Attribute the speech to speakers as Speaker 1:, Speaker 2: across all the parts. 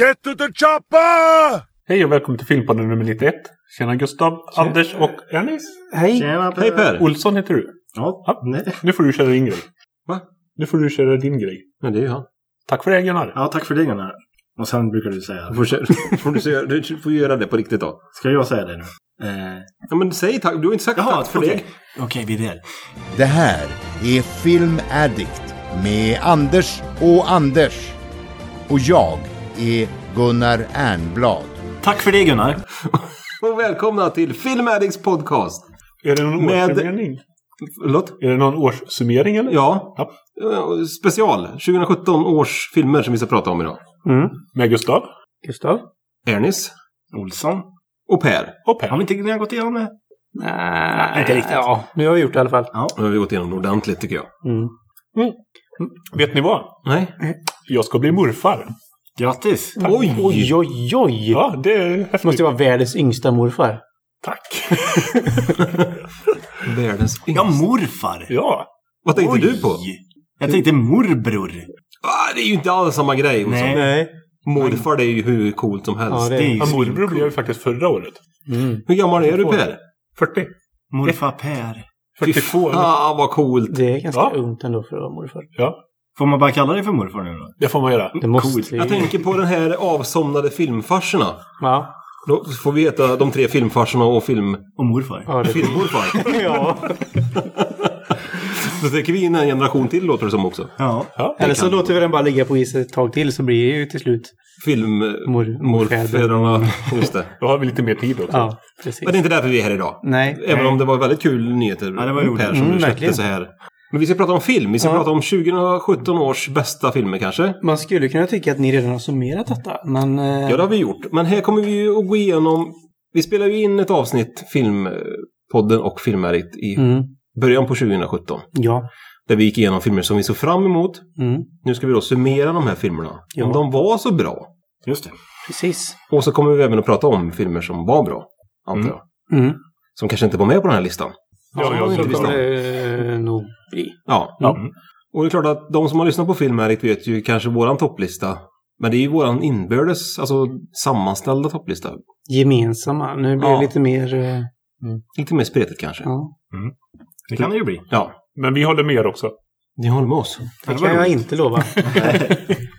Speaker 1: Get to the chopper!
Speaker 2: Hej och välkommen till Filmpodden nummer 91. Tjena Gustav, Anders och Ernest.
Speaker 3: Hej!
Speaker 4: Tjena
Speaker 3: Hej Per!
Speaker 2: Olsson heter du.
Speaker 4: Ja,
Speaker 2: Ja.
Speaker 4: nej.
Speaker 2: Nu får du köra din grej.
Speaker 3: Va?
Speaker 2: Nu får du köra din grej.
Speaker 3: Men det är ju han.
Speaker 2: Tack för det Gunnar.
Speaker 4: ja, tack för det Gunnar. Och sen brukar du säga.
Speaker 3: Du får, får du, se- du får göra det på riktigt då.
Speaker 4: Ska jag säga det nu? Eh,
Speaker 3: Ja men säg tack. Du har inte sagt
Speaker 4: jaha,
Speaker 3: tack för
Speaker 4: okej.
Speaker 3: det.
Speaker 4: Okej, vi är där.
Speaker 1: Det här är Film Addict med Anders och Anders. Och jag är Gunnar Ernblad.
Speaker 4: Tack för det Gunnar.
Speaker 3: Och välkomna till Film Addicts podcast.
Speaker 2: Är det någon
Speaker 3: Med-
Speaker 2: årssummering?
Speaker 3: Förlåt?
Speaker 2: Är det någon årssummering eller?
Speaker 3: Ja.
Speaker 2: Ja.
Speaker 3: Eh, Special. 2017 års filmer som vi ska prata om idag.
Speaker 2: Mm. Med Gustav.
Speaker 5: Gustav?
Speaker 3: Ernest
Speaker 4: Olsson.
Speaker 3: och Per.
Speaker 2: Och Per.
Speaker 4: Har vi inte redan gått igenom det?
Speaker 5: Nej,
Speaker 4: inte riktigt.
Speaker 5: Ja, nu har vi gjort det i alla fall.
Speaker 4: Ja.
Speaker 3: Nu har vi gått igenom det ordentligt tycker jag.
Speaker 5: Mm.
Speaker 2: Vet ni vad?
Speaker 3: Nej.
Speaker 2: Jag ska bli morfar.
Speaker 4: Grattis.
Speaker 3: Oj!
Speaker 5: Oj, oj, oj!
Speaker 2: Ja, det är häftigt.
Speaker 5: Måste vara världens yngsta morfar.
Speaker 2: Tack.
Speaker 3: Världens
Speaker 4: Ja,
Speaker 3: yngsta.
Speaker 4: morfar.
Speaker 2: ja.
Speaker 3: Vad tänkte
Speaker 4: Oj.
Speaker 3: du på?
Speaker 4: Jag tänkte morbror.
Speaker 3: Ah, det är ju inte alls samma grej. Olsson.
Speaker 4: Nej.
Speaker 5: Nej.
Speaker 3: Morfar det är ju hur coolt som helst.
Speaker 5: Ja, det
Speaker 4: Det är
Speaker 2: Ja, morbror blev ju faktiskt förra året.
Speaker 5: Mm.
Speaker 3: Hur gammal är du Per?
Speaker 2: 40.
Speaker 4: Morfar Per.
Speaker 2: 42.
Speaker 3: Ah, vad coolt.
Speaker 5: Det är ganska
Speaker 2: Ja.
Speaker 5: ungt ändå för att vara morfar.
Speaker 2: Ja,
Speaker 4: Får man bara kalla dig för morfar nu då?
Speaker 2: det får man göra.
Speaker 5: Det måste.
Speaker 3: Jag tänker på den här avsomnade filmfarserna.
Speaker 5: Ja.
Speaker 3: Då får vi heta de tre filmfarsorna och film...
Speaker 4: Och morfar.
Speaker 5: ja det...
Speaker 3: filmmorfar.
Speaker 5: ja.
Speaker 3: Då tänker vi in en generation till låter det som också.
Speaker 4: Ja.
Speaker 2: Ja.
Speaker 5: Eller så låter vi den bara ligga på is ett tag till så blir det ju till slut
Speaker 3: Film...
Speaker 5: mor...
Speaker 3: Morfäderna. Just det.
Speaker 2: Då har vi lite mer tid också.
Speaker 5: Ja, precis.
Speaker 3: Men det är inte därför vi är här idag.
Speaker 5: Nej.
Speaker 3: Även om det var väldigt kul nyheter.
Speaker 4: Ja, det var roligt.
Speaker 3: Per som
Speaker 5: Mm,
Speaker 3: du släppte
Speaker 5: verkligen.
Speaker 3: så här. Men vi ska prata om film. Vi ska
Speaker 5: Ja.
Speaker 3: prata om 2017 års bästa filmer kanske.
Speaker 5: Man skulle kunna tycka att ni redan har summerat detta, men... eh,
Speaker 3: Ja, det har vi gjort. Men här kommer vi ju att gå igenom... Vi spelar ju in ett avsnitt, Filmpodden och Filmärigt, i
Speaker 5: Mm.
Speaker 3: början på 2017.
Speaker 5: Ja.
Speaker 3: Där vi gick igenom filmer som vi såg fram emot.
Speaker 5: Mm.
Speaker 3: Nu ska vi då summera de här filmerna.
Speaker 5: Ja.
Speaker 3: Om de var så bra.
Speaker 4: Just det.
Speaker 5: Precis.
Speaker 3: Och så kommer vi även att prata om filmer som var bra. Antar
Speaker 4: Mm.
Speaker 3: jag.
Speaker 5: Mm.
Speaker 3: Som kanske inte var med på den här listan.
Speaker 2: Ja, jag tror
Speaker 5: det nog bli.
Speaker 3: Ja.
Speaker 2: Ja.
Speaker 3: Och det är klart att de som har lyssnat på Filmärigt vet ju kanske våran topplista. Men det är ju våran inbördes, alltså sammanställda topplista.
Speaker 5: Gemensamma. Nu blir
Speaker 3: Ja.
Speaker 5: det lite mer... eh,
Speaker 3: Lite mer spretigt kanske.
Speaker 5: Ja.
Speaker 4: Det kan det ju bli.
Speaker 3: Ja.
Speaker 2: Men vi håller med er också.
Speaker 3: Ni håller med oss.
Speaker 5: Det
Speaker 4: var
Speaker 5: kan jag
Speaker 4: roligt.
Speaker 5: inte lova.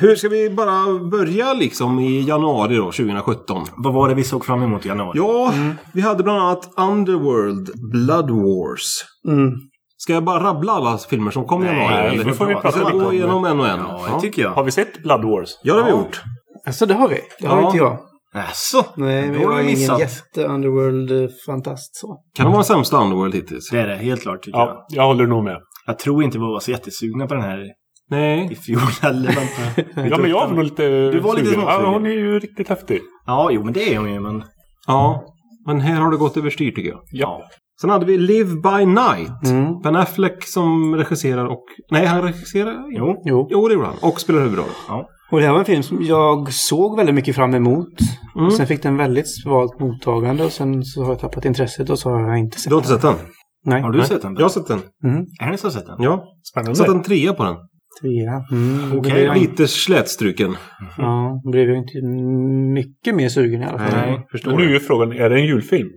Speaker 3: Hur ska vi bara börja liksom i januari då, 2017?
Speaker 4: Vad var det vi såg fram emot i januari?
Speaker 3: Ja, vi hade bland annat Underworld, Blood Wars.
Speaker 5: Mm.
Speaker 3: Ska jag bara rabbla alla filmer som kom i
Speaker 4: Nej,
Speaker 3: januari?
Speaker 2: det
Speaker 3: eller?
Speaker 2: får vi prata
Speaker 3: ska
Speaker 2: lite
Speaker 3: gå
Speaker 2: om.
Speaker 3: igenom en och en.
Speaker 4: Ja, det tycker jag.
Speaker 2: Har vi sett Blood Wars?
Speaker 3: Ja, det har vi
Speaker 4: Ja.
Speaker 3: gjort.
Speaker 5: Alltså det har vi. Det har
Speaker 3: Ja.
Speaker 5: inte jag.
Speaker 4: Jaså?
Speaker 5: Nej,
Speaker 4: Det har
Speaker 5: har
Speaker 4: du
Speaker 5: ingen jätte-Underworld-fantast så.
Speaker 3: Kan det vara den sämsta Underworld hittills?
Speaker 4: Det är det, helt klart tycker jag.
Speaker 2: Ja, jag håller nog med.
Speaker 4: Jag tror inte vi var så jättesugna på den här i
Speaker 3: Nej.
Speaker 4: fjol heller. Men...
Speaker 2: Ja, men jag var nog lite
Speaker 4: Du var lite
Speaker 2: sugen. Ja,
Speaker 4: småsugen.
Speaker 2: hon är ju riktigt häftig.
Speaker 4: Ja, jo men det är hon ju, men...
Speaker 3: Ja, men här har det gått överstyr tycker jag.
Speaker 2: Ja.
Speaker 3: Sen hade vi Live By Night.
Speaker 5: Mm.
Speaker 3: Ben Affleck som regisserar och... Nej, han regisserar?
Speaker 4: Jo.
Speaker 5: Jo.
Speaker 3: Jo, det gjorde han. Och spelar huvudrollen.
Speaker 5: Och det här var en film som jag såg väldigt mycket fram emot.
Speaker 3: Mm.
Speaker 5: Sen fick den väldigt svalt mottagande och sen så har jag tappat intresset och så har jag inte sett
Speaker 3: Du har inte sett den?
Speaker 5: Nej.
Speaker 4: Har du
Speaker 3: Nej.
Speaker 4: sett den?
Speaker 3: Jag har sett den.
Speaker 5: Mm.
Speaker 4: Är ni som har sett den?
Speaker 3: Ja. Jag
Speaker 2: Spännande.
Speaker 3: satt en trea på den.
Speaker 5: Trea. Mm.
Speaker 4: Okej,
Speaker 5: jag-
Speaker 3: Lite slätstruken.
Speaker 5: Ja, då blev jag inte mycket mer sugen i alla fall.
Speaker 4: Nej.
Speaker 3: Förstår
Speaker 2: Men nu är ju frågan, är det en julfilm?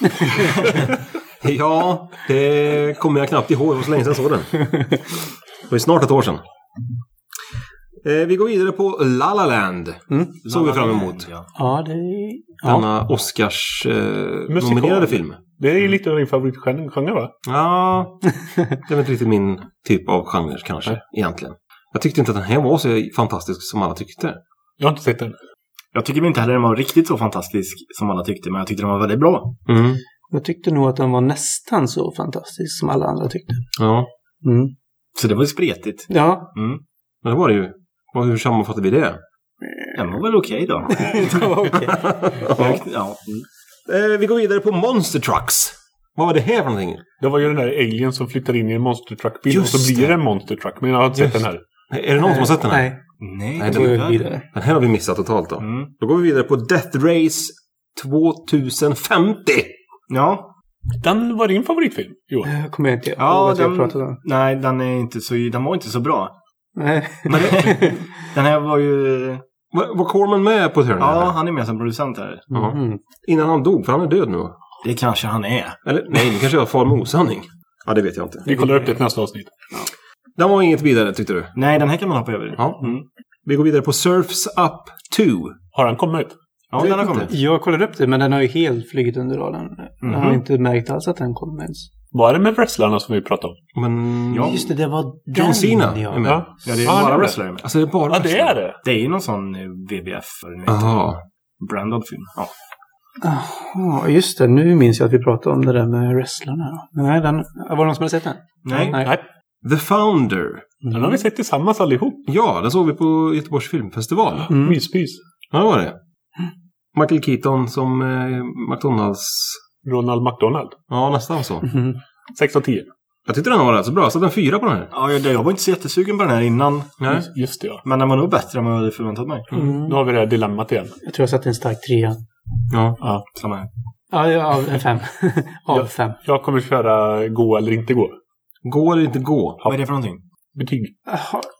Speaker 3: Ja, det kommer jag knappt ihåg. Det var så länge sedan jag såg den. Det var snart ett år sedan. Eh, vi går vidare på La La Land.
Speaker 5: Mm.
Speaker 3: Såg vi fram emot.
Speaker 4: Ja.
Speaker 5: Ja, det... Ja.
Speaker 3: Denna Oscars eh, film.
Speaker 2: Det är ju lite av din favoritgenre va?
Speaker 3: Ja, det är väl inte riktigt min typ av genre kanske, egentligen. Jag tyckte inte att den här var så fantastisk som alla tyckte.
Speaker 2: Jag har inte sett den.
Speaker 4: Jag tycker inte heller den var riktigt så fantastisk som alla tyckte, men jag tyckte den var väldigt bra.
Speaker 3: Mm.
Speaker 5: Jag tyckte nog att den var nästan så fantastisk som alla andra tyckte.
Speaker 3: Ja,
Speaker 5: Mm.
Speaker 4: Så det var ju spretigt.
Speaker 5: Ja,
Speaker 4: Mm.
Speaker 3: men det var det ju. Och hur sammanfattar vi det?
Speaker 4: Den var väl okej då.
Speaker 5: det var okej.
Speaker 4: Jag- ja.
Speaker 3: Eh, vi går vidare på Monster Trucks. Vad var det här för någonting?
Speaker 2: Det var ju den där alien som flyttar in i en monster truck-bil och så blir
Speaker 3: det.
Speaker 2: en monster truck. Men jag har inte sett den här.
Speaker 3: Är det någon som har sett den här?
Speaker 5: Nej,
Speaker 4: Nej,
Speaker 3: Nej,
Speaker 5: vi vidare.
Speaker 3: Den här har vi missat totalt då.
Speaker 4: Mm.
Speaker 3: Då går vi vidare på Death Race 2050.
Speaker 4: Ja,
Speaker 2: Den var din favoritfilm? Jo.
Speaker 5: Jag kommer inte ihåg
Speaker 4: ja
Speaker 5: att jag
Speaker 4: den,
Speaker 5: pratade om.
Speaker 4: nej, den, är inte så, den var inte så bra.
Speaker 5: Nej.
Speaker 4: Men den här var ju...
Speaker 3: Var, var Corman med på Turner?
Speaker 4: Ja, han är med som producent här.
Speaker 3: Ja.
Speaker 5: Mm.
Speaker 3: Innan han dog, för han är död nu.
Speaker 4: Det kanske han är.
Speaker 3: Eller nej, det kanske jag far med osanning. Ja, det vet jag inte.
Speaker 2: Vi kollar upp det till nästa avsnitt.
Speaker 3: Den var inget vidare, tyckte du?
Speaker 4: Nej, den här kan man hoppa över.
Speaker 3: Ja.
Speaker 4: Mm.
Speaker 3: Vi går vidare på Surfs Up 2.
Speaker 2: Har han kommit?
Speaker 4: Ja, den har kommit.
Speaker 5: Jag kollade upp det, men den har ju helt flugit under radarn. Jag har
Speaker 4: Mhm.
Speaker 5: inte märkt alls att den kom ens.
Speaker 2: Var det med wrestlarna som vi pratade om?
Speaker 3: Men...
Speaker 4: Ja.
Speaker 5: Just det, det var
Speaker 3: John
Speaker 5: den,
Speaker 3: Cena
Speaker 5: ja.
Speaker 3: är med.
Speaker 2: Ja,
Speaker 4: Ja, det är
Speaker 2: är
Speaker 4: bara wrestlare med.
Speaker 3: Alltså det är bara
Speaker 2: ja det är det.
Speaker 4: Det är ju någon sån eh, VBF.
Speaker 3: Jaha.
Speaker 4: Brandad film. Ja.
Speaker 5: Jaha, just det. Nu minns jag att vi pratade om det där med wrestlarna. Nej, den, var det någon som hade sett den?
Speaker 4: Nej.
Speaker 5: Nej.
Speaker 2: Nej,
Speaker 3: The Founder.
Speaker 2: den har vi sett tillsammans allihop.
Speaker 3: Ja, den såg vi på Göteborgs filmfestival.
Speaker 5: Mm.
Speaker 2: Myspys.
Speaker 3: Ja, det var det. Michael Keaton som eh, McDonalds...
Speaker 2: Ronald McDonald.
Speaker 3: Ja, nästan så.
Speaker 5: Mhm.
Speaker 2: 6 av 10.
Speaker 3: Jag tyckte den var rätt så bra. Jag satte en fyra på den här.
Speaker 4: Ja, jag, jag var inte så jättesugen på den här innan.
Speaker 3: Nej.
Speaker 2: Just, det ja.
Speaker 4: Men den var nog bättre än vad jag hade förväntat mig.
Speaker 5: Mm.
Speaker 2: Nu har vi det här dilemmat igen.
Speaker 5: Jag tror jag satte en stark trea.
Speaker 3: Ja.
Speaker 4: Samma här.
Speaker 5: Ja, ja, av en fem. av
Speaker 2: Ja.
Speaker 5: fem.
Speaker 2: Jag kommer köra gå eller inte gå.
Speaker 3: Gå eller inte gå?
Speaker 4: Vad är det för någonting?
Speaker 2: Betyg.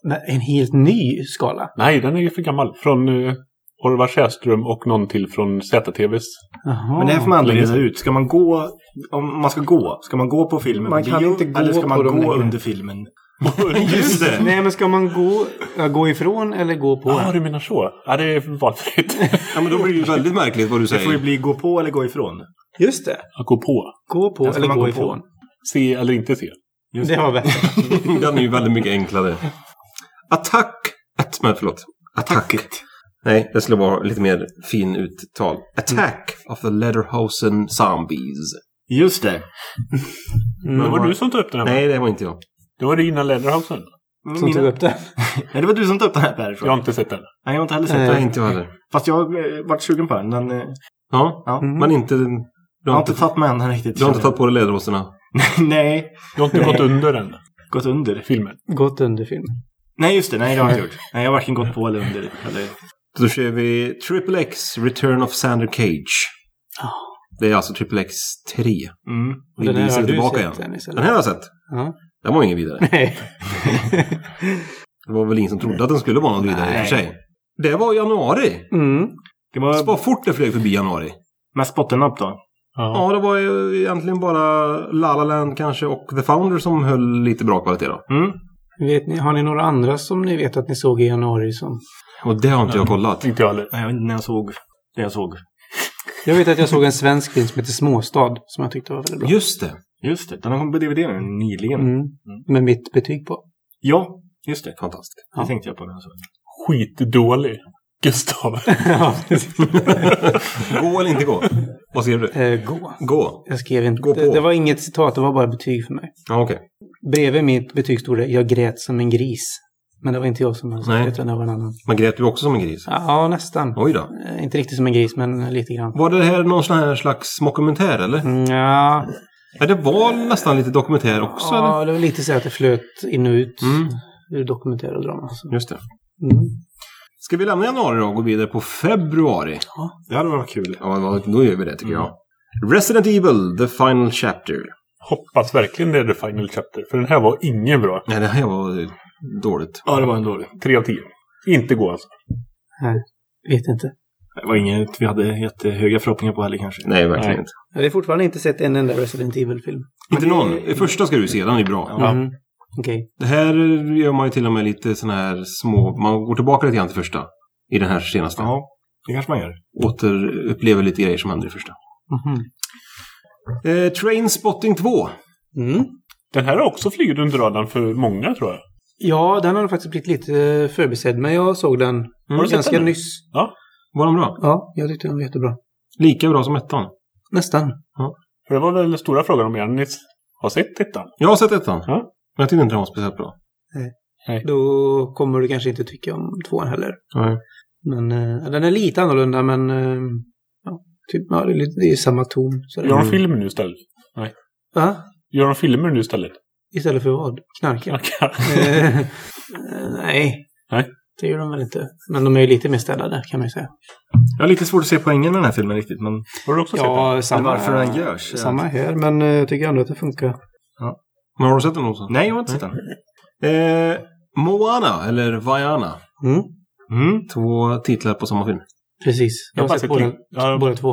Speaker 5: Men en helt ny skala?
Speaker 2: Nej, den är ju för gammal. Från uh, Orvar Säfström och någon till från ZTVs.
Speaker 4: Men det här får man aldrig reda ut. Ska man gå, om man ska gå, ska man gå på filmen
Speaker 5: Man
Speaker 4: på
Speaker 5: kan
Speaker 4: bio,
Speaker 5: inte gå
Speaker 4: eller ska
Speaker 5: på
Speaker 4: man gå
Speaker 5: längre.
Speaker 4: under filmen?
Speaker 3: Just det!
Speaker 5: Nej, men ska man gå, ja, gå ifrån eller gå på?
Speaker 2: Ja, du menar så. Ja, det är valfritt.
Speaker 3: Ja, men då blir det ju väldigt märkligt vad du
Speaker 4: Det får ju
Speaker 3: säger.
Speaker 4: bli gå på eller gå ifrån.
Speaker 5: Just det.
Speaker 2: Att gå på.
Speaker 5: Gå på eller
Speaker 4: man
Speaker 5: gå
Speaker 4: gå på.
Speaker 5: ifrån.
Speaker 2: Se eller inte se.
Speaker 5: Det var bättre.
Speaker 3: Den är ju väldigt mycket enklare. Attack... Ett, men förlåt. Attack. Nej, det skulle vara lite mer fin uttal. Attack of the Letterhosen Zombies.
Speaker 4: Just det.
Speaker 2: Det
Speaker 5: Mm.
Speaker 2: var du som tog upp den här.
Speaker 3: Nej, det var inte jag.
Speaker 2: Det var det innan Leatherhousen.
Speaker 5: Som
Speaker 4: Mina-
Speaker 5: tog upp det.
Speaker 4: Nej, det var du som tog upp den här Per.
Speaker 2: Jag har inte sett den.
Speaker 4: Nej, jag har inte heller sett
Speaker 5: Nej.
Speaker 4: den.
Speaker 3: Nej, inte jag heller.
Speaker 4: Fast jag har eh, varit sugen på den. men eh,
Speaker 3: Ja,
Speaker 4: ja.
Speaker 5: Mm.
Speaker 3: men inte... Du
Speaker 4: Jag
Speaker 3: har
Speaker 4: har
Speaker 3: inte,
Speaker 4: tagit med den riktigt.
Speaker 3: du har inte tagit på dig läderhosorna?
Speaker 4: Nej,
Speaker 2: Du har inte gått under den
Speaker 4: gått under.
Speaker 2: filmen.
Speaker 5: Gått under film.
Speaker 4: Nej, just det. Nej, det har jag inte gjort. Nej, jag har varken gått på eller under. Eller...
Speaker 3: Då kör vi Triple X Return of Sander Cage.
Speaker 5: Ja.
Speaker 3: Det är alltså Triple X 3.
Speaker 4: Mm.
Speaker 5: Och den här har du sett
Speaker 3: igen.
Speaker 5: den istället.
Speaker 3: Den här har jag sett.
Speaker 5: Ja.
Speaker 3: Den var ingen vidare.
Speaker 5: Nej.
Speaker 3: Det var väl ingen som trodde att den skulle vara någon vidare i och för
Speaker 4: Nej.
Speaker 3: sig. Det var januari.
Speaker 5: Mm.
Speaker 4: Det var
Speaker 3: Så fort det flög förbi januari.
Speaker 4: mest bottennapp då.
Speaker 2: Ja.
Speaker 3: Ja, det var ju egentligen bara La La Land kanske och The Founder som höll lite bra kvalitet då.
Speaker 4: Mm.
Speaker 5: Vet ni, har ni några andra som ni vet att ni såg i januari som...
Speaker 3: Och det har inte jag kollat.
Speaker 2: Inte jag heller.
Speaker 4: Nej, Jag vet inte när jag såg det jag såg.
Speaker 5: Jag vet att jag såg en svensk film som heter Småstad som jag tyckte var väldigt bra.
Speaker 3: Just det.
Speaker 4: Just det, den har kommit på DVD nu nyligen.
Speaker 5: Mm. Med mitt betyg på.
Speaker 4: Ja, just det.
Speaker 3: Fantastiskt.
Speaker 4: Det
Speaker 5: Ja.
Speaker 4: tänkte jag på när jag såg den.
Speaker 2: Skitdålig. Gustav.
Speaker 3: Gå eller inte gå? Vad skrev du?
Speaker 5: eh, gå.
Speaker 3: Gå.
Speaker 5: Jag skrev inte.
Speaker 3: Gå på.
Speaker 5: Det, det var inget citat, det var bara betyg för mig.
Speaker 3: Ja, okej.
Speaker 5: Bredvid mitt betyg stod det Jag grät som en gris. Men det var inte jag som hade sagt utan det var en annan.
Speaker 3: Men grät du också som en gris?
Speaker 5: Ja, nästan.
Speaker 3: Oj då.
Speaker 5: Eh, Inte riktigt som en gris, men lite grann.
Speaker 3: Var det här någon sån här slags mockumentär eller?
Speaker 5: Mm, ja,
Speaker 3: Ja, det var nästan lite dokumentär också eller?
Speaker 5: ja, det var lite så att det flöt in och ut
Speaker 3: Mm.
Speaker 5: ur dokumentär och drama. Så.
Speaker 3: Just det.
Speaker 5: Mm.
Speaker 3: Ska vi lämna januari då och gå vidare på februari?
Speaker 4: Det hade varit kul.
Speaker 3: Ja, då gör vi det tycker jag. Resident Evil, The Final Chapter.
Speaker 2: Hoppas verkligen det är the final chapter. För den här var ingen bra.
Speaker 3: Nej, det här var dåligt.
Speaker 4: Ja, det var en dålig.
Speaker 2: Tre av tio. Inte gå alltså.
Speaker 5: Nej, vet inte.
Speaker 4: Det var inget vi hade jättehöga förhoppningar på heller kanske.
Speaker 3: Nej, verkligen
Speaker 2: Nej.
Speaker 3: inte.
Speaker 5: Jag har fortfarande inte sett en enda Resident Evil-film.
Speaker 3: Inte någon. Det första ska du se, den är bra.
Speaker 2: Ja.
Speaker 5: Mm. Okej.
Speaker 3: Det här gör man ju till och med lite såna här små... Man går tillbaka lite grann till första. I den här senaste.
Speaker 4: Ja, det kanske man gör.
Speaker 3: Återupplever lite grejer som händer i första.
Speaker 5: Mhm.
Speaker 3: Eh, Trainspotting 2.
Speaker 5: Mm.
Speaker 2: Den här har också flugit under radarn för många tror jag.
Speaker 5: Ja, den har faktiskt blivit lite eh, förbisedd, men jag såg den
Speaker 2: sett
Speaker 5: ganska
Speaker 2: den?
Speaker 5: nyss.
Speaker 3: Var den bra?
Speaker 5: Ja, jag tyckte den var jättebra.
Speaker 3: Lika bra som ettan.
Speaker 5: Nästan.
Speaker 2: För det var väl den stora frågan om jag har sett ettan.
Speaker 3: Jag har sett ettan.
Speaker 2: Ja.
Speaker 3: Men jag tyckte inte den var speciellt bra.
Speaker 5: Då kommer du kanske inte tycka om tvåan heller.
Speaker 3: Nej.
Speaker 5: Men eh, den är lite annorlunda, men eh, ja, typ, ja, det, är lite, det är samma ton. Så
Speaker 2: Gör de
Speaker 3: Mm.
Speaker 2: filmer nu istället?
Speaker 5: Va?
Speaker 2: Gör de filmer nu istället?
Speaker 5: Istället för vad? Knarka?
Speaker 2: Knackar.
Speaker 5: Eh, nej.
Speaker 2: Nej.
Speaker 5: Det gör de väl inte. Men de är ju lite mer städade kan man ju säga.
Speaker 4: Jag har lite svårt att se poängen med den här filmen riktigt, men
Speaker 2: Har du också sett den?
Speaker 5: Ja, samma,
Speaker 4: varför den görs, ja.
Speaker 5: Samma här, men eh, jag tycker ändå att det funkar.
Speaker 3: Men har du sett den också?
Speaker 4: nej, jag har inte sett den.
Speaker 3: Eh, Moana, eller Vaiana.
Speaker 5: Mm.
Speaker 4: Mm.
Speaker 3: Två titlar på samma film.
Speaker 5: Precis. Jag har
Speaker 2: bara
Speaker 5: sett båda.
Speaker 2: Ja.
Speaker 5: båda två.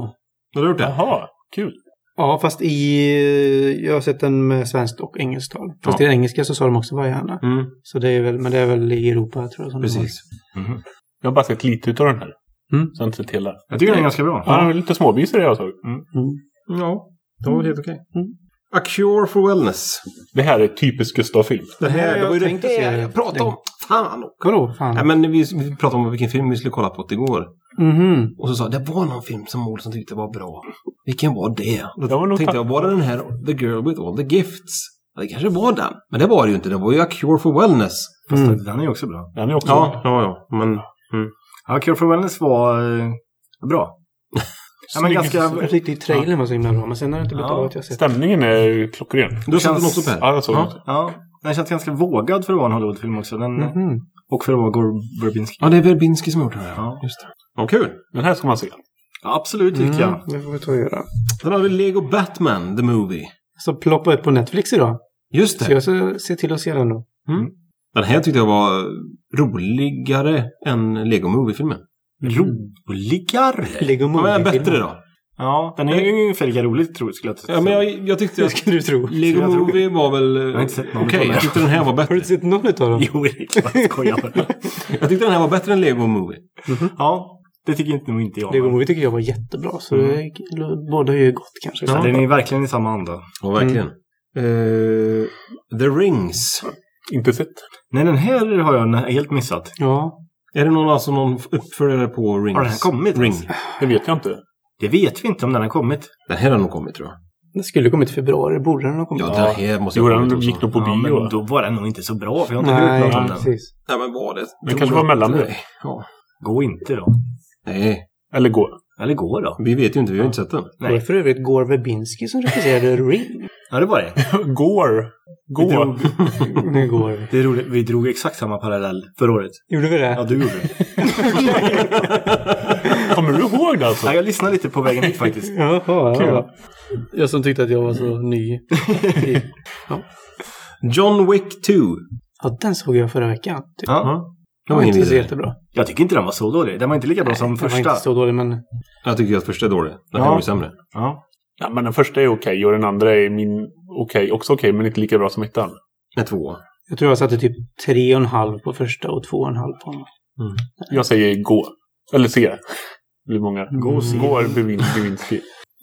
Speaker 3: Har du gjort det?
Speaker 2: Jaha, kul.
Speaker 5: Ja, fast i... Jag har sett den med svenskt och engelskt tal. Fast
Speaker 3: Ja.
Speaker 5: i engelska så sa de också Vaiana.
Speaker 3: Mm,
Speaker 5: Så det är väl, men det är väl i Europa tror jag. Som
Speaker 3: precis.
Speaker 4: Mhm.
Speaker 2: Jag har bara sett lite utav den här.
Speaker 5: Mm.
Speaker 2: Så jag inte sett hela.
Speaker 4: Jag tycker den är ganska bra.
Speaker 2: Ja, det var lite småvisor jag såg.
Speaker 5: har. Mm.
Speaker 3: Ja, det var väl helt okej.
Speaker 5: Mm.
Speaker 3: A Cure for Wellness.
Speaker 2: Det här är typiskt Gustav-film.
Speaker 3: Det
Speaker 5: Ja,
Speaker 3: här, det
Speaker 5: jag
Speaker 3: var ju det
Speaker 5: tänkte se
Speaker 3: här
Speaker 5: det.
Speaker 3: jag pratade om. Fan!
Speaker 5: Vadå? Fan.
Speaker 3: Ja, men vi, vi pratade om vilken film vi skulle kolla på igår.
Speaker 5: Mhm.
Speaker 3: Och så sa jag, det var någon film som Olsson tyckte var bra. Vilken var det? Då
Speaker 2: Det var
Speaker 3: tänkte jag, var det den här The Girl with All the Gifts? Ja, det kanske var den. Men det var det ju inte. Det var ju A Cure for Wellness.
Speaker 4: Fast
Speaker 5: Mm.
Speaker 4: den är ju också bra.
Speaker 2: Den är också...
Speaker 3: Ja, ja, ja. Men
Speaker 4: Ja, Cure for Wellness var eh, bra. ja, men ganska...
Speaker 5: Jag tyckte trailern var så himla bra, men sen har det inte blivit
Speaker 4: Ja.
Speaker 5: av att jag sett.
Speaker 2: Stämningen är klockren.
Speaker 3: du har sett den också Per?
Speaker 2: Ja, jag såg den.
Speaker 4: Ja, den känns ganska vågad för att vara en Hollywoodfilm också. Den,
Speaker 5: Mhm.
Speaker 4: Och för att vara Gore Verbinski.
Speaker 3: Ja, det är Verbinski som har gjort den här.
Speaker 4: Ja.
Speaker 3: Just det. Ja, kul.
Speaker 2: Den här ska man se.
Speaker 4: Ja, absolut tycker
Speaker 5: Mm,
Speaker 4: jag.
Speaker 5: det får vi ta och göra.
Speaker 3: Sen har vi Lego Batman, the movie.
Speaker 5: Så ploppa upp på Netflix idag.
Speaker 3: Just
Speaker 5: Så
Speaker 3: det.
Speaker 5: jag ska se till att se den då.
Speaker 3: Den här tyckte jag var roligare än Lego Movie-filmen.
Speaker 4: Roligare!
Speaker 5: Lego
Speaker 3: Ja, men bättre då.
Speaker 4: Ja, den är ju ungefär lika rolig tror jag skulle jag
Speaker 3: Ja, men jag, jag tyckte
Speaker 5: Det
Speaker 3: att
Speaker 5: skulle du tro.
Speaker 3: Lego
Speaker 4: Jag
Speaker 3: Movie var väl
Speaker 4: har inte sett någon
Speaker 3: okej.
Speaker 4: utav
Speaker 3: Jag tyckte den här var
Speaker 5: Har du
Speaker 3: bättre.
Speaker 5: inte sett någon utav dem?
Speaker 4: Jo, det är klart jag skojar bara.
Speaker 3: Jag tyckte den här var bättre än Lego Movie.
Speaker 4: Ja, det tycker inte, nog inte jag.
Speaker 5: Lego Movie tycker jag var jättebra. Så det, båda är ju gott kanske.
Speaker 4: Ja, den är verkligen i samma anda.
Speaker 3: Ja, verkligen. Eh, The Rings.
Speaker 2: Inte sett.
Speaker 4: Nej, den här har jag helt missat.
Speaker 5: Ja.
Speaker 3: Är det någon, alltså någon uppföljare på Rings?
Speaker 4: Har den här kommit
Speaker 3: Ring.
Speaker 2: Det vet jag inte.
Speaker 4: Det vet vi inte om den har kommit.
Speaker 3: Den här har nog kommit tror jag.
Speaker 5: Den skulle kommit i februari. Borde den ha kommit?
Speaker 3: Ja,
Speaker 2: Ja.
Speaker 3: den här måste
Speaker 2: Jo,
Speaker 3: ha
Speaker 2: den
Speaker 3: kommit också.
Speaker 2: gick nog på
Speaker 4: Ja,
Speaker 2: bio.
Speaker 4: men då var den nog inte så bra, för jag har inte hört
Speaker 5: Nej,
Speaker 4: något om den.
Speaker 5: precis.
Speaker 3: Nej, men var det?
Speaker 2: Det kanske var mellanbud.
Speaker 3: Nej. Ja.
Speaker 4: Gå inte då.
Speaker 3: Nej,
Speaker 2: Eller gå.
Speaker 4: Eller gå då.
Speaker 3: vi vet ju inte. Vi har inte sett den.
Speaker 5: Det
Speaker 4: Nej.
Speaker 5: för övrigt Gore Verbinski som regisserade Ring.
Speaker 4: Ja, det var det.
Speaker 2: Går.
Speaker 4: Vi
Speaker 2: Gå.
Speaker 4: drog,
Speaker 5: Nu går
Speaker 4: det är roligt, vi drog exakt samma parallell förra året.
Speaker 5: Gjorde vi det?
Speaker 4: Ja, du gjorde det.
Speaker 2: Ihåg det alltså?
Speaker 4: Ja, jag lyssnade lite på vägen hit faktiskt.
Speaker 5: Jaha,
Speaker 2: Kul.
Speaker 5: ja. Jag som tyckte att jag var så ny. i-
Speaker 3: John Wick 2.
Speaker 5: Ja, den såg jag förra veckan. Typ.
Speaker 4: Ja.
Speaker 5: Den
Speaker 3: var
Speaker 5: var inte så jättebra.
Speaker 4: Jag tycker inte den var så dålig. Den var inte lika bra som
Speaker 5: Den var
Speaker 4: första.
Speaker 5: inte så dålig, men
Speaker 3: Jag tycker att första är dålig. Den här
Speaker 4: Ja.
Speaker 3: var ju sämre.
Speaker 4: Ja.
Speaker 2: Ja, men den första är okej och den andra är min okej. Också okej, men inte lika bra som ettan.
Speaker 3: Med två.
Speaker 5: jag tror jag satte typ tre och en halv på första och två och en halv på
Speaker 2: Jag säger gå. Eller se. Det blir många.
Speaker 4: Gå och se.
Speaker 2: Går Bevinski.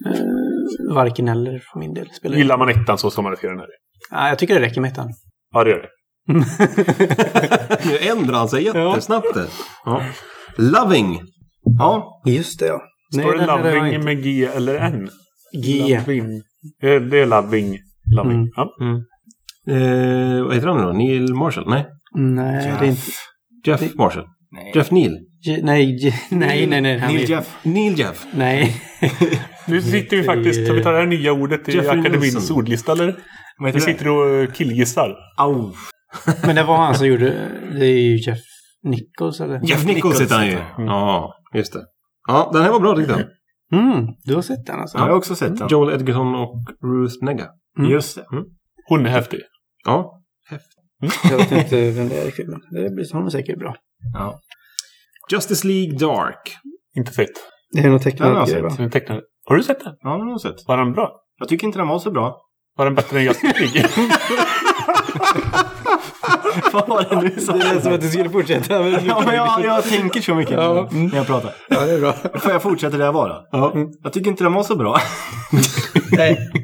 Speaker 5: eh, varken eller för min del. Spelar
Speaker 2: Gillar man ettan så ska man se den här.
Speaker 5: Nej, jag tycker det räcker med ettan.
Speaker 2: Ja, det gör det.
Speaker 3: Nu ändrar han sig jättesnabbt där. Ja. Loving.
Speaker 4: Ja.
Speaker 5: Just det, ja.
Speaker 2: Står det
Speaker 5: har jag
Speaker 2: loving med G eller N?
Speaker 5: G.
Speaker 2: Loving. Det är, det loving. Loving.
Speaker 5: Mm.
Speaker 2: Ja.
Speaker 3: Eh, vad heter han då? Neil Marshall? Nej.
Speaker 5: Nej, det är inte...
Speaker 3: Jeff
Speaker 5: Det-
Speaker 3: Marshall.
Speaker 4: Nej.
Speaker 3: Jeff Neil.
Speaker 5: Nej, nej, nej, nej.
Speaker 4: Neil
Speaker 5: är-
Speaker 4: Jeff.
Speaker 3: Neil Jeff.
Speaker 5: Nej.
Speaker 2: Nu sitter vi faktiskt, kan vi ta det här nya ordet i
Speaker 3: Jeffrey
Speaker 2: akademins
Speaker 3: Nilsson.
Speaker 2: ordlista eller?
Speaker 4: Heter det?
Speaker 2: sitter och killgissar.
Speaker 4: Au.
Speaker 5: Men det var han som gjorde... Det är ju Jeff Nichols, eller?
Speaker 3: Jeff Nichols heter han ju.
Speaker 4: han.
Speaker 3: Ja, just det. Ja, den här var bra tyckte jag.
Speaker 5: Mm, du har sett den alltså?
Speaker 4: Ja, jag har också sett den.
Speaker 3: Joel Edgerton och Ruth Negga.
Speaker 5: Mm.
Speaker 4: Just det.
Speaker 2: Hon är häftig.
Speaker 3: Ja.
Speaker 5: Jag vet inte vem det är i filmen. Det blir han är säkert bra.
Speaker 4: Ja.
Speaker 3: Justice League Dark.
Speaker 2: Inte sett.
Speaker 5: Det är något
Speaker 4: Den har
Speaker 5: tecknat.
Speaker 2: Har du sett den?
Speaker 4: Ja, den har jag sett.
Speaker 2: Var den bra?
Speaker 4: Jag tycker inte den var så bra.
Speaker 2: Var den bättre än Justice League?
Speaker 4: Vad var det nu som...
Speaker 5: Det är som att du skulle fortsätta. Men...
Speaker 4: Ja, men jag, jag tänker så mycket
Speaker 5: Ja.
Speaker 4: när jag pratar.
Speaker 5: ja, det är bra.
Speaker 4: Får jag fortsätta där jag var då?
Speaker 3: Ja.
Speaker 4: Jag tycker inte den var så bra.
Speaker 5: Nej.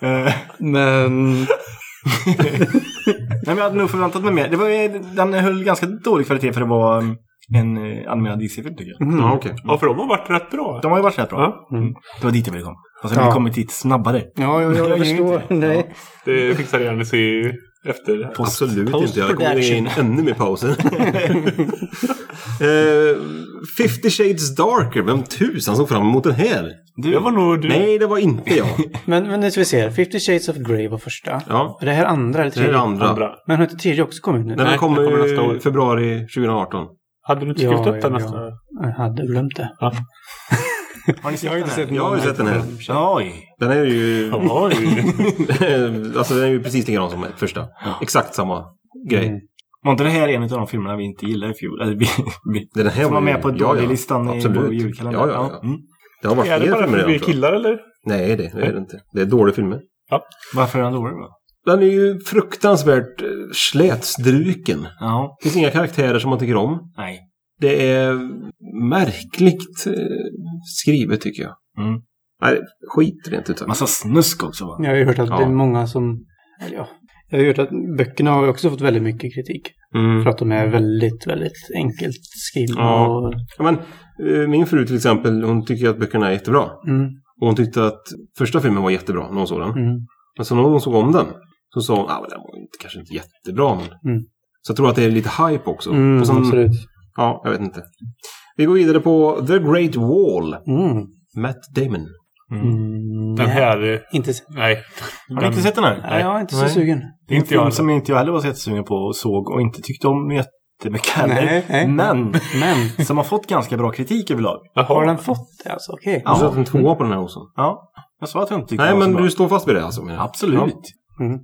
Speaker 4: Eh,
Speaker 5: Men...
Speaker 4: Nej, men jag hade nog förväntat mig mer. Det var, den höll ganska dålig kvalitet för det var um, en eh, animerad DC-film tycker jag.
Speaker 5: Mm.
Speaker 3: Ja, okej.
Speaker 2: ja, för de har varit rätt bra.
Speaker 4: De har ju varit rätt bra.
Speaker 2: Ja.
Speaker 4: Mm. Det var dit jag ville komma. Fast jag ville
Speaker 5: Ja.
Speaker 4: kommit dit snabbare.
Speaker 5: Ja, jag, jag,
Speaker 4: Jag
Speaker 5: förstår. Nej.
Speaker 2: Det fixar jag gärna se efter.
Speaker 3: Absolut inte. Jag kommer in ännu mer pausen. uh, 50 Shades Darker. Vem tusan såg fram emot den här?
Speaker 4: Du,
Speaker 2: Det var nog du.
Speaker 3: Nej, det var inte jag.
Speaker 5: Men, men nu ska vi se. 50 Shades of Grey var första.
Speaker 3: Ja,
Speaker 5: Är det här andra eller
Speaker 3: det är
Speaker 5: tredje?
Speaker 3: det andra.
Speaker 2: Andra.
Speaker 5: Men har inte tredje också kommit nu?
Speaker 3: Den
Speaker 2: Nej,
Speaker 3: kommer
Speaker 2: den kommer nästa
Speaker 3: i
Speaker 2: år.
Speaker 3: februari 2018.
Speaker 2: Hade du inte
Speaker 5: Ja,
Speaker 2: skrivit upp den
Speaker 5: ja,
Speaker 2: nästa?
Speaker 5: Jag hade glömt det.
Speaker 4: har ni sett
Speaker 5: Jag har
Speaker 4: den
Speaker 5: inte
Speaker 4: här?
Speaker 3: Jag har ju sett den här.
Speaker 4: Oj.
Speaker 3: Den är ju...
Speaker 2: Oj.
Speaker 3: alltså den är ju precis likadan som första. Exakt samma grej.
Speaker 5: Mm.
Speaker 4: Var inte det här en av de filmerna vi inte gillade i fjol? Eller vi, vi,
Speaker 3: Den här
Speaker 4: som var
Speaker 3: ju-
Speaker 4: med på
Speaker 3: ja, ja,
Speaker 4: dålig-listan i
Speaker 3: absolut.
Speaker 4: vår julkalender.
Speaker 3: Ja, ja, ja.
Speaker 4: Mm.
Speaker 3: Det har varit
Speaker 2: Är det bara
Speaker 3: filmer
Speaker 2: för att vi är killar eller?
Speaker 3: Nej, det är det inte. Det är dåliga filmer.
Speaker 4: Varför är den dålig då?
Speaker 3: Den är ju fruktansvärt eh, slätstruken.
Speaker 4: Ja,
Speaker 3: Det finns inga karaktärer som man tycker om.
Speaker 4: nej.
Speaker 3: Det är märkligt eh, skrivet tycker jag.
Speaker 4: Mm.
Speaker 3: Nej, skit rent ut.
Speaker 4: Massa snusk också va?
Speaker 5: Jag har ju hört att
Speaker 3: Ja.
Speaker 5: det är många som... eller Ja, jag har hört att böckerna har också fått väldigt mycket kritik.
Speaker 3: Mm.
Speaker 5: För att de är väldigt, väldigt enkelt skrivna.
Speaker 3: Ja.
Speaker 5: Och,
Speaker 3: Ja, men, min fru till exempel, hon tycker att böckerna är jättebra.
Speaker 5: mm,
Speaker 3: Och hon tyckte att första filmen var jättebra när hon såg den.
Speaker 5: mm,
Speaker 3: Men så när hon såg om den så sa hon att ah, men den var inte, kanske inte jättebra. Men...
Speaker 5: Mm.
Speaker 3: Så jag tror att det är lite hype också.
Speaker 5: mm,
Speaker 3: sen-
Speaker 5: absolut.
Speaker 3: Ja, jag vet inte. Vi går vidare på The Great Wall.
Speaker 5: Mm.
Speaker 3: Matt Damon.
Speaker 5: Mm,
Speaker 2: Den
Speaker 5: nej,
Speaker 2: här... eh,
Speaker 5: Inte,
Speaker 2: Nej.
Speaker 4: Har ni inte sett den här?
Speaker 5: nej, jag är inte så
Speaker 3: Nej.
Speaker 5: sugen.
Speaker 4: Det är en
Speaker 2: Inte jag
Speaker 4: film
Speaker 2: heller.
Speaker 4: som inte jag heller var så jättesugen på och såg och inte tyckte om
Speaker 5: Nej, nej.
Speaker 4: Men
Speaker 5: Men,
Speaker 4: som har fått ganska bra kritik överlag.
Speaker 5: har den fått det alltså? Okej.
Speaker 3: Du
Speaker 4: Ja.
Speaker 3: satt en tvåa på den här också.
Speaker 4: Ja, jag sa att jag inte tyckte
Speaker 3: Nej, men
Speaker 4: så bra.
Speaker 3: du står fast vid det alltså?
Speaker 4: Absolut.
Speaker 5: Mm.
Speaker 3: Mm.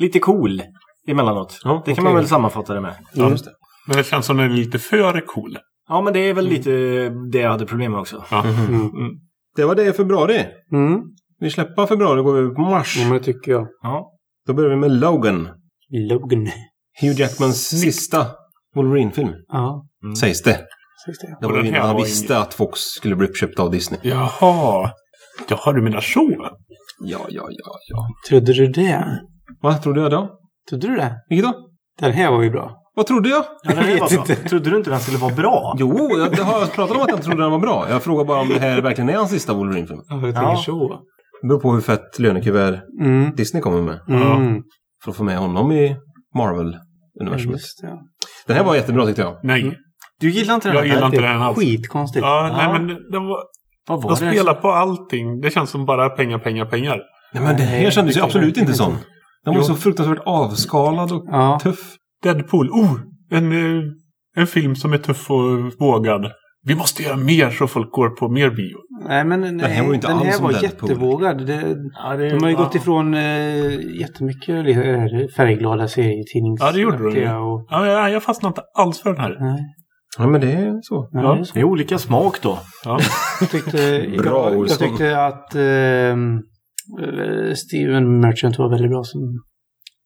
Speaker 4: Lite cool emellanåt.
Speaker 3: Ja,
Speaker 4: det kan
Speaker 5: okej.
Speaker 4: man väl sammanfatta det med.
Speaker 3: Ja, just det.
Speaker 2: Men det känns som den är lite för cool.
Speaker 4: Ja, men det är väl lite det jag hade problem med också.
Speaker 2: Ja.
Speaker 5: Mm.
Speaker 3: Det var det i februari.
Speaker 5: Mm.
Speaker 3: Vi släpper februari och går över på mars.
Speaker 5: Ja, men det tycker jag.
Speaker 4: Ja.
Speaker 3: Då börjar vi med Logan.
Speaker 5: Logan.
Speaker 3: Hugh Jackmans sista Wolverine-film.
Speaker 5: Ja,
Speaker 3: Sägs det.
Speaker 5: sägs det.
Speaker 3: Det var
Speaker 2: den
Speaker 3: innan
Speaker 2: här
Speaker 3: han
Speaker 2: var
Speaker 3: visste att Fox skulle bli uppköpt av Disney.
Speaker 2: Jaha. Jaha, du menar så?
Speaker 3: Ja, ja, ja, ja.
Speaker 5: Trodde du det?
Speaker 3: Vad trodde jag då?
Speaker 5: Trodde du det?
Speaker 3: Vilket då?
Speaker 5: Den här var ju bra.
Speaker 3: Vad trodde jag?
Speaker 4: Ja, den
Speaker 5: vet inte.
Speaker 4: Trodde du inte den skulle vara bra?
Speaker 3: Jo, jag, har jag pratat om att jag trodde den var bra. Jag frågar bara om det här verkligen är hans sista Wolverine-film.
Speaker 5: Ja, jag
Speaker 4: Ja.
Speaker 5: tänker så.
Speaker 3: Det beror på hur fett lönekuvert
Speaker 5: Mm.
Speaker 3: Disney kommer med.
Speaker 5: Mm.
Speaker 3: För att få med honom i Marvel-universumet.
Speaker 5: Just det.
Speaker 3: Den här var jättebra tyckte jag.
Speaker 2: Nej.
Speaker 5: Mm.
Speaker 4: Du gillar inte den
Speaker 2: Jag
Speaker 4: här?
Speaker 2: gillar inte den alls.
Speaker 5: Skitkonstigt.
Speaker 2: Ja,
Speaker 4: Ja.
Speaker 2: nej men det var...
Speaker 4: Vad var
Speaker 2: De
Speaker 4: det?
Speaker 2: spelar på allting. Det känns som bara pengar, pengar, pengar.
Speaker 3: Nej, men det här kändes ju absolut inte
Speaker 5: jag inte.
Speaker 3: Den var
Speaker 2: Jo.
Speaker 3: så fruktansvärt avskalad och
Speaker 5: Ja.
Speaker 3: tuff.
Speaker 2: Deadpool. Oh! En, eh, en film som är tuff och vågad. Vi måste göra mer så folk går på mer bio.
Speaker 5: Nej, men nej,
Speaker 3: här var inte
Speaker 5: den här var jättevågad. Det,
Speaker 4: Ja, det,
Speaker 5: de har ju
Speaker 4: ja.
Speaker 5: gått ifrån eh, jättemycket eh, färgglada serietidnings...
Speaker 2: Ja, det gjorde de ju.
Speaker 5: Och,
Speaker 2: Ja, jag, jag fastnade inte alls för den här.
Speaker 5: nej,
Speaker 3: Ja, men det är så.
Speaker 2: Ja.
Speaker 5: det är så.
Speaker 4: Det är olika smak då.
Speaker 2: Ja.
Speaker 5: Jag tyckte,
Speaker 3: Bra,
Speaker 5: jag, jag tyckte att ehm, eh, Steven Merchant var väldigt bra som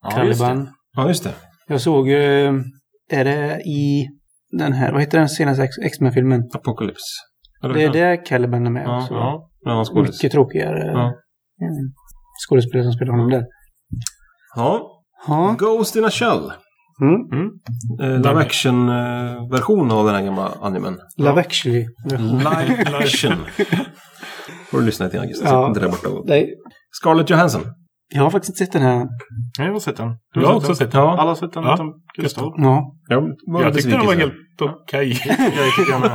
Speaker 4: Ja, just.
Speaker 5: Caliban.
Speaker 3: Ja, just det.
Speaker 5: Jag såg, eh, är det i den här, vad heter den senaste X-Men-filmen?
Speaker 3: Apocalypse. Eller
Speaker 5: Det är där Caliban är med
Speaker 3: Ja,
Speaker 5: också.
Speaker 3: ja. Annan skådis.
Speaker 5: Mycket tråkigare
Speaker 3: Ja.
Speaker 5: mm, skådespelare som spelar honom där.
Speaker 3: Ja.
Speaker 5: Ja.
Speaker 3: Ghost in a Shell.
Speaker 5: Mm.
Speaker 3: Eh, live action-version av den här gamla animen.
Speaker 5: Love actually.
Speaker 3: Live action. Får du lyssna till August.
Speaker 5: Ja.
Speaker 3: Ja. Inte där borta.
Speaker 5: Nej,
Speaker 3: Scarlett Johansson.
Speaker 5: Jag har faktiskt inte sett den här.
Speaker 4: Ja, jag har sett den.
Speaker 2: Jag har också sett den.
Speaker 3: Ja.
Speaker 4: Alla har sett den
Speaker 2: Ja.
Speaker 4: utom Gustav.
Speaker 5: Ja.
Speaker 3: Jag,
Speaker 2: Jag tyckte den var helt okej.
Speaker 4: Med.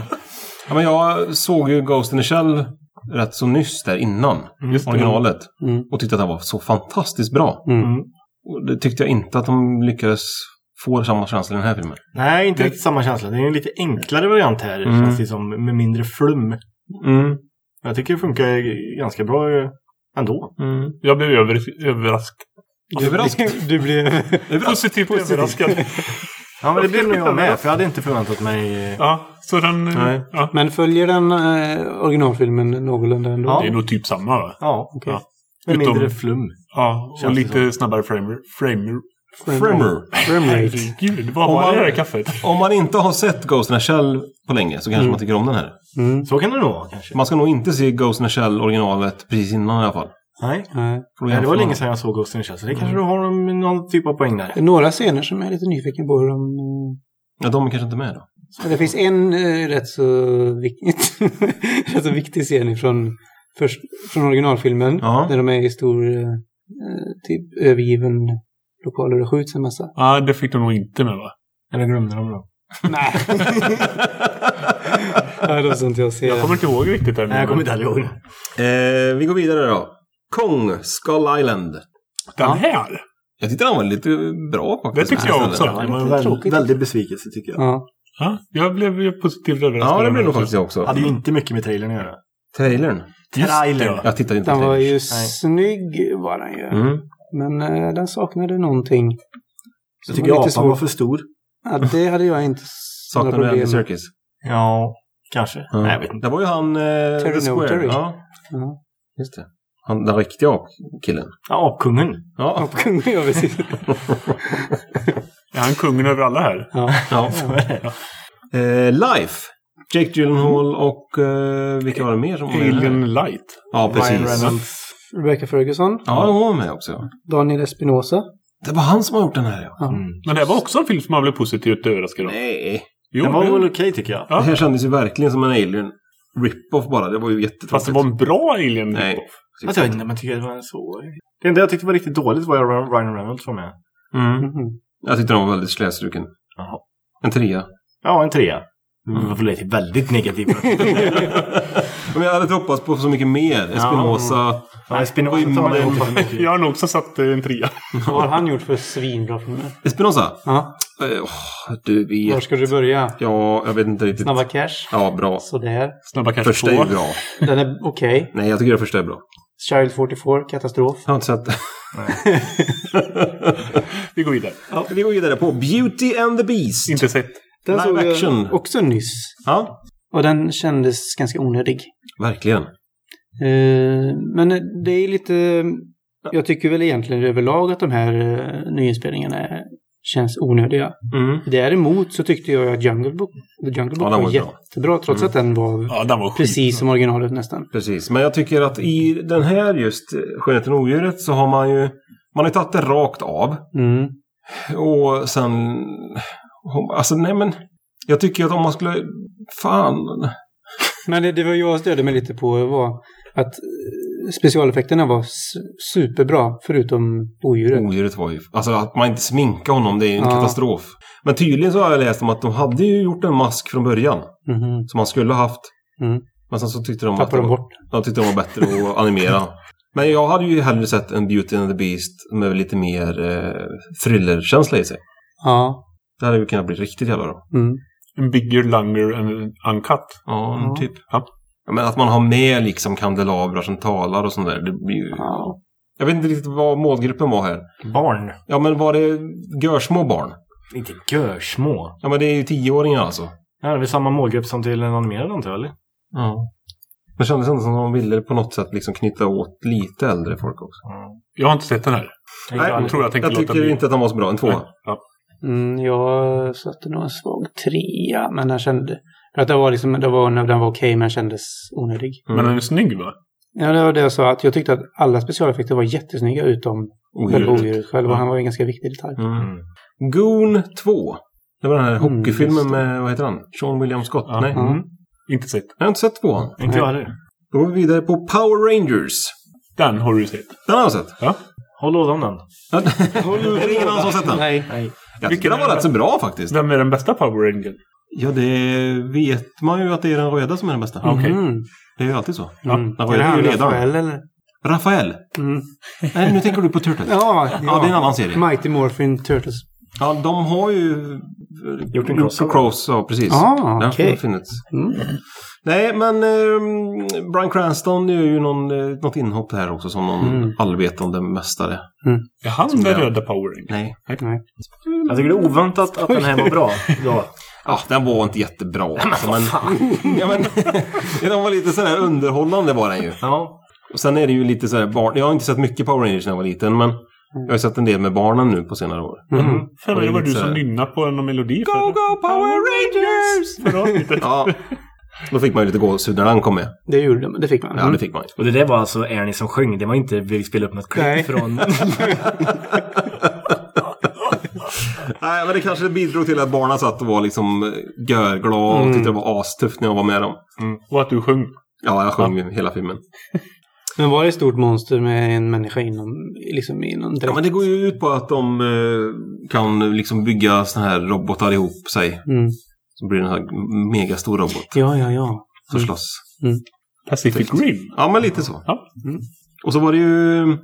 Speaker 3: Ja, men jag såg ju Ghost in a Shell rätt så nyss där innan.
Speaker 2: Just det.
Speaker 3: Originalet.
Speaker 5: Mm.
Speaker 3: Och tyckte att den var så fantastiskt bra.
Speaker 5: Mm.
Speaker 3: Och det tyckte jag inte att de lyckades få samma känsla i den här filmen.
Speaker 4: Nej, inte riktigt samma känsla. Det är en lite enklare variant här.
Speaker 3: Mm.
Speaker 4: Känns det som. Med mindre flum.
Speaker 3: Mm.
Speaker 4: Jag tycker det funkar ganska bra ändå.
Speaker 3: Mm.
Speaker 2: Jag blev över, överraskad.
Speaker 3: Överraskad.
Speaker 5: Du blev...
Speaker 2: Positivt överraskad.
Speaker 4: Ja, men det blev nog jag med. För jag hade inte förväntat mig... eh,
Speaker 2: Ja, så den...
Speaker 4: Nej.
Speaker 2: Ja,
Speaker 5: Men följer den eh, originalfilmen någorlunda ändå?
Speaker 4: Ja.
Speaker 2: det är nog typ samma va?
Speaker 4: Ja,
Speaker 5: Okej.
Speaker 2: Ja.
Speaker 4: med
Speaker 2: Utom-
Speaker 4: mindre flum.
Speaker 2: Ja, och lite snabbare framer. framer.
Speaker 3: Framer.
Speaker 5: Framerate.
Speaker 2: Herregud, vad
Speaker 3: Om
Speaker 2: var
Speaker 3: man-
Speaker 2: det här kaffet?
Speaker 3: Om man inte har sett Ghost in a Shell på länge så kanske
Speaker 5: Mm.
Speaker 3: man tycker om den här.
Speaker 5: Mm.
Speaker 4: Så kan det nog vara kanske.
Speaker 3: Man ska nog inte se Ghost in a Shell originalet precis innan i alla fall.
Speaker 4: Nej.
Speaker 5: Nej.
Speaker 4: Nej, det var länge sedan jag såg Ghost in the Shell. Så det kanske du har någon typ av poäng där.
Speaker 5: Det är några scener som jag är lite nyfiken på hur de...
Speaker 3: Ja, de är kanske inte med då.
Speaker 5: Men Det finns en eh, rätt, så viktigt, rätt så viktig scen från, först, från originalfilmen.
Speaker 3: Ja.
Speaker 5: Där de är i stor, eh, eh, typ övergiven lokal och skjuts en massa.
Speaker 2: Ja, det fick de nog inte med va?
Speaker 4: Eller glömde de då?
Speaker 5: Nej. ja, det är sånt jag ser.
Speaker 2: Jag kommer inte ihåg riktigt. Här,
Speaker 4: Nej, jag kommer inte ihåg.
Speaker 3: Eh, vi går vidare då. Kong, Skull Island.
Speaker 2: Den här?
Speaker 3: Jag tyckte den var lite bra faktiskt.
Speaker 2: Det tyckte jag också.
Speaker 4: Det var väldigt, väldigt besvikelse tycker jag.
Speaker 5: Ja.
Speaker 2: Ja, jag blev positivt överraskad.
Speaker 3: Ja, det blev
Speaker 2: den
Speaker 3: nog faktiskt jag också.
Speaker 4: Hade ju inte mycket med trailern att göra.
Speaker 3: Trailern.
Speaker 4: Trailern.
Speaker 2: ja.
Speaker 3: Jag tittade inte
Speaker 5: Den
Speaker 3: på
Speaker 5: var ju
Speaker 4: Nej.
Speaker 5: snygg var den ju.
Speaker 3: Mm.
Speaker 5: Men eh, den saknade någonting
Speaker 4: Jag tycker apan
Speaker 5: svår.
Speaker 4: var för stor.
Speaker 5: Ja, det hade jag inte s- några
Speaker 3: Saknar du Andy. Serkis?
Speaker 4: Ja, kanske.
Speaker 3: Ja.
Speaker 4: Nej, jag vet inte.
Speaker 3: Det var ju han... Eh,
Speaker 5: Terry
Speaker 3: The Square.
Speaker 5: Notary.
Speaker 3: Ja,
Speaker 5: Ja.
Speaker 3: just det. Han, den riktiga apkillen.
Speaker 4: Ja, apkungen.
Speaker 3: Ja.
Speaker 5: Kung, ja, precis.
Speaker 2: Är han kungen över alla här?
Speaker 5: Ja.
Speaker 3: ja. eh, Life. Jake Gyllenhaal och... Eh, vilka var det mer som var?
Speaker 2: Alien Light.
Speaker 3: Ja,
Speaker 4: Ryan
Speaker 3: precis.
Speaker 5: Rebecca Ferguson.
Speaker 3: Ja, hon var med också.
Speaker 5: Daniel Espinosa.
Speaker 3: Det var han som har gjort den här, ja.
Speaker 4: Mm.
Speaker 2: Men det var också en film som man blev positivt överraskad av.
Speaker 3: Nej.
Speaker 2: Jo,
Speaker 4: Den var
Speaker 2: det-
Speaker 4: väl okej tycker jag.
Speaker 2: Ja.
Speaker 3: Det här kändes ju verkligen som en alien rip-off bara. Det var ju jättetråkigt.
Speaker 2: Fast det var en bra Alien
Speaker 3: Nej.
Speaker 2: rip-off.
Speaker 4: Alltså, jag vet inte, men jag tycker det var så... Det enda jag tyckte var riktigt dåligt var Ryan Reynolds var med.
Speaker 3: Mm.
Speaker 5: Mhm.
Speaker 3: Jag tyckte den var väldigt slätstruken.
Speaker 4: Jaha.
Speaker 3: En trea.
Speaker 4: Ja, en trea.
Speaker 3: Mm.
Speaker 4: Det var lite väldigt negativt.
Speaker 3: Men jag hade inte hoppats på så mycket mer. Espinosa.
Speaker 4: Ja, man ihop för mycket.
Speaker 2: Jag har nog också satt en trea.
Speaker 5: Vad har han gjort för svinbra filmer?
Speaker 3: Espinosa?
Speaker 5: Ja.
Speaker 3: Åh, du
Speaker 5: Var
Speaker 3: vet.
Speaker 5: ska du börja?
Speaker 3: Ja, jag vet inte riktigt.
Speaker 5: Snabba Cash?
Speaker 3: Ja, bra.
Speaker 5: Sådär.
Speaker 2: Snabba Cash
Speaker 3: Första
Speaker 2: 2.
Speaker 3: är bra.
Speaker 5: Den är okej.
Speaker 3: Nej, jag tycker det första är bra.
Speaker 5: Child 44, katastrof.
Speaker 3: Jag har inte sett
Speaker 2: Vi går vidare.
Speaker 3: Vi går vidare på Beauty and the Beast.
Speaker 2: Inte sett.
Speaker 5: Den
Speaker 3: Live
Speaker 5: såg jag
Speaker 3: action.
Speaker 5: också nyss.
Speaker 3: Ja,
Speaker 5: Och den kändes ganska onödig.
Speaker 3: verkligen.
Speaker 5: Eh, men det är lite... Jag tycker väl egentligen överlag att de här uh, nyinspelningarna känns onödiga.
Speaker 3: Mm.
Speaker 5: Däremot så tyckte jag att Jungle Book, The Jungle Book
Speaker 3: Ja,
Speaker 5: var,
Speaker 3: var bra.
Speaker 5: jättebra. Trots att den var
Speaker 2: Ja, den var
Speaker 5: precis som originalet nästan.
Speaker 3: Precis, men jag tycker att i den här just eh, Skönheten och odjuret så har man ju man har tagit det rakt av.
Speaker 5: Mm.
Speaker 3: Och sen... Alltså nej men... Jag tycker att om man skulle... Fan.
Speaker 5: Men det, det var jag störde mig lite på var att eh, specialeffekterna var superbra förutom odjuret.
Speaker 3: Odjuret var ju... Alltså att man inte sminkar honom, det är ju en
Speaker 5: Ja.
Speaker 3: katastrof. Men tydligen så har jag läst om att de hade ju gjort en mask från början.
Speaker 5: Mhm.
Speaker 3: Som man skulle ha haft.
Speaker 5: Mm.
Speaker 3: Men sen så tyckte de att
Speaker 5: Tappade
Speaker 3: det
Speaker 5: de bort.
Speaker 3: de tyckte de var bättre att animera. Men jag hade ju hellre sett en Beauty and the Beast med lite mer eh, thrillerkänsla i sig.
Speaker 5: Ja.
Speaker 3: Det hade ju kunnat bli riktigt jävla bra.
Speaker 5: Mm.
Speaker 2: En bigger, longer and uncut.
Speaker 3: Ja,
Speaker 5: Ja.
Speaker 3: typ.
Speaker 2: Ja.
Speaker 3: Ja, Men att man har med liksom kandelabrar som talar och sånt där. Det blir ju...
Speaker 5: Ja.
Speaker 3: Jag vet inte riktigt vad målgruppen var här.
Speaker 4: Barn.
Speaker 3: Ja, men var det görsmå barn?
Speaker 4: Inte görsmå.
Speaker 3: Ja, men det är ju tioåringar alltså.
Speaker 4: Ja, det är väl samma målgrupp som till en animerad antar jag, eller?
Speaker 3: Ja. Det kändes ändå som att de ville på något sätt liksom knyta åt lite äldre folk också.
Speaker 2: Jag har inte sett den här.
Speaker 3: Nej,
Speaker 2: Jag tror jag
Speaker 3: Jag tycker
Speaker 2: bli.
Speaker 3: inte att de var så bra. En tvåa.
Speaker 2: Ja.
Speaker 5: Mm, jag satte nog en svag trea, men den kände... För att det var liksom, det var, den var okej, men kändes onödig.
Speaker 3: Mm.
Speaker 2: Men den är snygg va?
Speaker 5: Ja, det var det jag sa, att jag tyckte att alla specialeffekter var jättesnygga utom själva
Speaker 3: Odjuret.
Speaker 5: själv. Och
Speaker 2: Ja.
Speaker 5: han var en ganska viktig detalj.
Speaker 3: Mm. Goon 2. Det var den här
Speaker 5: Mm,
Speaker 3: hockeyfilmen med, vad heter han? Sean William Scott?
Speaker 2: Ja.
Speaker 3: Nej.
Speaker 5: Mm.
Speaker 2: Inte sett.
Speaker 3: Jag har inte sett tvåan.
Speaker 4: Inte jag heller.
Speaker 3: Då går vi vidare på Power Rangers.
Speaker 2: Den har du sett.
Speaker 3: Den har jag sett.
Speaker 2: Ja.
Speaker 4: Håll lådan den.
Speaker 3: är det ingen annan som har sett den?
Speaker 5: Nej.
Speaker 4: Nej.
Speaker 3: Jag
Speaker 2: Vilken
Speaker 3: tycker den var rätt så bra faktiskt.
Speaker 2: Vem är den bästa Power Ranger?
Speaker 3: Ja, det vet man ju att det är den röda som är den bästa.
Speaker 2: Okej.
Speaker 5: Mm.
Speaker 3: Det är ju alltid så.
Speaker 5: Mm.
Speaker 3: den
Speaker 5: Är
Speaker 3: röda
Speaker 5: det
Speaker 3: är ju ledaren.
Speaker 5: Rafael eller?
Speaker 3: Rafael.
Speaker 5: Mm.
Speaker 3: Nej, nu tänker du på Turtles.
Speaker 5: Ja,
Speaker 3: Ja, det är en annan serie.
Speaker 5: Mighty Morphin Turtles.
Speaker 3: Ja, de har ju
Speaker 4: Gjort en crossover.
Speaker 3: cross, ja precis.
Speaker 5: Ah,
Speaker 3: Den har funnits.
Speaker 5: Mm.
Speaker 3: Nej, men eh, Brian Cranston gör ju någon, eh, något inhopp här också som någon
Speaker 5: Mm.
Speaker 3: allvetande mästare.
Speaker 2: Är han den röda Power Ranger?
Speaker 3: Nej.
Speaker 5: Nej.
Speaker 4: Jag tycker det är oväntat att den här var bra. Ja.
Speaker 3: Ja, den var inte jättebra. Alltså, men, ja, men, den var lite sådär underhållande var den ju.
Speaker 4: ja.
Speaker 3: Och sen är det ju lite sådär barn. Jag har inte sett mycket Power Rangers när jag var liten, men jag har sett en del med barnen nu på senare år.
Speaker 5: Mm.
Speaker 2: För mig, det var du som nynnade på en melodi.
Speaker 3: Go, go, Power Rangers!
Speaker 2: Förra avsnittet.
Speaker 3: Ja. Då fick man ju lite gåshud när den kom med.
Speaker 5: Det gjorde de, det fick man.
Speaker 3: Ja, det fick man ju.
Speaker 4: Och det där var alltså Ernie som sjöng. Det var inte vi spelade upp något klipp
Speaker 5: Nej.
Speaker 4: från...
Speaker 3: Nej, men det kanske bidrog till att barnen satt och var liksom eh, görglada och
Speaker 5: Mm.
Speaker 3: tyckte det var astufft när jag var med dem.
Speaker 2: Och att du sjöng.
Speaker 3: Ja, jag sjöng ju hela filmen.
Speaker 5: Men var det ett stort monster med en människa inom, liksom inom
Speaker 3: Ja,
Speaker 5: dräkt?
Speaker 3: men det går ju ut på att de eh, kan liksom bygga såna här robotar ihop sig.
Speaker 5: Mm.
Speaker 3: Så blir det en här megastor robot
Speaker 5: Ja, ja, ja.
Speaker 3: som
Speaker 5: Mm.
Speaker 3: slåss.
Speaker 2: Pacific Rim.
Speaker 3: Ja, men lite så.
Speaker 2: Ja.
Speaker 5: Mm.
Speaker 3: Och så var det ju...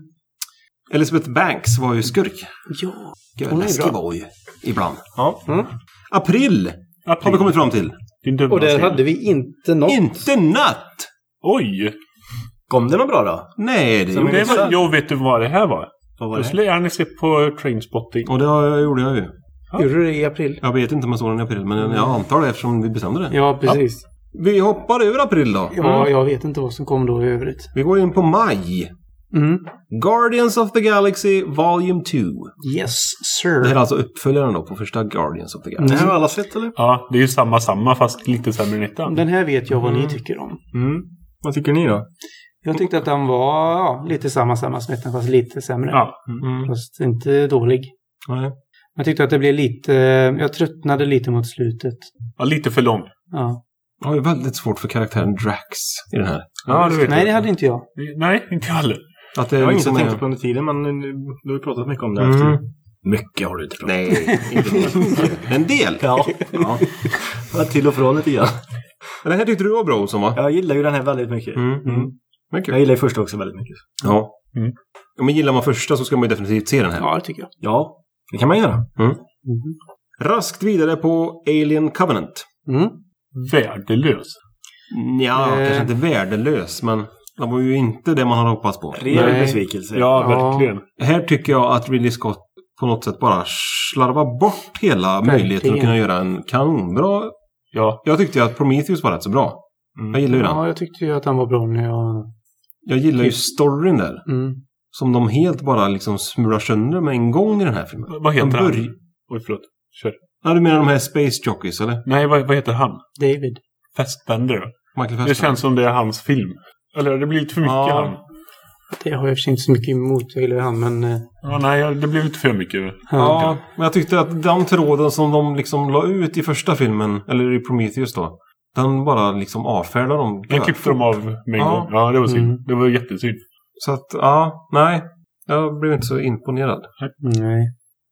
Speaker 3: Elizabeth Banks var ju skurk.
Speaker 5: Ja.
Speaker 3: Gud,
Speaker 5: Hon är bra.
Speaker 3: var hon ju. Ibland.
Speaker 4: Ja.
Speaker 5: Mm.
Speaker 3: April har vi kommit fram till.
Speaker 5: Och där hade vi inte något.
Speaker 3: Inte natt!
Speaker 2: Oj!
Speaker 4: Kom det något bra då?
Speaker 3: Nej, det gjorde
Speaker 2: Det
Speaker 3: inte.
Speaker 2: jag vet du vad det här var?
Speaker 4: Vad var det?
Speaker 2: skulle jag gärna se på Trainspotting.
Speaker 3: Och det har- gjorde jag ju.
Speaker 5: Gjorde du det i april?
Speaker 3: Jag vet inte om jag såg den i april, men jag antar det eftersom vi bestämde det.
Speaker 5: Ja, precis.
Speaker 3: Vi hoppar över april då.
Speaker 5: Ja, jag vet inte vad som kom då i övrigt.
Speaker 3: Vi går in på maj.
Speaker 5: Mm.
Speaker 3: Guardians of the Galaxy Volume 2.
Speaker 5: Yes,
Speaker 3: Det här är
Speaker 5: sir.
Speaker 3: alltså uppföljaren då på första Guardians of the Galaxy.
Speaker 4: Det här har alla sett eller?
Speaker 2: Ja, det är ju samma samma fast lite sämre än ettan.
Speaker 5: Den här vet jag vad ni tycker om.
Speaker 4: Mm. Vad tycker ni då?
Speaker 5: Jag tyckte att den var ja, lite samma, samma som ettan, fast lite sämre.
Speaker 2: Ja.
Speaker 3: Mm.
Speaker 5: Fast inte dålig.
Speaker 3: Nej.
Speaker 5: Jag tyckte att det blev lite... Jag tröttnade lite mot slutet.
Speaker 2: ja, lite för lång.
Speaker 5: Ja.
Speaker 3: Jag har väldigt svårt för karaktären Drax i den här.
Speaker 2: Ja, det vet
Speaker 5: Nej,
Speaker 2: jag.
Speaker 5: det hade inte jag.
Speaker 2: Nej, inte jag heller.
Speaker 3: Att det
Speaker 4: Jag har
Speaker 3: liksom
Speaker 4: inte
Speaker 3: är-
Speaker 4: tänkt på det under tiden, men nu- du har pratat mycket om det.
Speaker 3: Mm.
Speaker 4: efter. Mycket har du inte pratat
Speaker 3: Nej, inte. En del.
Speaker 4: Ja.
Speaker 3: Ja.
Speaker 4: Till och från lite grann.
Speaker 3: Den här tyckte du var bra som va?
Speaker 4: Jag gillar ju den här väldigt mycket.
Speaker 3: Mm. Mm. Men
Speaker 4: Jag gillar ju första också väldigt mycket.
Speaker 3: Ja.
Speaker 2: Mm.
Speaker 3: Ja, Men gillar man första så ska man ju definitivt se den här.
Speaker 5: Ja, det tycker jag.
Speaker 4: Ja, det kan man göra.
Speaker 3: Raskt vidare på Alien Covenant.
Speaker 5: Mm.
Speaker 2: Värdelös.
Speaker 3: Ja,
Speaker 5: Eh.
Speaker 3: kanske inte värdelös, men det var ju inte det man hade hoppats på.
Speaker 4: Rejäl
Speaker 5: Nej.
Speaker 4: besvikelse.
Speaker 2: Ja,
Speaker 5: Ja.
Speaker 2: verkligen.
Speaker 3: Här tycker jag att Ridley Scott på något sätt bara slarvar bort hela möjligheten att kunna göra en kanonbra...
Speaker 2: Ja.
Speaker 3: Jag tyckte ju att Prometheus var rätt så bra.
Speaker 4: Mm.
Speaker 3: Jag gillar ju den.
Speaker 5: Ja, jag tyckte ju att han var bra när jag...
Speaker 3: Jag gillar ju storyn där.
Speaker 5: Mm.
Speaker 3: Som de helt bara liksom smular sönder med en gång i den här filmen.
Speaker 2: Vad heter han?
Speaker 3: börj-
Speaker 2: Oj, förlåt. Kör.
Speaker 3: Ja, du menar de här Space Jockeys, eller?
Speaker 2: Nej, vad, vad heter han?
Speaker 5: David.
Speaker 2: Fastbender.
Speaker 3: Michael
Speaker 2: Det
Speaker 3: Fassbender.
Speaker 2: känns som det är hans film. Eller det blir lite för mycket
Speaker 3: Ja.
Speaker 2: han.
Speaker 5: Det har jag för sig inte så mycket emot. Ju han, men... eh,
Speaker 2: Ja, nej, det blev lite för mycket.
Speaker 3: Ja, men jag tyckte att den tråden som de liksom la ut i första filmen, eller i Prometheus då. Den bara liksom avfärdar dem.
Speaker 2: Den klippte de av med en
Speaker 3: Ja.
Speaker 2: gång. Ja, det var synd.
Speaker 5: Mm.
Speaker 2: Det var jättesynd.
Speaker 3: Så att, ja, nej. Jag blev inte så imponerad.
Speaker 5: Nej.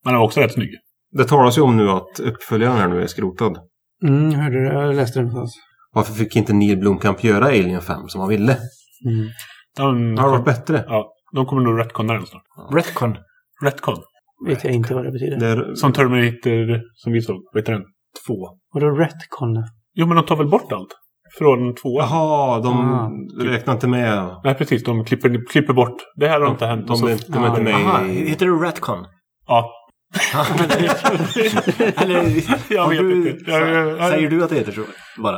Speaker 2: Men han var också rätt snygg.
Speaker 3: Det talas ju om nu att uppföljaren här nu är skrotad.
Speaker 5: Mm, jag hörde det. Jag läste det någonstans.
Speaker 3: Varför fick inte Neil Blomkamp göra Alien 5 som han ville?
Speaker 5: Mm.
Speaker 2: De,
Speaker 3: Det hade varit bättre.
Speaker 2: ja, de kommer nog retconna den snart.
Speaker 4: Retcon.
Speaker 2: Retcon.
Speaker 5: Vet jag inte vad det betyder.
Speaker 3: Det är,
Speaker 2: Som Terminator som vi såg. Vad heter den?
Speaker 4: Två.
Speaker 5: Vadå retcon?
Speaker 2: Jo, men de tar väl bort allt? Från tvåan?
Speaker 3: Jaha, de
Speaker 5: Ah.
Speaker 3: räknar inte med...
Speaker 2: Nej, precis. De klipper, klipper bort. Det här har inte hänt.
Speaker 3: De,
Speaker 2: så-
Speaker 3: de, de är inte med
Speaker 4: Aha, heter det Retcon?
Speaker 2: Ja,
Speaker 4: Eller,
Speaker 2: jag vet
Speaker 4: du,
Speaker 2: inte. Jag- jag- jag-
Speaker 4: Säger du att det heter så? Bara.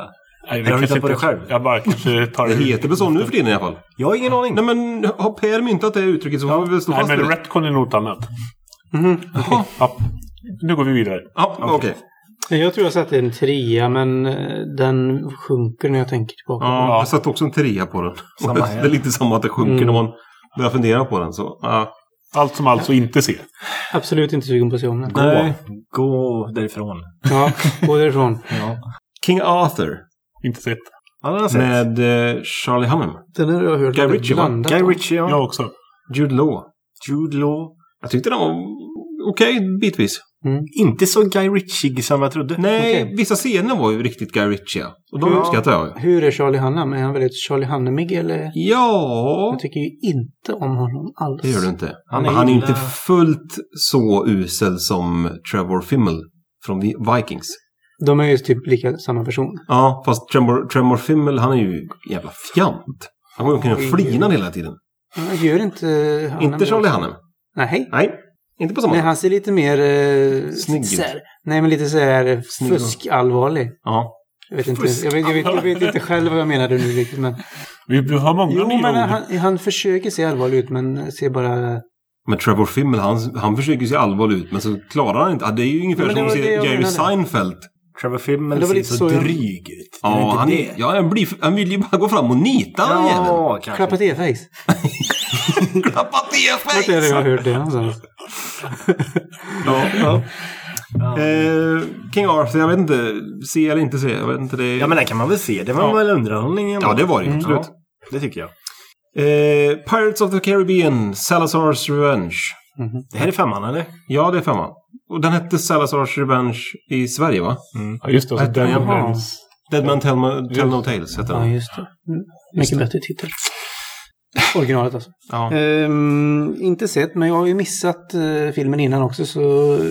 Speaker 2: Nej,
Speaker 4: Eller har du hittat på det själv?
Speaker 2: Jag bara kanske tar
Speaker 3: Det heter väl så nu för tiden i alla fall?
Speaker 4: Jag har ingen aning.
Speaker 3: Nej men har Per myntat det uttrycket så får vi väl stå
Speaker 2: Nej,
Speaker 3: fast
Speaker 2: men
Speaker 3: vid det.
Speaker 2: retcon är något annat.
Speaker 5: Mhm.
Speaker 3: Jaha.
Speaker 2: Ja. Nu går vi vidare.
Speaker 3: Ja, okej.
Speaker 5: Jag tror jag satte en trea, men eh, den sjunker när jag tänker tillbaka.
Speaker 3: Ja, jag satte också en trea på den.
Speaker 4: Samma
Speaker 3: det är lite samma att det sjunker
Speaker 5: Mm.
Speaker 3: när man börjar fundera på den. Så, ja.
Speaker 2: Allt som alltså inte ser.
Speaker 5: Absolut inte sugen på att se om den.
Speaker 4: Gå,
Speaker 3: Nej.
Speaker 4: gå därifrån.
Speaker 5: Ja, gå därifrån.
Speaker 4: Ja.
Speaker 3: King Arthur
Speaker 2: Inte sett.
Speaker 4: Sett.
Speaker 3: med eh, Charlie Hunnam.
Speaker 5: Den har jag hört
Speaker 3: Guy Ritchie, va?
Speaker 4: Guy. Ritchie, ja.
Speaker 2: Jag också.
Speaker 3: Jude Law.
Speaker 4: Jude Law.
Speaker 3: Jag tyckte den var okej bitvis.
Speaker 4: Inte så Guy Ritchie som jag trodde.
Speaker 3: Nej,
Speaker 5: Okej.
Speaker 3: vissa scener var ju riktigt Guy Ritchie. Och de
Speaker 4: Ja.
Speaker 3: uppskattar jag.
Speaker 5: Hur är Charlie Hunnam? Är han väldigt Charlie Hunnamig eller?
Speaker 3: Ja,
Speaker 5: Jag tycker ju inte om honom alls.
Speaker 3: det gör du inte.
Speaker 4: Han
Speaker 3: Han
Speaker 4: är
Speaker 3: inte fullt så usel som Trevor Fimmel från Vi- Vikings.
Speaker 5: De är ju typ lika samma person.
Speaker 3: Ja, fast Trevor, Trevor Fimmel, han är ju jävla fjant. Han går omkring och flinar hela tiden.
Speaker 5: Han gör inte Hunnam
Speaker 3: Inte Charlie? Hunnam.
Speaker 5: Nej.
Speaker 3: Nej, inte på samma
Speaker 5: Nej,
Speaker 3: sätt.
Speaker 5: han ser lite mer... Eh,
Speaker 3: Snygg ut.
Speaker 5: så här- Nej, men lite så här
Speaker 3: Snygg och-
Speaker 5: fuskallvarlig.
Speaker 3: Ja.
Speaker 5: Jag vet, inte, jag, vet, jag, vet, jag vet inte själv vad jag menade nu riktigt, men...
Speaker 2: Vi vi har många
Speaker 5: Jo,
Speaker 2: nya
Speaker 5: men
Speaker 2: ord.
Speaker 5: han, han försöker se allvarlig ut, men ser bara...
Speaker 3: Men Trevor Fimmel, han, han försöker se allvarlig ut, men så klarar han inte. Det är ju ungefär som att
Speaker 5: var det
Speaker 3: se
Speaker 5: jag
Speaker 3: Jerry
Speaker 5: menade.
Speaker 3: Seinfeld.
Speaker 4: Trevor Fimmel
Speaker 5: Men det var
Speaker 4: ser
Speaker 5: lite
Speaker 4: så,
Speaker 5: så jag-
Speaker 4: dryg ut. Det är
Speaker 3: Ja,
Speaker 4: inte
Speaker 3: han,
Speaker 4: det.
Speaker 3: ja han, blir, han vill ju bara gå fram och nita den jäveln.
Speaker 4: Ja, kanske.
Speaker 5: Klappa T-face.
Speaker 3: Klappa
Speaker 5: Vart är det jag har hört det någonstans?
Speaker 3: Ja, ja.
Speaker 4: Ja.
Speaker 3: Eh, King Arthur, jag vet inte. Se eller inte se. Jag vet inte. Det...
Speaker 4: ja, men den kan man väl se. Det var
Speaker 2: Ja.
Speaker 4: väl underhållning?
Speaker 3: ja, det var det.
Speaker 4: Mm.
Speaker 3: Absolut.
Speaker 4: Ja, det tycker jag.
Speaker 3: Eh, Pirates of the Caribbean, Salazar's Revenge.
Speaker 4: Det här är femman, eller?
Speaker 3: Ja, det är femman. Och den hette Salazar's Revenge i Sverige, va?
Speaker 2: Ja, just det. Och så
Speaker 3: Vad heter den?
Speaker 2: Deadlands.
Speaker 3: Dead Man Tell, Tell No Tales heter
Speaker 5: Ja,
Speaker 3: den.
Speaker 5: just det. Mm. Mycket bättre titel. Originalet alltså.
Speaker 3: Ja.
Speaker 5: Ehm, inte sett, men jag har ju missat eh, filmen innan också, så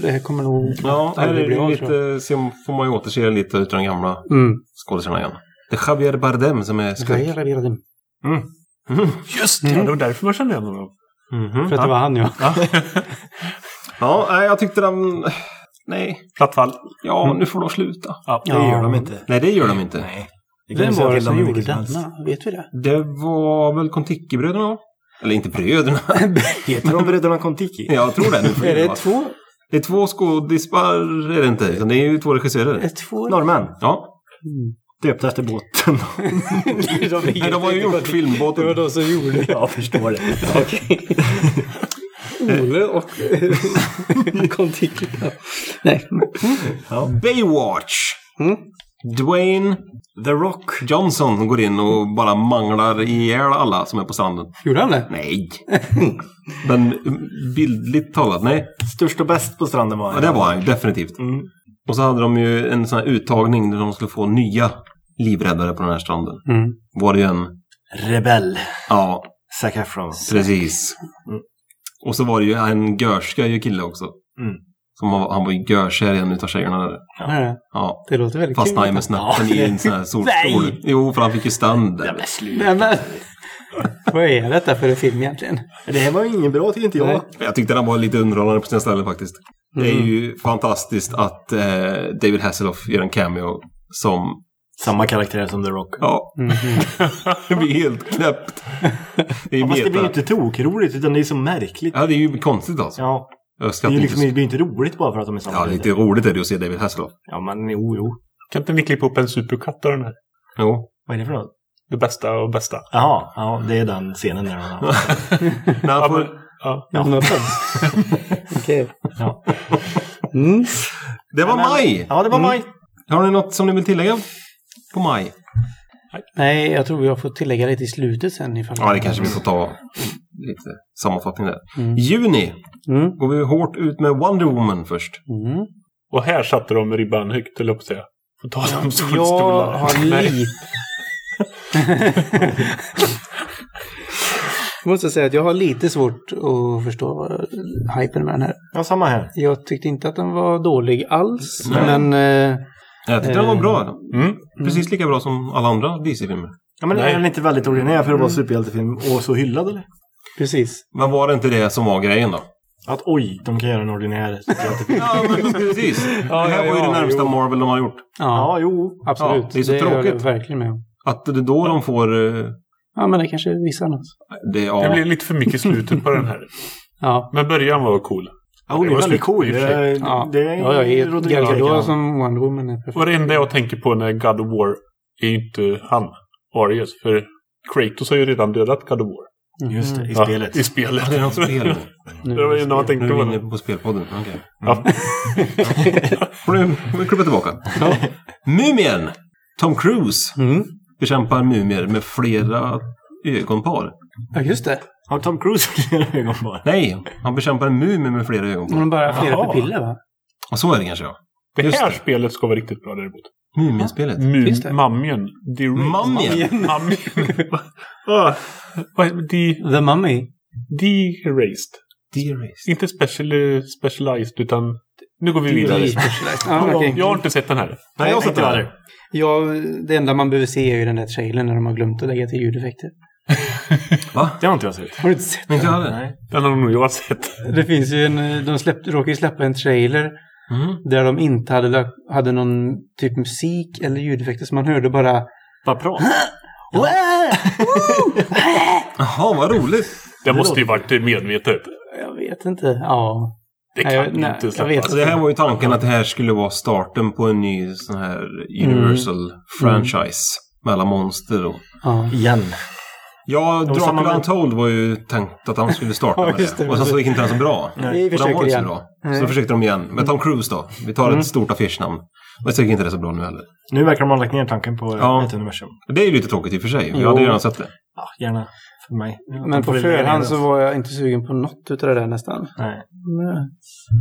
Speaker 5: det här kommer nog
Speaker 3: Ja, här är det
Speaker 5: av,
Speaker 3: lite, se får man ju återse lite utav de gamla
Speaker 5: Mm.
Speaker 3: skådisarna igen. Det är Javier Bardem som är skurk.
Speaker 5: göra det?
Speaker 3: Mm.
Speaker 2: Just det, det var därför man kände igen honom.
Speaker 3: Mhm.
Speaker 5: För att det var han ja.
Speaker 3: Ja, nej, jag tyckte den... Nej.
Speaker 2: Platt fall.
Speaker 3: Ja, nu får de sluta.
Speaker 2: Ja.
Speaker 4: Det gör de inte.
Speaker 3: Nej, det gör de inte.
Speaker 4: Nej.
Speaker 5: Vem var det
Speaker 4: till
Speaker 5: som gjorde denna? Vet vi det?
Speaker 3: Det var väl Kontiki-bröderna? va? Eller inte bröderna.
Speaker 4: Heter de Bröderna Kontiki?
Speaker 3: jag tror det. Nu
Speaker 5: Är
Speaker 3: det vara.
Speaker 5: två?
Speaker 3: det är två skådispar, är det inte. Utan det är ju två
Speaker 5: Är
Speaker 3: regissörer.
Speaker 5: det två?
Speaker 4: Norrmän.
Speaker 3: Ja.
Speaker 4: Döpta efter båten.
Speaker 3: Nej, de har ju gjort filmbåten.
Speaker 5: Det var de som gjorde det.
Speaker 4: Jag förstår det.
Speaker 5: Ole och Kontiki. Nej.
Speaker 3: Baywatch.
Speaker 5: Mm.
Speaker 3: Dwayne
Speaker 4: The Rock.
Speaker 3: Johnson går in och bara manglar ihjäl alla som är på stranden.
Speaker 5: Gjorde han det?
Speaker 3: Nej. Men bildligt talat, nej.
Speaker 4: Störst och bäst på stranden var
Speaker 3: Ja, det var han definitivt.
Speaker 4: Mm.
Speaker 3: Och så hade de ju en sån här uttagning där de skulle få nya livräddare på den här stranden.
Speaker 5: Mm.
Speaker 3: Var det ju en...
Speaker 4: Rebell.
Speaker 3: Ja,
Speaker 4: Zac Efron.
Speaker 3: precis.
Speaker 4: Mm.
Speaker 3: Och så var det ju en görska ju kille också.
Speaker 4: Mm.
Speaker 3: Som var, han var ju görkär i en utav tjejerna där.
Speaker 5: Ja.
Speaker 3: Ja.
Speaker 5: Det låter väldigt
Speaker 3: Fastnade
Speaker 5: kul.
Speaker 3: med snappen i en sån här solstol.
Speaker 4: Nej!
Speaker 3: Jo, för han fick ju stand där.
Speaker 5: Nej, men, vad är detta för en film egentligen?
Speaker 4: Det här var ju ingen bra tycker inte jag.
Speaker 5: Nej.
Speaker 3: Jag tyckte den var lite underhållande på sina ställen faktiskt. Det är ju fantastiskt att eh, David Hasselhoff gör en cameo som...
Speaker 4: Samma karaktär som The Rock.
Speaker 3: Ja, det blir helt knäppt. Det är
Speaker 4: Ja, fast det blir ju inte tokroligt utan det är så märkligt.
Speaker 3: Ja, det är ju konstigt alltså.
Speaker 4: Ja,
Speaker 3: Jag
Speaker 4: det, är ju
Speaker 3: inte
Speaker 4: liksom, det blir inte roligt bara för att de är samma
Speaker 3: Ja, lite roligt är det att se David Hasselhoff.
Speaker 4: Ja, men jo, jo.
Speaker 2: Kan inte ni klippa upp en supercut av den här?
Speaker 3: Jo.
Speaker 4: Vad är det för något?
Speaker 2: Det bästa och bästa.
Speaker 4: Jaha, ja, det är den scenen där. har-
Speaker 3: han
Speaker 2: Ja,
Speaker 3: får...
Speaker 2: men, ja.
Speaker 5: Ja, Okej.
Speaker 4: Ja.
Speaker 5: Mm.
Speaker 3: Det var
Speaker 4: Men-
Speaker 3: maj!
Speaker 4: Ja, det var maj.
Speaker 3: Har ni något som ni vill tillägga på maj?
Speaker 5: Nej, jag tror jag får tillägga lite i slutet sen ifall
Speaker 3: Ja, det kanske vi får ta lite sammanfattning där.
Speaker 5: Mm.
Speaker 3: Juni
Speaker 5: Mm.
Speaker 3: går vi hårt ut med Wonder Woman först.
Speaker 5: Mm.
Speaker 2: Och här satte de ribban högt, eller på säga. På tal om
Speaker 5: Jag
Speaker 2: solstolar.
Speaker 5: har
Speaker 2: Nej.
Speaker 5: lite... Jag måste säga att jag har lite svårt att förstå eh, hypen med den här.
Speaker 4: Ja, samma här.
Speaker 5: Jag tyckte inte att den var dålig alls,
Speaker 3: Nej.
Speaker 5: men... eh,
Speaker 3: Jag tyckte den var bra.
Speaker 2: Mm.
Speaker 3: Precis lika bra som alla andra DC-filmer.
Speaker 4: Ja, men
Speaker 2: Nej.
Speaker 4: är den inte väldigt originell för att vara superhjältefilm och så hyllad eller?
Speaker 5: Precis.
Speaker 3: Men var det inte det som var grejen då?
Speaker 4: Att oj, de kan göra en ordinär.
Speaker 3: Ja, men precis. det här
Speaker 5: ja,
Speaker 3: var ju det
Speaker 5: ja,
Speaker 3: närmsta
Speaker 5: jo.
Speaker 3: Marvel de har gjort.
Speaker 5: Ja,
Speaker 4: ja, jo.
Speaker 5: absolut.
Speaker 3: ja, det är så
Speaker 5: jag
Speaker 3: tråkigt.
Speaker 5: verkligen med.
Speaker 3: Att det är då de får... eh,
Speaker 5: Ja, men det kanske visar något.
Speaker 3: Det,
Speaker 2: Det
Speaker 3: ja.
Speaker 2: blev lite för mycket slutet på den här.
Speaker 5: Ja.
Speaker 2: Men början var cool.
Speaker 4: Ja, hon
Speaker 2: Det
Speaker 4: är
Speaker 2: var
Speaker 4: väldigt cool.
Speaker 2: sig.
Speaker 4: Det,
Speaker 5: Ja,
Speaker 4: det är
Speaker 5: ja, jag
Speaker 4: inga
Speaker 5: Gal. Gadot som Wonder Woman är perfekt.
Speaker 2: Och det enda jag tänker på när God of War är ju inte han, Arias. För Kratos har ju redan dödat God of War.
Speaker 4: Just det, i
Speaker 2: Ja,
Speaker 4: spelet.
Speaker 2: I spelet.
Speaker 3: Det är spel.
Speaker 5: Nu.
Speaker 2: Det var ju enda man
Speaker 3: Nu är vi inne på spelpodden. Okej.
Speaker 2: Ja.
Speaker 3: Får du får du klippa tillbaka. Mumien! Tom Cruise
Speaker 5: Mm.
Speaker 3: bekämpar mumier med flera ögonpar.
Speaker 5: Ja, just det.
Speaker 4: Har Tom Cruise flera ögon bara?
Speaker 3: Nej, han bekämpar en mumie med flera ögonpar.
Speaker 5: Har bara flera
Speaker 2: Jaha.
Speaker 5: pupiller va?
Speaker 3: Och så är det kanske ja.
Speaker 2: Det här
Speaker 3: det.
Speaker 2: spelet ska vara riktigt bra däremot.
Speaker 3: Mumienspelet.
Speaker 5: Finns det?
Speaker 2: Mum- Mammien. The. Ah, är- De-
Speaker 5: The Mummy.
Speaker 2: De-erased.
Speaker 3: Dearest.
Speaker 2: Inte special, specialized, utan... Nu går vi vidare.
Speaker 5: Ja, okej.
Speaker 2: Jag har inte sett den här.
Speaker 3: Nej, jag har sett
Speaker 4: jag
Speaker 3: här.
Speaker 5: Ja, det enda man behöver se är ju den där trailern när de har glömt att lägga till ljudeffekter.
Speaker 3: Va?
Speaker 4: Det har inte jag sett.
Speaker 5: Har du inte sett
Speaker 3: Inte jag heller.
Speaker 4: Nej.
Speaker 2: Den har nog jag sett.
Speaker 5: Det finns ju en, de släppte, råkade ju släppa en trailer
Speaker 3: Mm.
Speaker 5: där de inte hade, hade någon typ musik eller ljudeffekter så man hörde bara
Speaker 4: Bara prat.
Speaker 3: Jaha, vad roligt.
Speaker 2: Det måste ju varit medvetet.
Speaker 5: Jag vet inte. Ja.
Speaker 2: Det kan
Speaker 5: jag- nej,
Speaker 2: inte
Speaker 5: jag
Speaker 2: släppas.
Speaker 5: vet.
Speaker 3: Alltså det här var ju tanken att det här skulle vara starten på en ny sån här Universal franchise. Med alla monster och...
Speaker 5: ja.
Speaker 4: Igen.
Speaker 3: Ja,
Speaker 4: samma
Speaker 3: Dracula Untold var ju tänkt att han skulle starta med det. Och sen så gick inte den så bra.
Speaker 5: Vi
Speaker 3: Och den var inte så bra.
Speaker 5: Nej.
Speaker 3: Så försökte de igen. Med Tom Cruise då. Vi tar ett stort affischnamn. Men jag tycker inte det är så bra nu heller.
Speaker 4: Nu verkar de ha lagt ner tanken på
Speaker 3: Ja.
Speaker 4: ett universum.
Speaker 3: Det är ju lite tråkigt i och för sig. Jag hade gärna sett det.
Speaker 4: Ja, gärna. För mig.
Speaker 5: Men på förhand så var jag inte sugen på något utav det där nästan.
Speaker 4: Nej.
Speaker 5: Men,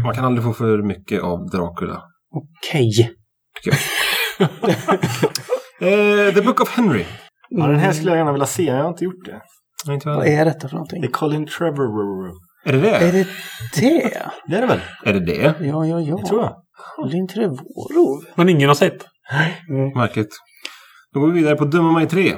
Speaker 3: Man kan aldrig få för mycket av Dracula.
Speaker 5: Okej.
Speaker 3: Eh, The Book of Henry.
Speaker 4: Ja, den här skulle jag gärna vilja se. Jag har inte gjort det.
Speaker 3: Nej, inte
Speaker 5: Vad
Speaker 3: jag.
Speaker 5: är detta för någonting?
Speaker 4: Det är Colin Trevor.
Speaker 3: Är det
Speaker 5: Är
Speaker 3: det?
Speaker 5: det det?
Speaker 4: Det är det väl?
Speaker 3: Är det det?
Speaker 5: Ja, ja, ja.
Speaker 4: Det tror jag.
Speaker 5: Colin Trevorrow.
Speaker 2: Men ingen har sett.
Speaker 3: Märkligt. Då går vi vidare på Döma mig 3.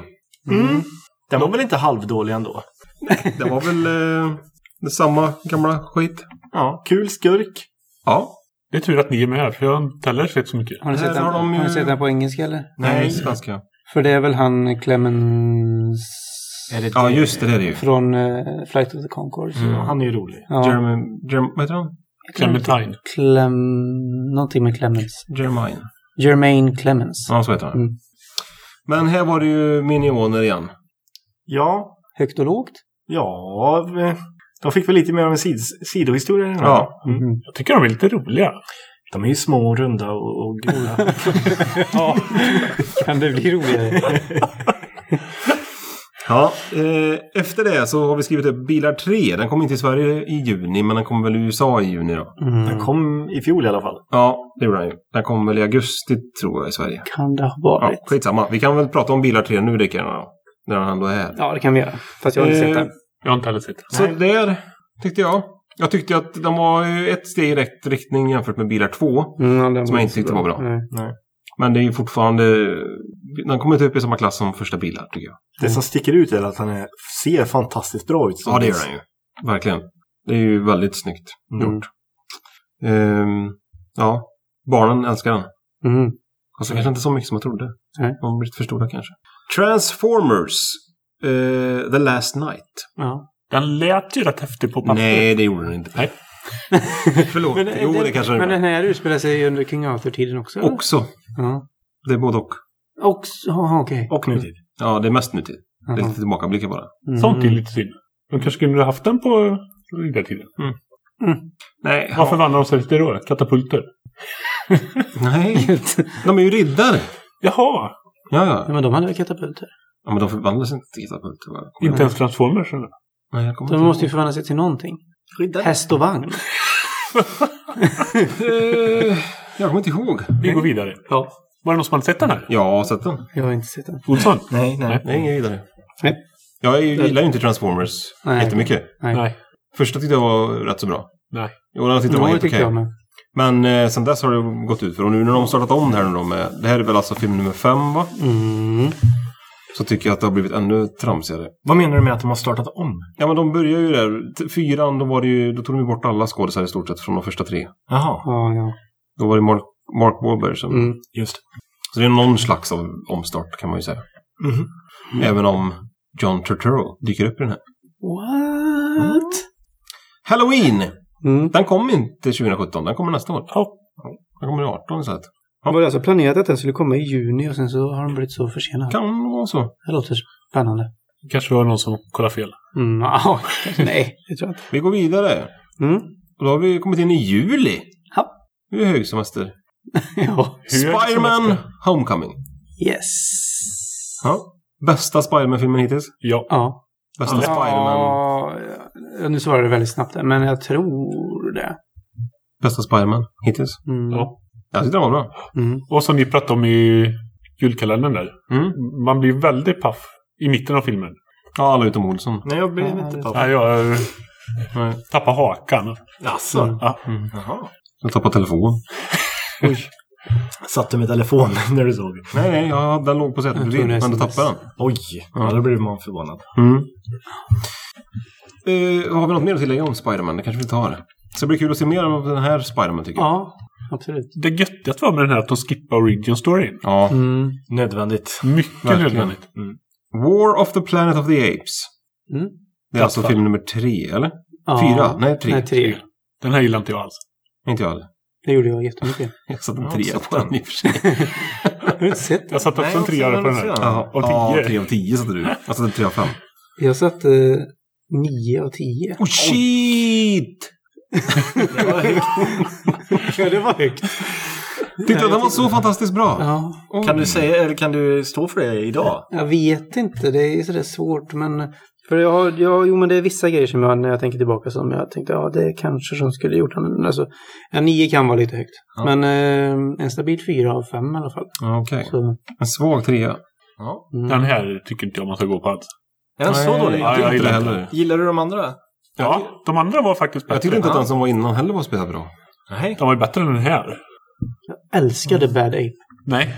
Speaker 4: Mm. Den var väl inte halvdålig ändå?
Speaker 3: Det var väl... Eh, Det samma gamla skit.
Speaker 4: Ja, kul skurk.
Speaker 3: Ja.
Speaker 2: Det är tur att ni är med, för jag har inte heller sett så mycket.
Speaker 5: Har ni
Speaker 3: Här
Speaker 5: sett den,
Speaker 3: har de
Speaker 5: har ni
Speaker 3: ju-
Speaker 5: sett den på engelska eller?
Speaker 3: Nej, svenska.
Speaker 5: För det är väl han Clemens
Speaker 4: Är det
Speaker 3: Ja, just det. Det är det ju.
Speaker 5: från eh, Flight of the Conchords.
Speaker 3: Mm.
Speaker 4: Han är ju rolig.
Speaker 5: Ja.
Speaker 3: Jeremy... Jeremy vad heter han?
Speaker 2: Clementine.
Speaker 5: Clem... Någonting med Clemens.
Speaker 3: Jermaine.
Speaker 5: Jermaine Clemens.
Speaker 3: Ja, så heter han.
Speaker 5: Mm.
Speaker 3: Men här var det ju minioner igen.
Speaker 4: Ja,
Speaker 5: Högt och lågt?
Speaker 4: ja. eh, De fick väl lite mer av en sid sidohistoria.
Speaker 3: Ja.
Speaker 4: Mm.
Speaker 2: Jag tycker de är lite roliga.
Speaker 4: De är ju små och runda och, och gula.
Speaker 2: Ja.
Speaker 5: Kan det bli roligare?
Speaker 3: Ja, eh, efter det så har vi skrivit upp Bilar 3. Den kom inte i Sverige i juni, men den kom väl i USA i juni då.
Speaker 5: Mm.
Speaker 4: Den kom i fjol i alla fall.
Speaker 3: Ja, det gjorde den ju. Den kom väl i augusti tror jag i Sverige.
Speaker 5: Kan det ha
Speaker 3: Ja,
Speaker 5: varit?
Speaker 3: skitsamma. Vi kan väl prata om Bilar 3 nu lika gärna. När den ändå är här.
Speaker 5: Ja, det kan vi göra. Fast jag har inte
Speaker 3: Eh,
Speaker 5: sett den.
Speaker 2: Jag har inte heller sett det.
Speaker 3: Så där tyckte jag. Jag tyckte att den var ju ett steg i rätt riktning jämfört med Bilar 2.
Speaker 5: Mm,
Speaker 3: Som jag
Speaker 5: inte
Speaker 3: tyckte var bra.
Speaker 5: Nej.
Speaker 3: Men det är ju fortfarande... Den kommer inte upp i samma klass som första bilar tycker jag.
Speaker 4: Det som sticker ut är att han är, ser fantastiskt bra ut.
Speaker 3: Ja, det gör den ju. Verkligen. Det är ju väldigt snyggt
Speaker 5: Mm.
Speaker 3: gjort. Ehm, ja, barnen älskar den.
Speaker 5: Mm.
Speaker 3: Alltså kanske inte så mycket som jag trodde.
Speaker 5: Nej.
Speaker 3: De har blivit för stora kanske. Transformers. eh, The Last Night.
Speaker 5: Ja.
Speaker 2: Den lät ju rätt häftig på papper.
Speaker 3: Nej, det gjorde den inte.
Speaker 2: Nej.
Speaker 3: Förlåt.
Speaker 5: Men,
Speaker 3: jo,
Speaker 2: eh,
Speaker 3: det kanske den
Speaker 5: men den här utspelar sig under King Arthur-tiden också? eller?
Speaker 3: Också.
Speaker 5: Ja.
Speaker 3: Det är både och.
Speaker 5: Också? Ja, okej.
Speaker 4: Och nutid.
Speaker 3: Ja, det är mest nutid. Det är lite tillbakablickar bara.
Speaker 5: Mm.
Speaker 2: Sånt är lite synd. De kanske skulle ha haft den på riddartiden.
Speaker 3: Nej,
Speaker 2: Varför vandrar de så lite då? Katapulter?
Speaker 3: nej. De är ju riddare.
Speaker 2: Jaha!
Speaker 3: Ja, ja.
Speaker 5: Ja, men de hade väl katapulter?
Speaker 3: Ja, men de förvandlas inte till katapulter.
Speaker 2: Inte ens Transformers eller?
Speaker 3: Nej, jag
Speaker 5: De måste ju förvandla sig till någonting.
Speaker 4: Riddare.
Speaker 5: Häst och vagn.
Speaker 3: Jag kommer inte ihåg.
Speaker 2: Vi går vidare.
Speaker 5: Ja.
Speaker 2: Var det någon som hade sett den här?
Speaker 3: Jag har sett den.
Speaker 5: Jag har inte sett den.
Speaker 2: Olsson?
Speaker 4: Nej, nej.
Speaker 3: Nej, ingen vidare.
Speaker 5: Nej.
Speaker 3: Jag gillar ju inte Transformers
Speaker 5: Nej.
Speaker 3: jättemycket.
Speaker 5: Nej.
Speaker 2: Nej.
Speaker 3: Första tyckte jag var rätt så bra.
Speaker 2: Nej.
Speaker 3: Jo, jag tyckte det
Speaker 5: Jo,
Speaker 3: var helt okej.
Speaker 5: jag med.
Speaker 3: Men eh, sen dess har det gått ut för. Och nu när de har startat om det här nu då med... Det här är väl alltså film nummer fem va?
Speaker 5: Mm.
Speaker 3: Så tycker jag att det har blivit ännu tramsigare.
Speaker 4: Vad menar du med att de har startat om?
Speaker 3: Ja men de börjar ju där. Fyran, då var det ju... Då tog de ju bort alla skådisar i stort sett från de första tre.
Speaker 4: Jaha,
Speaker 5: Ja, ja.
Speaker 3: Då var det Mark, Mark Wahlberg som...
Speaker 5: Mm.
Speaker 4: just.
Speaker 3: Så det är någon slags av omstart kan man ju säga.
Speaker 4: Mhm.
Speaker 3: Även om John Turturro dyker upp i den här.
Speaker 5: What?
Speaker 3: Halloween!
Speaker 5: Mm.
Speaker 3: Den kom inte 2017, den kommer nästa år.
Speaker 2: Ja.
Speaker 3: Den kommer i 18 istället.
Speaker 5: Var det alltså planerat att den skulle komma i juni och sen så har den blivit så försenad?
Speaker 3: Kan vara så.
Speaker 5: Det låter spännande.
Speaker 2: kanske var någon som kollade fel.
Speaker 5: Mm, ja, kanske nej. Det tror jag inte.
Speaker 3: Vi går vidare.
Speaker 5: Mm.
Speaker 3: Och då har vi kommit in i juli.
Speaker 5: Ja.
Speaker 3: Det är högsemester.
Speaker 5: ja.
Speaker 3: Spiderman. Homecoming.
Speaker 5: Yes.
Speaker 3: Ja. Bästa Spiderman-filmen hittills.
Speaker 2: Ja.
Speaker 5: Ja.
Speaker 3: Bästa Spiderman.
Speaker 5: Ja, ja, nu svarade du väldigt snabbt där, men jag tror det.
Speaker 3: Bästa Spiderman hittills.
Speaker 5: Mm.
Speaker 2: Ja.
Speaker 3: Jag tyckte den var bra.
Speaker 5: Mm.
Speaker 2: Och som ni pratade om i julkalendern där.
Speaker 3: Mm.
Speaker 2: Man blir väldigt paff i mitten av filmen.
Speaker 3: Ja, alla utom Olsson.
Speaker 4: Nej, jag blir
Speaker 5: Ja,
Speaker 4: inte paff.
Speaker 2: Nej, jag eh,
Speaker 3: Nej.
Speaker 2: tappar hakan.
Speaker 4: Jaså?
Speaker 2: Ja.
Speaker 4: Jaha.
Speaker 3: Jag tappade telefonen.
Speaker 4: Satt du med telefonen när du såg?
Speaker 3: Nej, nej, ja, den låg på sätet bredvid. Men
Speaker 5: SMS.
Speaker 3: tappade den.
Speaker 4: Oj, ja, då blir man förvånad.
Speaker 3: Mm. Eh, har vi något mer att tillägga om Spiderman? Det kanske vi tar. Så det blir kul att se mer av den här Spiderman tycker jag.
Speaker 5: Ja, absolut.
Speaker 2: Det göttigaste var med den här att de skippar origin storyn.
Speaker 3: Ja.
Speaker 5: Mm.
Speaker 4: Nödvändigt.
Speaker 2: Mycket
Speaker 3: Verkligen.
Speaker 2: nödvändigt.
Speaker 3: War of the Planet of the Apes.
Speaker 5: Mm.
Speaker 3: Det är alltså
Speaker 2: Dödsfall.
Speaker 3: film nummer tre, eller?
Speaker 5: Ja.
Speaker 3: Fyra? Nej, tre.
Speaker 5: Nej, tre.
Speaker 2: Den här gillar inte jag alls.
Speaker 3: Inte jag heller.
Speaker 5: Det gjorde jag jättemycket.
Speaker 3: Jag satte en trea på den i och för sig.
Speaker 5: Har du inte sett det?
Speaker 2: Jag satte också en treare på den här.
Speaker 3: Jaha.
Speaker 2: Av
Speaker 3: Ja,
Speaker 2: tio.
Speaker 3: tre av tio satte du. Jag satte tre av fem.
Speaker 5: Jag satte nio av tio.
Speaker 3: Oh shit!
Speaker 5: Ja, det var högt.
Speaker 3: Titta, den var så fantastiskt bra.
Speaker 5: Ja,
Speaker 3: Oj.
Speaker 4: Kan du säga, eller kan du stå för det idag?
Speaker 5: jag vet inte. Det är sådär svårt, men... För jag har, jag, jo men det är vissa grejer som jag, när jag tänker tillbaka, som jag tänkte, ja det kanske som skulle gjort den. Alltså, en nio kan vara lite högt.
Speaker 3: Ja.
Speaker 5: Men eh, en stabil fyra av fem i alla fall.
Speaker 3: Ja, Okej.
Speaker 5: Så,
Speaker 3: En svag trea.
Speaker 4: Ja.
Speaker 5: mm.
Speaker 2: Den här tycker inte jag man ska gå på alls.
Speaker 4: Är den så dålig?
Speaker 3: Jag
Speaker 2: jag
Speaker 3: inte det
Speaker 2: gillar
Speaker 3: heller.
Speaker 4: Gillar du de andra?
Speaker 2: Ja, de andra var faktiskt bättre.
Speaker 3: Jag tyckte inte att den som var innan heller var speciellt bra.
Speaker 4: Nej.
Speaker 2: De var ju bättre än den här.
Speaker 5: Jag älskade Bad Ape.
Speaker 2: Nej.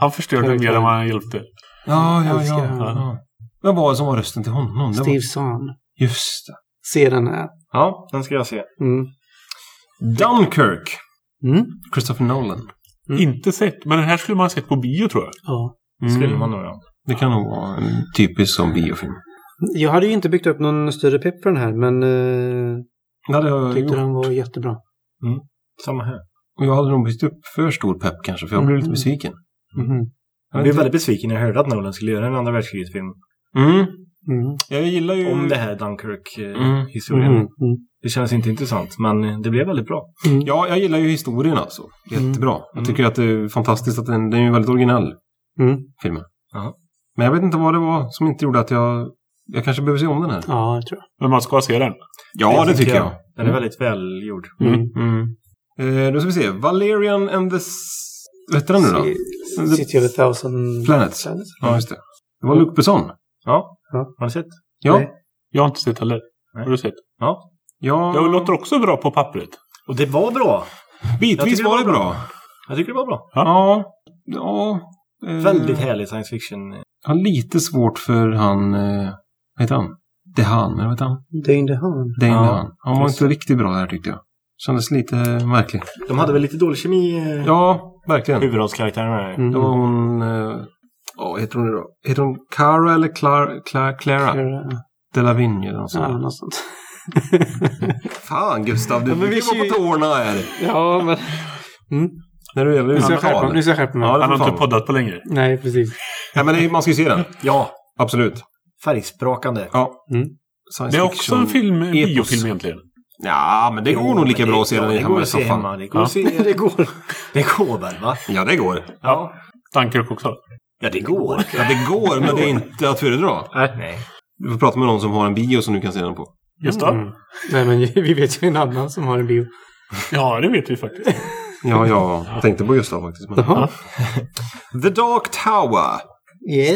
Speaker 2: Han förstörde mer än vad han hjälpte.
Speaker 3: Ja, ja, ja. ja. Vem var det som var rösten till honom?
Speaker 5: Steve
Speaker 3: var...
Speaker 5: Zahn.
Speaker 3: Just det.
Speaker 5: se den här.
Speaker 4: Ja, den ska jag se.
Speaker 5: Mm.
Speaker 3: Dunkirk.
Speaker 5: Mm.
Speaker 3: Christopher Nolan.
Speaker 5: Mm.
Speaker 2: Inte sett, men den här skulle man ha sett på bio tror jag.
Speaker 5: Ja.
Speaker 4: Skulle man nog ja.
Speaker 3: Det kan nog vara en typisk som biofilm.
Speaker 5: Jag hade ju inte byggt upp någon större pepp för den här, men eh,
Speaker 3: Ja, det har jag
Speaker 5: tyckte
Speaker 3: gjort.
Speaker 5: den var jättebra.
Speaker 4: Samma här.
Speaker 3: Och jag hade nog byggt upp för stor pepp kanske, för jag blev lite
Speaker 5: Mm.
Speaker 3: besviken.
Speaker 5: Mhm.
Speaker 4: Jag blev väldigt besviken när jag hörde att Nolan skulle göra en andra världskrigsfilm.
Speaker 3: Mm.
Speaker 5: Mm.
Speaker 3: Jag gillar ju...
Speaker 4: Om det här
Speaker 3: Mm.
Speaker 4: Dunkirk-historien.
Speaker 5: Mm. Mm.
Speaker 4: Det kändes inte intressant, men det blev väldigt bra.
Speaker 5: Mm.
Speaker 3: Ja, jag gillar ju historien alltså. Jättebra. Jag tycker att det är fantastiskt att den, den är ju väldigt originell,
Speaker 5: Mm.
Speaker 3: filmen.
Speaker 4: Ja.
Speaker 3: Men jag vet inte vad det var som inte gjorde att jag... Jag kanske behöver se om den här.
Speaker 5: Ja, jag tror jag.
Speaker 2: Men man ska se den.
Speaker 3: Ja, det, tycker jag.
Speaker 4: Den är väldigt välgjord.
Speaker 5: Mm.
Speaker 3: Mm. Eh, då ska vi se. Valerian and the... s- Vad heter den nu då?
Speaker 5: City of a thousand
Speaker 3: Planets. Ja, just det. Det var Luc Besson.
Speaker 4: Ja.
Speaker 5: Ja.
Speaker 4: Har du sett?
Speaker 3: Ja.
Speaker 5: Nej.
Speaker 2: Jag har inte sett heller.
Speaker 4: Nej.
Speaker 2: Har du sett?
Speaker 4: Ja.
Speaker 3: Ja,
Speaker 2: Det låter också bra på pappret.
Speaker 4: Och det var bra. Jag
Speaker 3: bitvis
Speaker 4: tycker
Speaker 3: var
Speaker 4: det
Speaker 3: det
Speaker 4: var
Speaker 3: bra.
Speaker 4: Jag tycker det var bra.
Speaker 3: Ja. Ja. eh,
Speaker 4: Väldigt härlig science fiction.
Speaker 3: Jag har lite svårt för han... Eh, vad heter han? Dehan, eller vad heter han?
Speaker 5: Dane DeHaan.
Speaker 3: Dane
Speaker 4: Ja,
Speaker 3: Dehan. Han var inte riktigt bra här tyckte jag. Kändes lite märklig.
Speaker 4: De hade väl lite dålig kemi, eh,
Speaker 3: Ja, verkligen.
Speaker 4: huvudrollskaraktärerna.
Speaker 5: Mm.
Speaker 3: Det var hon... eh, Ja, vad heter hon nu då? Heter hon Cara eller Clara? Clara, Clara? Delavigne eller något
Speaker 5: Ja,
Speaker 3: sånt.
Speaker 5: något sånt.
Speaker 3: Fan Gustav, du
Speaker 5: Ja, men vi
Speaker 3: brukar vara på tårna här.
Speaker 5: ja, men... Mm.
Speaker 3: När du gäller
Speaker 5: Nu ska jag skärpa
Speaker 3: tal.
Speaker 5: nu ska jag skärpa mig.
Speaker 3: Ja,
Speaker 2: Han har inte poddat på länge.
Speaker 5: Nej, precis.
Speaker 3: Ja, men det, man ska ju se den.
Speaker 4: Ja,
Speaker 3: Absolut.
Speaker 4: Färgsprakande.
Speaker 3: Ja.
Speaker 5: Mm.
Speaker 2: Det är också en film, en biofilm egentligen.
Speaker 3: Ja, men det går
Speaker 4: Jo,
Speaker 3: nog lika bra att se den hemma
Speaker 4: går
Speaker 3: i
Speaker 4: att se
Speaker 3: soffan.
Speaker 4: hemma. Det går
Speaker 2: Ja.
Speaker 4: att se.
Speaker 5: det går.
Speaker 4: Det går väl, va?
Speaker 3: Ja, det går.
Speaker 4: Ja.
Speaker 2: Dunkirk också.
Speaker 4: Ja, det går.
Speaker 3: Ja, det går, men det är inte att föredra.
Speaker 4: Nej.
Speaker 3: Du får prata med någon som har en bio som du kan se den på.
Speaker 2: Just det.
Speaker 5: Mm. Nej, men vi vet ju en annan som har en bio.
Speaker 2: Ja, det vet vi faktiskt.
Speaker 3: Ja, ja. Jag tänkte på Gustav faktiskt. Men... The Dark Tower.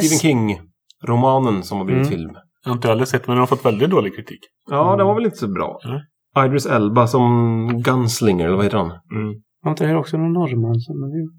Speaker 3: Stephen
Speaker 5: Yes.
Speaker 3: King-romanen som har blivit
Speaker 5: Mm.
Speaker 3: film.
Speaker 2: Jag har inte heller sett, men den har fått väldigt dålig kritik.
Speaker 3: Ja, den var väl inte så bra.
Speaker 2: Nej.
Speaker 3: Idris Elba som Gunslinger, eller vad heter han?
Speaker 5: Inte det här också någon norrman som har bio?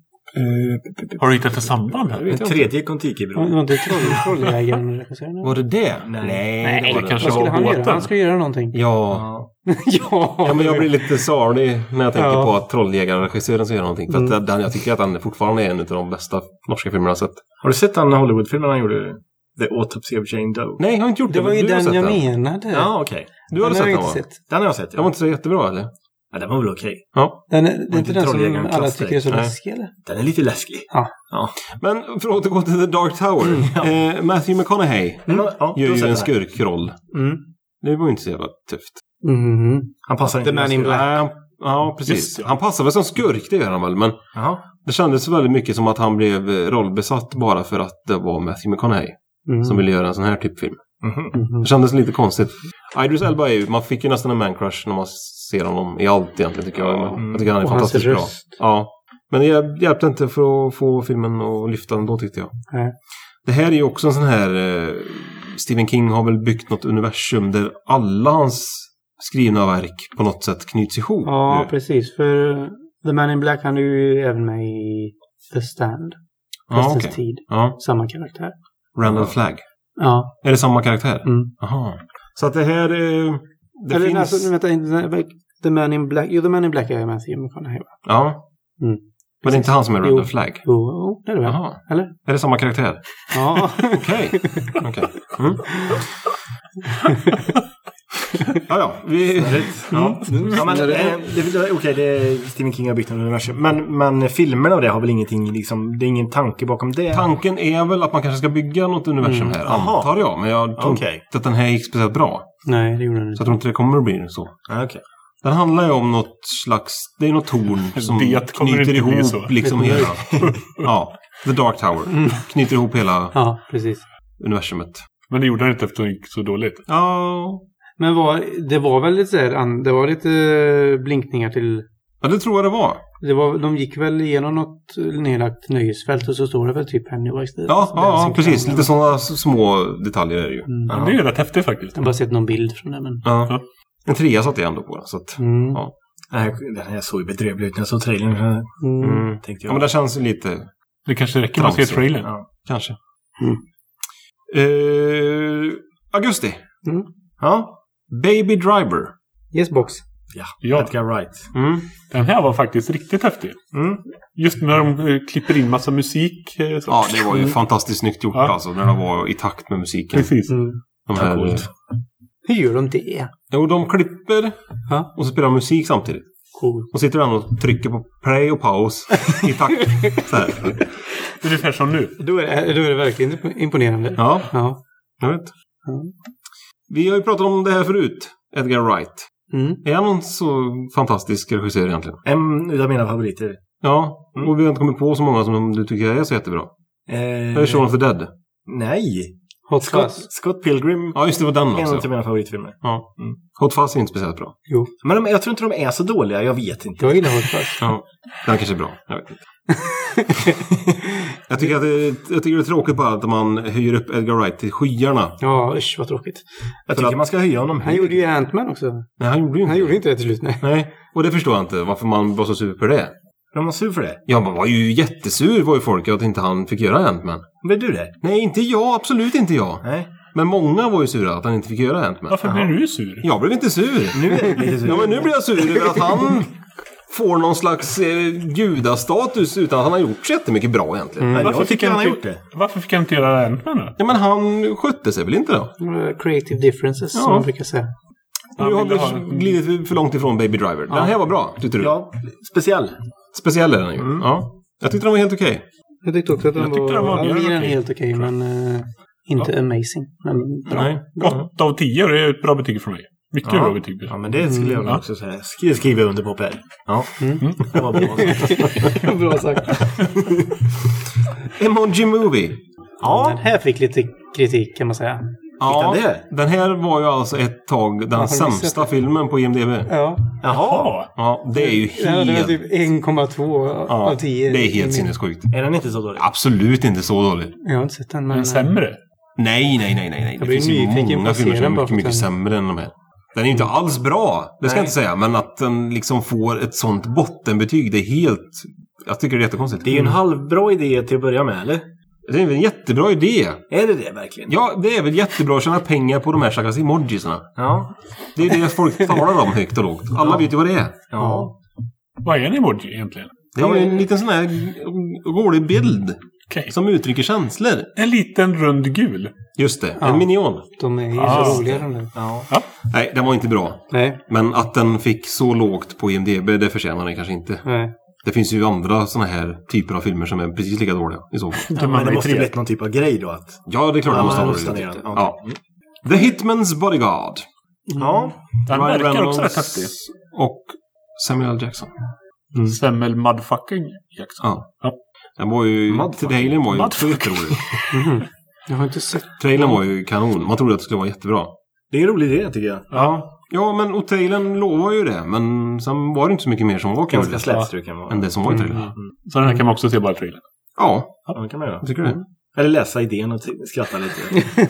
Speaker 2: Har du hittat ett samband här?
Speaker 4: Den tredje
Speaker 5: Det
Speaker 4: Kontiki-bron.
Speaker 5: var inte troll, trolljägaren?
Speaker 3: Var det det?
Speaker 4: Nej.
Speaker 3: Nej, det
Speaker 2: det
Speaker 3: det.
Speaker 2: kanske var
Speaker 5: han göra?
Speaker 2: båten.
Speaker 5: Han ska göra någonting.
Speaker 3: Ja.
Speaker 4: Ja.
Speaker 5: ja.
Speaker 3: men jag blir lite sorglig när jag tänker
Speaker 5: Ja.
Speaker 3: på att Trolljägaren-regissören ska göra någonting. För att
Speaker 5: Mm.
Speaker 3: den, jag tycker att han fortfarande är en av de bästa norska filmerna jag har sett.
Speaker 4: Har du sett den Hollywood-filmen han gjorde? The Autopsy of Jane Doe?
Speaker 3: Nej, jag har inte gjort det.
Speaker 5: Det var ju
Speaker 3: du
Speaker 5: den jag
Speaker 3: den.
Speaker 5: menade.
Speaker 4: Ja, okej.
Speaker 3: Du har sett den
Speaker 5: jag
Speaker 3: va?
Speaker 5: inte sett.
Speaker 4: Den har jag sett,
Speaker 3: Den var
Speaker 4: ja.
Speaker 3: inte så jättebra eller?
Speaker 4: ja den var väl okej.
Speaker 3: Ja.
Speaker 5: Den är, det är inte den som alla tycker är så
Speaker 3: Nej.
Speaker 5: läskig eller?
Speaker 4: Den är lite läskig.
Speaker 3: Men för att återgå till The Dark Tower. eh, Matthew McConaughey
Speaker 4: Mm. Ja,
Speaker 3: gör ju en skurkroll.
Speaker 5: Mm.
Speaker 3: Det var ju inte så jävla tufft.
Speaker 5: Mhm.
Speaker 4: Han passar inte.
Speaker 5: The Man in Black.
Speaker 3: Nej, han- ja, precis.
Speaker 2: Just ja.
Speaker 3: Han passar väl som skurk, det gör han väl. Men
Speaker 4: Jaha.
Speaker 3: det kändes väldigt mycket som att han blev eh, rollbesatt bara för att det var Matthew McConaughey
Speaker 5: Mm.
Speaker 3: som ville göra en sån här typ film.
Speaker 4: Mhm.
Speaker 5: Mhm.
Speaker 3: Det kändes lite konstigt. Idris Elba är ju, man fick ju nästan en man-crush när man ser honom i allt egentligen tycker jag.
Speaker 4: Mm.
Speaker 3: Jag tycker han är
Speaker 5: Och
Speaker 3: fantastiskt bra. Ja. Men det hjäl- hjälpte inte för att få filmen att lyfta ändå tyckte jag.
Speaker 5: Nej.
Speaker 3: Det här är ju också en sån här... Eh, Stephen King har väl byggt något universum där alla hans skrivna verk på något sätt knyts ihop.
Speaker 5: Ja,
Speaker 3: nu.
Speaker 5: precis. För The Man in Black han är ju även med i The Stand.
Speaker 3: ja okej.
Speaker 5: tid.
Speaker 3: Ja.
Speaker 5: Samma karaktär.
Speaker 3: Randall Flagg.
Speaker 5: Ja.
Speaker 3: Är det samma karaktär?
Speaker 5: Mm.
Speaker 3: Jaha. Så att det här... Eh, det
Speaker 5: Eller
Speaker 3: finns...
Speaker 5: alltså, vänta, The Man in Black. Jo, The Man in Black är Matthew McConaughey va?
Speaker 3: Ja.
Speaker 5: Mm.
Speaker 3: Men det är inte han som är Randall. Flagg?
Speaker 5: Jo, jo, det är det väl?
Speaker 3: Jaha.
Speaker 5: Eller?
Speaker 3: Är det samma karaktär?
Speaker 5: Ja.
Speaker 3: Okej. Okej. Mm. ja, ja. Vi...
Speaker 4: Ja. ja, men, eh, det, det, okej, det är Stephen King har byggt en universum. Men, men filmerna och det har väl ingenting, liksom, det är ingen tanke bakom det?
Speaker 3: Tanken är väl att man kanske ska bygga något universum här,
Speaker 4: Jaha.
Speaker 3: antar jag. Men jag tror
Speaker 4: Okej.
Speaker 3: inte att den här gick speciellt bra.
Speaker 5: Nej, det gjorde
Speaker 3: Så
Speaker 5: inte.
Speaker 3: jag tror inte det kommer att bli så.
Speaker 4: Ja, okej.
Speaker 3: Den handlar ju om något slags... Det är något torn som
Speaker 2: Det kommer
Speaker 3: knyter ihop
Speaker 2: så.
Speaker 3: liksom hela... ja. The Dark Tower. Knyter ihop hela
Speaker 5: Ja, precis.
Speaker 3: universumet.
Speaker 2: Men det gjorde han inte efter att det gick så dåligt.
Speaker 3: Ja...
Speaker 5: Men var, det var väl lite så här, an- det var lite eh, blinkningar till...
Speaker 3: Ja, det tror jag det var.
Speaker 5: Det var, de gick väl igenom något nedlagt nöjesfält och så står det väl typ Pennywise där.
Speaker 3: Ja, ja, ja precis. Lite sådana små detaljer är det ju.
Speaker 5: Mm.
Speaker 2: Men det är ju rätt häftigt faktiskt.
Speaker 5: Jag har bara sett någon bild från det men...
Speaker 3: Ja.
Speaker 2: Ja.
Speaker 3: En trea satte jag ändå på. Så att,
Speaker 5: Mm.
Speaker 3: Ja.
Speaker 4: Den här, såg ju bedrövlig ut när jag såg trailern. så
Speaker 5: Mm.
Speaker 3: mm.
Speaker 4: Tänkte
Speaker 3: Ja,
Speaker 4: jag.
Speaker 3: men det känns lite...
Speaker 2: Det kanske räcker med att se trailern.
Speaker 4: Ja.
Speaker 3: Kanske.
Speaker 5: Mm.
Speaker 3: Eh, augusti.
Speaker 4: ja.
Speaker 3: Baby Driver.
Speaker 5: Yes box.
Speaker 4: Ja,
Speaker 2: Ja.
Speaker 4: Edgar Wright.
Speaker 3: Mm.
Speaker 2: Den här var faktiskt riktigt häftig.
Speaker 4: Mm.
Speaker 2: Just när de eh, klipper in massa musik. eh, Så.
Speaker 3: Ja, det var ju fantastiskt snyggt gjort
Speaker 2: Ja.
Speaker 3: alltså. När de var i takt med musiken.
Speaker 2: Precis.
Speaker 5: Mm.
Speaker 3: De här,
Speaker 4: coolt.
Speaker 5: Hur gör de det?
Speaker 3: jo, de klipper
Speaker 5: Ja.
Speaker 3: och så spelar musik samtidigt.
Speaker 5: Cool.
Speaker 3: Och sitter den och trycker på play och paus i takt. Så här.
Speaker 2: Ungefär som nu.
Speaker 5: Då är, det, då är det verkligen imponerande.
Speaker 3: Ja,
Speaker 5: Ja.
Speaker 3: jag vet. Vi har ju pratat om det här förut. Edgar Wright.
Speaker 5: Mm.
Speaker 3: Är han någon så fantastisk regissör egentligen?
Speaker 4: En av mina favoriter.
Speaker 3: Ja,
Speaker 4: Mm.
Speaker 3: och vi har inte kommit på så många som du tycker är så jättebra.
Speaker 4: Eh,
Speaker 3: Det är Shaun of the Dead.
Speaker 4: Nej!
Speaker 5: Hot
Speaker 4: Scott,
Speaker 5: Fuzz.
Speaker 4: Scott Pilgrim.
Speaker 3: Ja, just det, var den
Speaker 4: En
Speaker 3: också.
Speaker 4: av mina favoritfilmer.
Speaker 3: Ja.
Speaker 4: Mm.
Speaker 3: Hot Fuzz är inte speciellt bra.
Speaker 5: Jo.
Speaker 4: Men de, jag tror inte de är så dåliga. Jag vet inte.
Speaker 5: Jag gillar Hot Fuzz.
Speaker 3: Ja, den kanske är bra. Jag vet inte. jag, tycker att det, jag tycker det är tråkigt bara att man höjer upp Edgar Wright till skyarna.
Speaker 5: Ja, usch vad tråkigt.
Speaker 4: Jag tycker
Speaker 3: att-
Speaker 4: man ska höja honom.
Speaker 5: Han gjorde ju Ant-Man också.
Speaker 3: Nej, han gjorde ju inte
Speaker 5: Han gjorde inte det till slut, nej.
Speaker 3: Nej, och det förstår jag inte. Varför man var så sur på det.
Speaker 4: De var sur för det.
Speaker 3: Ja, man var ju jättesur var ju folk att inte han fick göra Ant-Man.
Speaker 4: Blev du det?
Speaker 3: Nej, inte jag. Absolut inte jag.
Speaker 4: Nej.
Speaker 3: Men många var ju sura att han inte fick göra Ant-Man.
Speaker 2: Varför blir du sur?
Speaker 3: Jag blev inte sur.
Speaker 4: Nu är det lite sur.
Speaker 3: Ja, men nu blir jag sur över att han får någon slags eh, gudastatus utan att han har gjort så jättemycket bra egentligen.
Speaker 4: Ja,
Speaker 2: Varför fick
Speaker 4: han
Speaker 2: inte-
Speaker 4: gjort det.
Speaker 2: Varför fick han inte göra Ant-Man då?
Speaker 3: Ja, men han skötte sig väl inte då?
Speaker 5: Eh, Creative differences, som man brukar säga.
Speaker 3: Nu har vi
Speaker 2: ha-
Speaker 3: glidit för långt ifrån Baby Driver. Den här var bra, tyckte du?
Speaker 4: Ja, speciell.
Speaker 3: Speciell är den ju. Ja. Jag tyckte den var helt okej.
Speaker 5: Jag tyckte också att den var...
Speaker 2: den var
Speaker 5: ja,
Speaker 2: mer än
Speaker 5: än
Speaker 2: okej.
Speaker 5: helt okej, men eh, inte amazing. Men bra.
Speaker 3: Nej.
Speaker 2: Åtta av tio det är ett bra betyg för mig. Mycket
Speaker 4: Ja.
Speaker 2: bra betyg.
Speaker 4: Ja, men det skulle jag
Speaker 2: Ja.
Speaker 4: också säga. Skri- skriva under på Per. Ja, det var bra.
Speaker 5: bra sagt.
Speaker 3: Emoji Movie.
Speaker 5: Den
Speaker 4: Ja,
Speaker 5: här fick lite kritik kan man säga.
Speaker 3: Ja,
Speaker 4: den det?
Speaker 3: den här var ju alltså ett tag den sämsta filmen på IMDB.
Speaker 5: Ja.
Speaker 4: jaha.
Speaker 2: Ja.
Speaker 3: Ja, det är ju
Speaker 5: Den väl
Speaker 3: helt...
Speaker 5: typ 1,2
Speaker 3: Ja,
Speaker 5: av 10.
Speaker 3: det är helt sinnessjukt.
Speaker 4: Är den inte så dålig?
Speaker 3: Absolut inte så dålig.
Speaker 5: Jag har inte sett den, men...
Speaker 2: Men sämre.
Speaker 3: Nej, nej, nej, nej. nej. Det finns ju många filmer som
Speaker 5: den
Speaker 3: är mycket, mycket
Speaker 5: den-
Speaker 3: sämre än de här. Den är inte alls bra, det ska jag
Speaker 4: Nej.
Speaker 3: inte säga. Men att den liksom får ett sånt bottenbetyg, det är helt... Jag tycker det är jättekonstigt.
Speaker 4: Det är ju en halvbra idé till att börja med, eller?
Speaker 3: Det är väl en jättebra idé.
Speaker 4: Är det det verkligen?
Speaker 3: Ja, det är väl jättebra att tjäna pengar på de här stackars emojisarna.
Speaker 4: Ja.
Speaker 3: Det är det folk talar om högt och lågt. Alla vet ju vad det är.
Speaker 4: Ja.
Speaker 2: Vad är en emoji egentligen?
Speaker 3: Det är ju en liten sån här rolig bild
Speaker 2: Okej.
Speaker 3: som uttrycker känslor.
Speaker 2: En liten rund gul.
Speaker 3: Just det,
Speaker 5: Ja.
Speaker 3: en minion.
Speaker 5: De är ju
Speaker 2: Ah.
Speaker 5: så roliga de där.
Speaker 4: Ja.
Speaker 3: Nej, den var inte bra.
Speaker 5: Nej,
Speaker 3: Men att den fick så lågt på IMDB, det förtjänar den kanske inte.
Speaker 5: nej.
Speaker 3: Det finns ju andra såna här typer av filmer som är precis lika dåliga i så fall.
Speaker 2: Inte
Speaker 4: Men det måste ju blivit någon typ av grej då att...
Speaker 3: Ja, det är klart det måste
Speaker 4: Ja,
Speaker 3: ha varit. Ja. The Hitman's Bodyguard.
Speaker 4: Ja.
Speaker 2: Den
Speaker 3: Ryan
Speaker 2: verkar också
Speaker 3: Reynolds
Speaker 2: rätt häftig.
Speaker 3: Och Samuel. Jackson.
Speaker 2: Semmel motherfucking Jackson.
Speaker 3: Ja. Den var ju... Trailern var ju jätterolig.
Speaker 5: Jag har inte sett.
Speaker 3: Trailern var ju kanon. Man trodde att det skulle vara jättebra.
Speaker 4: Det är en rolig idé tycker jag.
Speaker 3: Ja. Ja, men och trailern lovar ju det. Men sen var det inte så mycket mer som var kul.
Speaker 4: Ganska slätstruken var
Speaker 3: Än det som var i trailern.
Speaker 2: Så den här kan man också se bara i trailern.
Speaker 3: Ja,
Speaker 4: Ja, det kan man göra.
Speaker 3: tycker det.
Speaker 4: Eller läsa idén och skratta lite.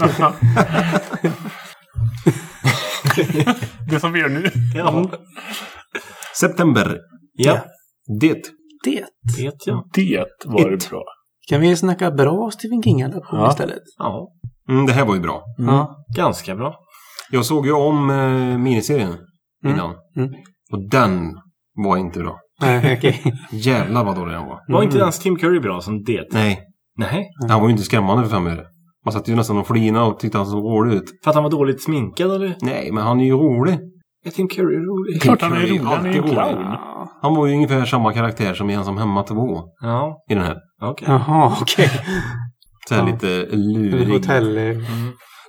Speaker 2: det som vi gör nu.
Speaker 4: Ja.
Speaker 3: September.
Speaker 4: Ja.
Speaker 3: Det.
Speaker 5: Det.
Speaker 4: Vet jag.
Speaker 2: Det var
Speaker 3: It.
Speaker 2: det bra.
Speaker 5: Kan vi snacka bra Stephen King-adaption
Speaker 2: Ja.
Speaker 5: istället?
Speaker 4: Ja.
Speaker 3: Mm, det här var ju bra.
Speaker 5: Ja.
Speaker 4: Ganska bra.
Speaker 3: Jag såg ju om eh, miniserien
Speaker 5: Mm.
Speaker 3: innan.
Speaker 5: Mm.
Speaker 3: Och den var inte bra.
Speaker 5: Nej, okej.
Speaker 3: Jävlar vad dålig den var.
Speaker 4: Var inte ens Tim Curry bra som det?
Speaker 3: Nej,
Speaker 4: Nej.
Speaker 3: han var ju inte skrämmande för fem öre. Man satt ju nästan och flina och tyckte han såg rolig ut.
Speaker 4: För att han var dåligt sminkad eller?
Speaker 3: Nej, men han är ju rolig.
Speaker 4: Är Tim Curry rolig?
Speaker 2: Klart han är rolig. Han är ju clown.
Speaker 5: Ja.
Speaker 3: Han var ju ungefär samma karaktär som i Ensam Hemma 2
Speaker 4: Ja.
Speaker 3: i den här.
Speaker 4: Okej.
Speaker 5: Jaha, okej.
Speaker 3: Så här
Speaker 5: Ja.
Speaker 3: lite lurig.
Speaker 5: Hotell... eh,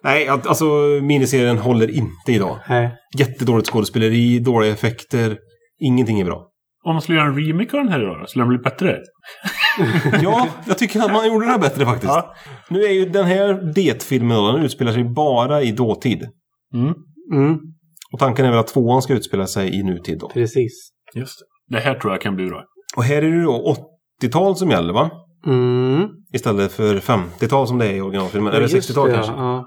Speaker 3: Nej, alltså miniserien håller inte idag.
Speaker 5: Nej.
Speaker 3: Jättedåligt skådespeleri, dåliga effekter. Ingenting är bra.
Speaker 2: Om man skulle göra en remake av den här idag? Skulle den bli bättre?
Speaker 3: Ja, jag tycker att man gjorde det här bättre faktiskt.
Speaker 2: Ja.
Speaker 3: Nu är ju den här Det-filmen då, den utspelar sig bara i dåtid.
Speaker 2: Mm.
Speaker 5: Mm,
Speaker 3: Och tanken är väl att tvåan ska utspela sig i nutid då.
Speaker 5: precis.
Speaker 4: Just
Speaker 2: Det här tror jag kan bli bra.
Speaker 3: Och här är det då 80-tal som gäller va?
Speaker 5: Mm.
Speaker 3: Istället för 50-tal som det är i originalfilmen. Eller
Speaker 5: Just
Speaker 3: 60-tal
Speaker 5: det,
Speaker 3: kanske.
Speaker 5: Ja.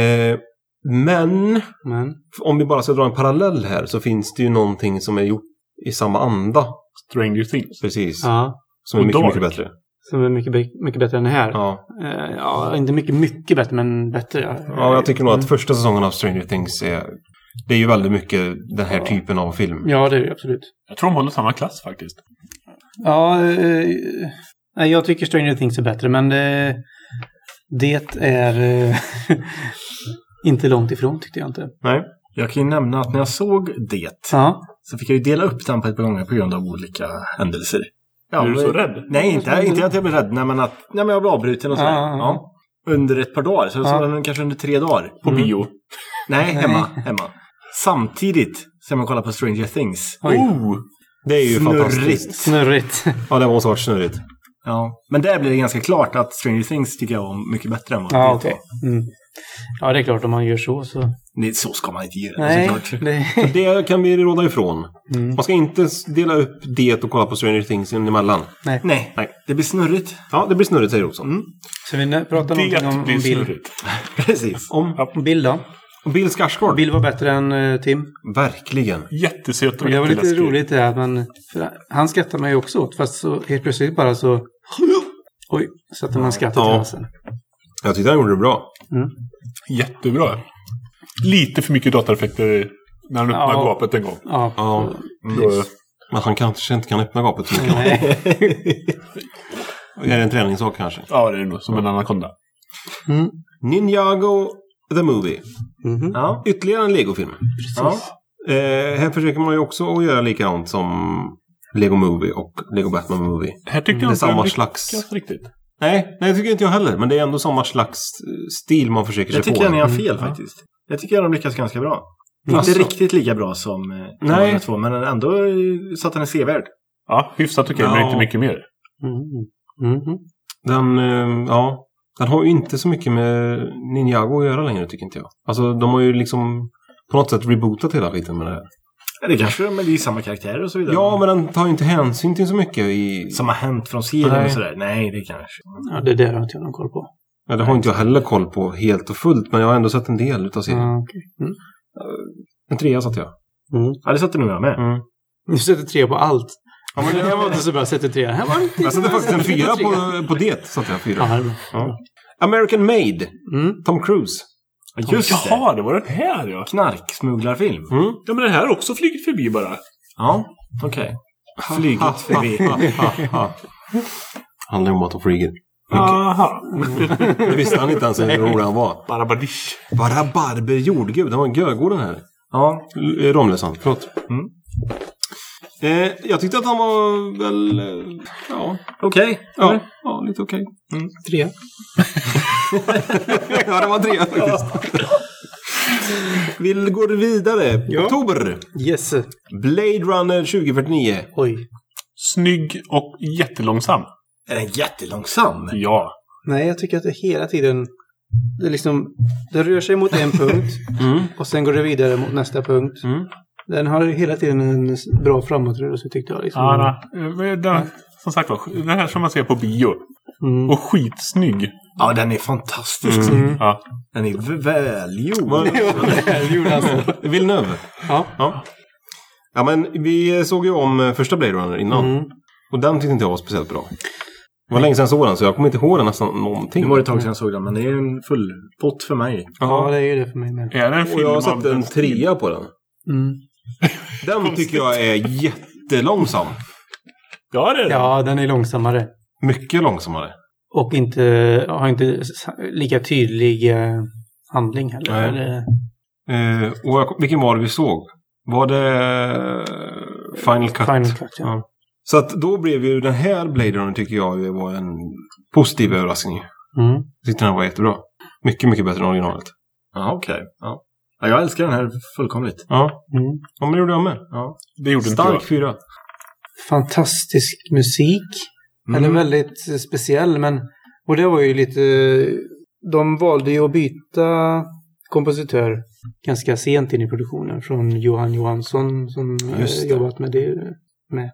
Speaker 3: Eh, men
Speaker 5: Men...
Speaker 3: om vi bara ska dra en parallell här så finns det ju någonting som är gjort i samma anda.
Speaker 2: Stranger Things.
Speaker 3: Precis.
Speaker 5: Ja.
Speaker 3: Som är mycket, mycket bättre.
Speaker 5: Som är mycket, mycket bättre än det här.
Speaker 3: Ja.
Speaker 5: Eh, ja, inte mycket, mycket bättre, men bättre. Ja,
Speaker 3: ja, jag tycker nog att första säsongen av Stranger Things är Det är ju väldigt mycket den här typen av film.
Speaker 5: Ja, det är det absolut.
Speaker 2: Jag tror de håller samma klass faktiskt.
Speaker 5: Ja, eh, nej, jag tycker Stranger Things är bättre, men det, det är eh, inte långt ifrån tyckte jag inte.
Speaker 4: Nej. Jag kan ju nämna att när jag såg det
Speaker 5: Ja,
Speaker 4: så fick jag ju dela upp den på ett par gånger på grund av olika händelser. Ja,
Speaker 2: Är du så rädd?
Speaker 4: Nej, inte, inte att jag blev rädd. Nej, men att nej, men jag blev avbruten och sådär.
Speaker 5: Ja, ja, ja.
Speaker 4: Ja. Under ett par dagar. Så jag
Speaker 5: Ja.
Speaker 4: såg den kanske under tre dagar.
Speaker 2: På bio.
Speaker 4: Nej, hemma. hemma. Samtidigt som jag kollar på Stranger Things.
Speaker 5: oj.
Speaker 2: Oh!
Speaker 3: Det är ju
Speaker 4: Snurrigt.
Speaker 3: fantastiskt.
Speaker 5: Snurrigt.
Speaker 3: Ja, det måste varit snurrigt.
Speaker 4: Ja. Men där blir det ganska klart att Stranger Things tycker jag var mycket bättre än vad
Speaker 5: Ja,
Speaker 4: var.
Speaker 5: Mm. Ja, det är klart om man gör så så.
Speaker 4: Nej, så ska man inte göra
Speaker 5: Nej,
Speaker 4: såklart.
Speaker 5: det...
Speaker 3: Det kan vi råda ifrån.
Speaker 5: Mm.
Speaker 3: Man ska inte dela upp det och kolla på Stranger Things emellan.
Speaker 5: Nej.
Speaker 4: Nej,
Speaker 3: Nej.
Speaker 4: det blir snurrigt.
Speaker 3: Ja, det blir snurrigt säger Olsson.
Speaker 4: Mm.
Speaker 5: Så vi pratar någonting om, om
Speaker 2: snurrigt.
Speaker 4: Precis.
Speaker 3: Om
Speaker 5: Om Bill då?
Speaker 3: Bill Skarsgård.
Speaker 5: Bill var bättre än eh, Tim.
Speaker 3: Verkligen.
Speaker 2: Jättesöt och
Speaker 5: det var lite
Speaker 2: jätteläskig.
Speaker 5: roligt det här att man... För han skrattar man ju också åt, fast så helt plötsligt bara så... Oj, satte man skrattet i
Speaker 3: Ja.
Speaker 5: halsen.
Speaker 3: Jag tyckte han gjorde det bra.
Speaker 2: Jättebra. Lite för mycket dataeffekter när han öppnar
Speaker 5: Ja.
Speaker 2: gapet en gång.
Speaker 5: Ja.
Speaker 3: Ja.
Speaker 2: Då,
Speaker 3: Men han kanske inte kan öppna gapet så mycket.
Speaker 5: Nej.
Speaker 3: Är det en träningssak kanske?
Speaker 2: ja, det är nog som en anakonda.
Speaker 5: Mm.
Speaker 3: Ninjago the Movie.
Speaker 5: Mhm.
Speaker 4: Ja.
Speaker 3: Ytterligare en Lego-film.
Speaker 4: ja.
Speaker 3: Eh, här försöker man ju också att göra likadant som Lego Movie och Lego Batman Movie.
Speaker 2: Här tyckte
Speaker 3: är
Speaker 2: jag inte
Speaker 3: samma
Speaker 2: den
Speaker 3: slags...
Speaker 2: riktigt.
Speaker 3: Nej, nej, det tycker inte jag heller. Men det är ändå samma slags eh, stil man försöker sig
Speaker 4: Jag tycker
Speaker 3: på.
Speaker 4: att ni har fel
Speaker 5: Mm.
Speaker 4: faktiskt. Jag tycker att de lyckas ganska bra. Inte
Speaker 3: Alltså.
Speaker 4: riktigt lika bra som, eh, som
Speaker 3: Nej.
Speaker 4: de andra två, men ändå eh, så att den är sevärd.
Speaker 2: Ja, hyfsat okej, men
Speaker 3: Ja.
Speaker 2: inte mycket mer.
Speaker 5: Mm. Mhm.
Speaker 3: Den, eh, ja, den har ju inte så mycket med Ninjago att göra längre tycker inte jag. Alltså de har ju liksom på något sätt rebootat hela skiten med det här.
Speaker 4: Ja, Det kanske men det är samma karaktärer och så vidare.
Speaker 3: Ja, men den tar ju inte hänsyn till så mycket i...
Speaker 4: Som har hänt från serien
Speaker 3: Nej.
Speaker 4: och sådär. Nej, det kanske.
Speaker 5: Ja, det där har inte jag någon koll på.
Speaker 3: Ja, det har inte jag heller koll på helt och fullt, men jag har ändå sett en del utav serien.
Speaker 5: Ja, okej. Mm.
Speaker 3: En trea satte jag.
Speaker 5: Mm.
Speaker 4: Ja, det satte nog jag med.
Speaker 3: Mm.
Speaker 5: Du sätter tre på allt.
Speaker 3: Ja, men
Speaker 5: Jag var inte så bra, sätter tre. Här var inte
Speaker 3: Jag satte faktiskt en fyra på, på det. Satte jag fyra.
Speaker 5: Ja, här är bra.
Speaker 3: Ja. American Made.
Speaker 5: Mm.
Speaker 3: Tom Cruise.
Speaker 4: Ja, Just det.
Speaker 2: Jaha, det var den här ja.
Speaker 4: Knarksmugglarfilm.
Speaker 3: Mm.
Speaker 2: Ja, men den här har också flugit förbi bara.
Speaker 4: Ja, okej. Flygit förbi.
Speaker 3: Handlar om att de flyger.
Speaker 2: Aha.
Speaker 3: Det visste han inte ens hur rolig han var.
Speaker 2: Barabadish.
Speaker 3: Bara Barber jordgud. Den var görgod den här.
Speaker 4: Ja,
Speaker 3: Romlösan. Förlåt.
Speaker 4: Mm.
Speaker 3: Eh, jag tyckte att han var väl... Eh, ja.
Speaker 4: okej.
Speaker 3: Ja, ja, lite okej.
Speaker 5: Tre.
Speaker 3: ja, det var tre faktiskt. Vi går vidare.
Speaker 5: Ja.
Speaker 3: Oktober.
Speaker 5: Yes.
Speaker 3: Blade Runner 2049.
Speaker 5: Oj.
Speaker 2: Snygg och jättelångsam.
Speaker 4: Är den jättelångsam?
Speaker 2: Ja.
Speaker 5: Nej, jag tycker att det hela tiden... Det, är liksom, det rör sig mot en punkt
Speaker 3: Mm.
Speaker 5: och sen går det vidare mot nästa punkt.
Speaker 3: Mm.
Speaker 5: Den har hela tiden en bra framåtrörelse tyckte jag. Liksom.
Speaker 2: ja den, den, som sagt var, den här som man ser på bio.
Speaker 5: Mm.
Speaker 2: Och skitsnygg.
Speaker 4: Ja, den är fantastisk.
Speaker 5: Mm.
Speaker 2: Ja.
Speaker 4: Den är välgjord.
Speaker 3: Vad-
Speaker 5: Det gjorde han så.
Speaker 3: Villeneuve.
Speaker 5: Ja.
Speaker 3: Ja. Ja, men vi såg ju om eh, första Blade Runner innan.
Speaker 5: Mm.
Speaker 3: Och den tyckte inte jag var speciellt bra. Det var länge sedan jag såg den, så jag kommer inte ihåg den nästan någonting.
Speaker 4: Det var ett tag sedan jag såg den, men det är en full pott för mig.
Speaker 5: ja, det är ju det för mig med.
Speaker 2: Är det en
Speaker 3: Och
Speaker 2: film
Speaker 3: jag har satt en trea på den.
Speaker 5: Mm.
Speaker 3: Den tycker jag är jättelångsam.
Speaker 2: Ja, det är det.
Speaker 5: Ja, den är långsammare.
Speaker 3: Mycket långsammare.
Speaker 5: Och inte, har inte lika tydlig eh, handling heller.
Speaker 3: Nej.
Speaker 5: Eller-
Speaker 3: Eh, och jag, vilken var det vi såg? Var det eh, Final Cut?
Speaker 5: Final Cut, ja.
Speaker 3: Så att då blev ju den här Blade Runner tycker jag var en positiv överraskning.
Speaker 5: Mm.
Speaker 3: Jag tyckte den var jättebra. Mycket, mycket bättre än originalet.
Speaker 4: Ja, okej. Ja. Ja, jag älskar den här fullkomligt.
Speaker 3: Ja,
Speaker 5: Mm.
Speaker 3: ja men det gjorde jag med.
Speaker 4: Ja.
Speaker 2: Det gjorde inte
Speaker 3: Stark
Speaker 2: jag.
Speaker 3: fyra.
Speaker 5: Fantastisk musik.
Speaker 4: Mm.
Speaker 5: Eller väldigt eh, speciell, men... Och det var ju lite... De valde ju att byta kompositör ganska sent in i produktionen. Från Johan Johansson som eh, jobbat med det. Med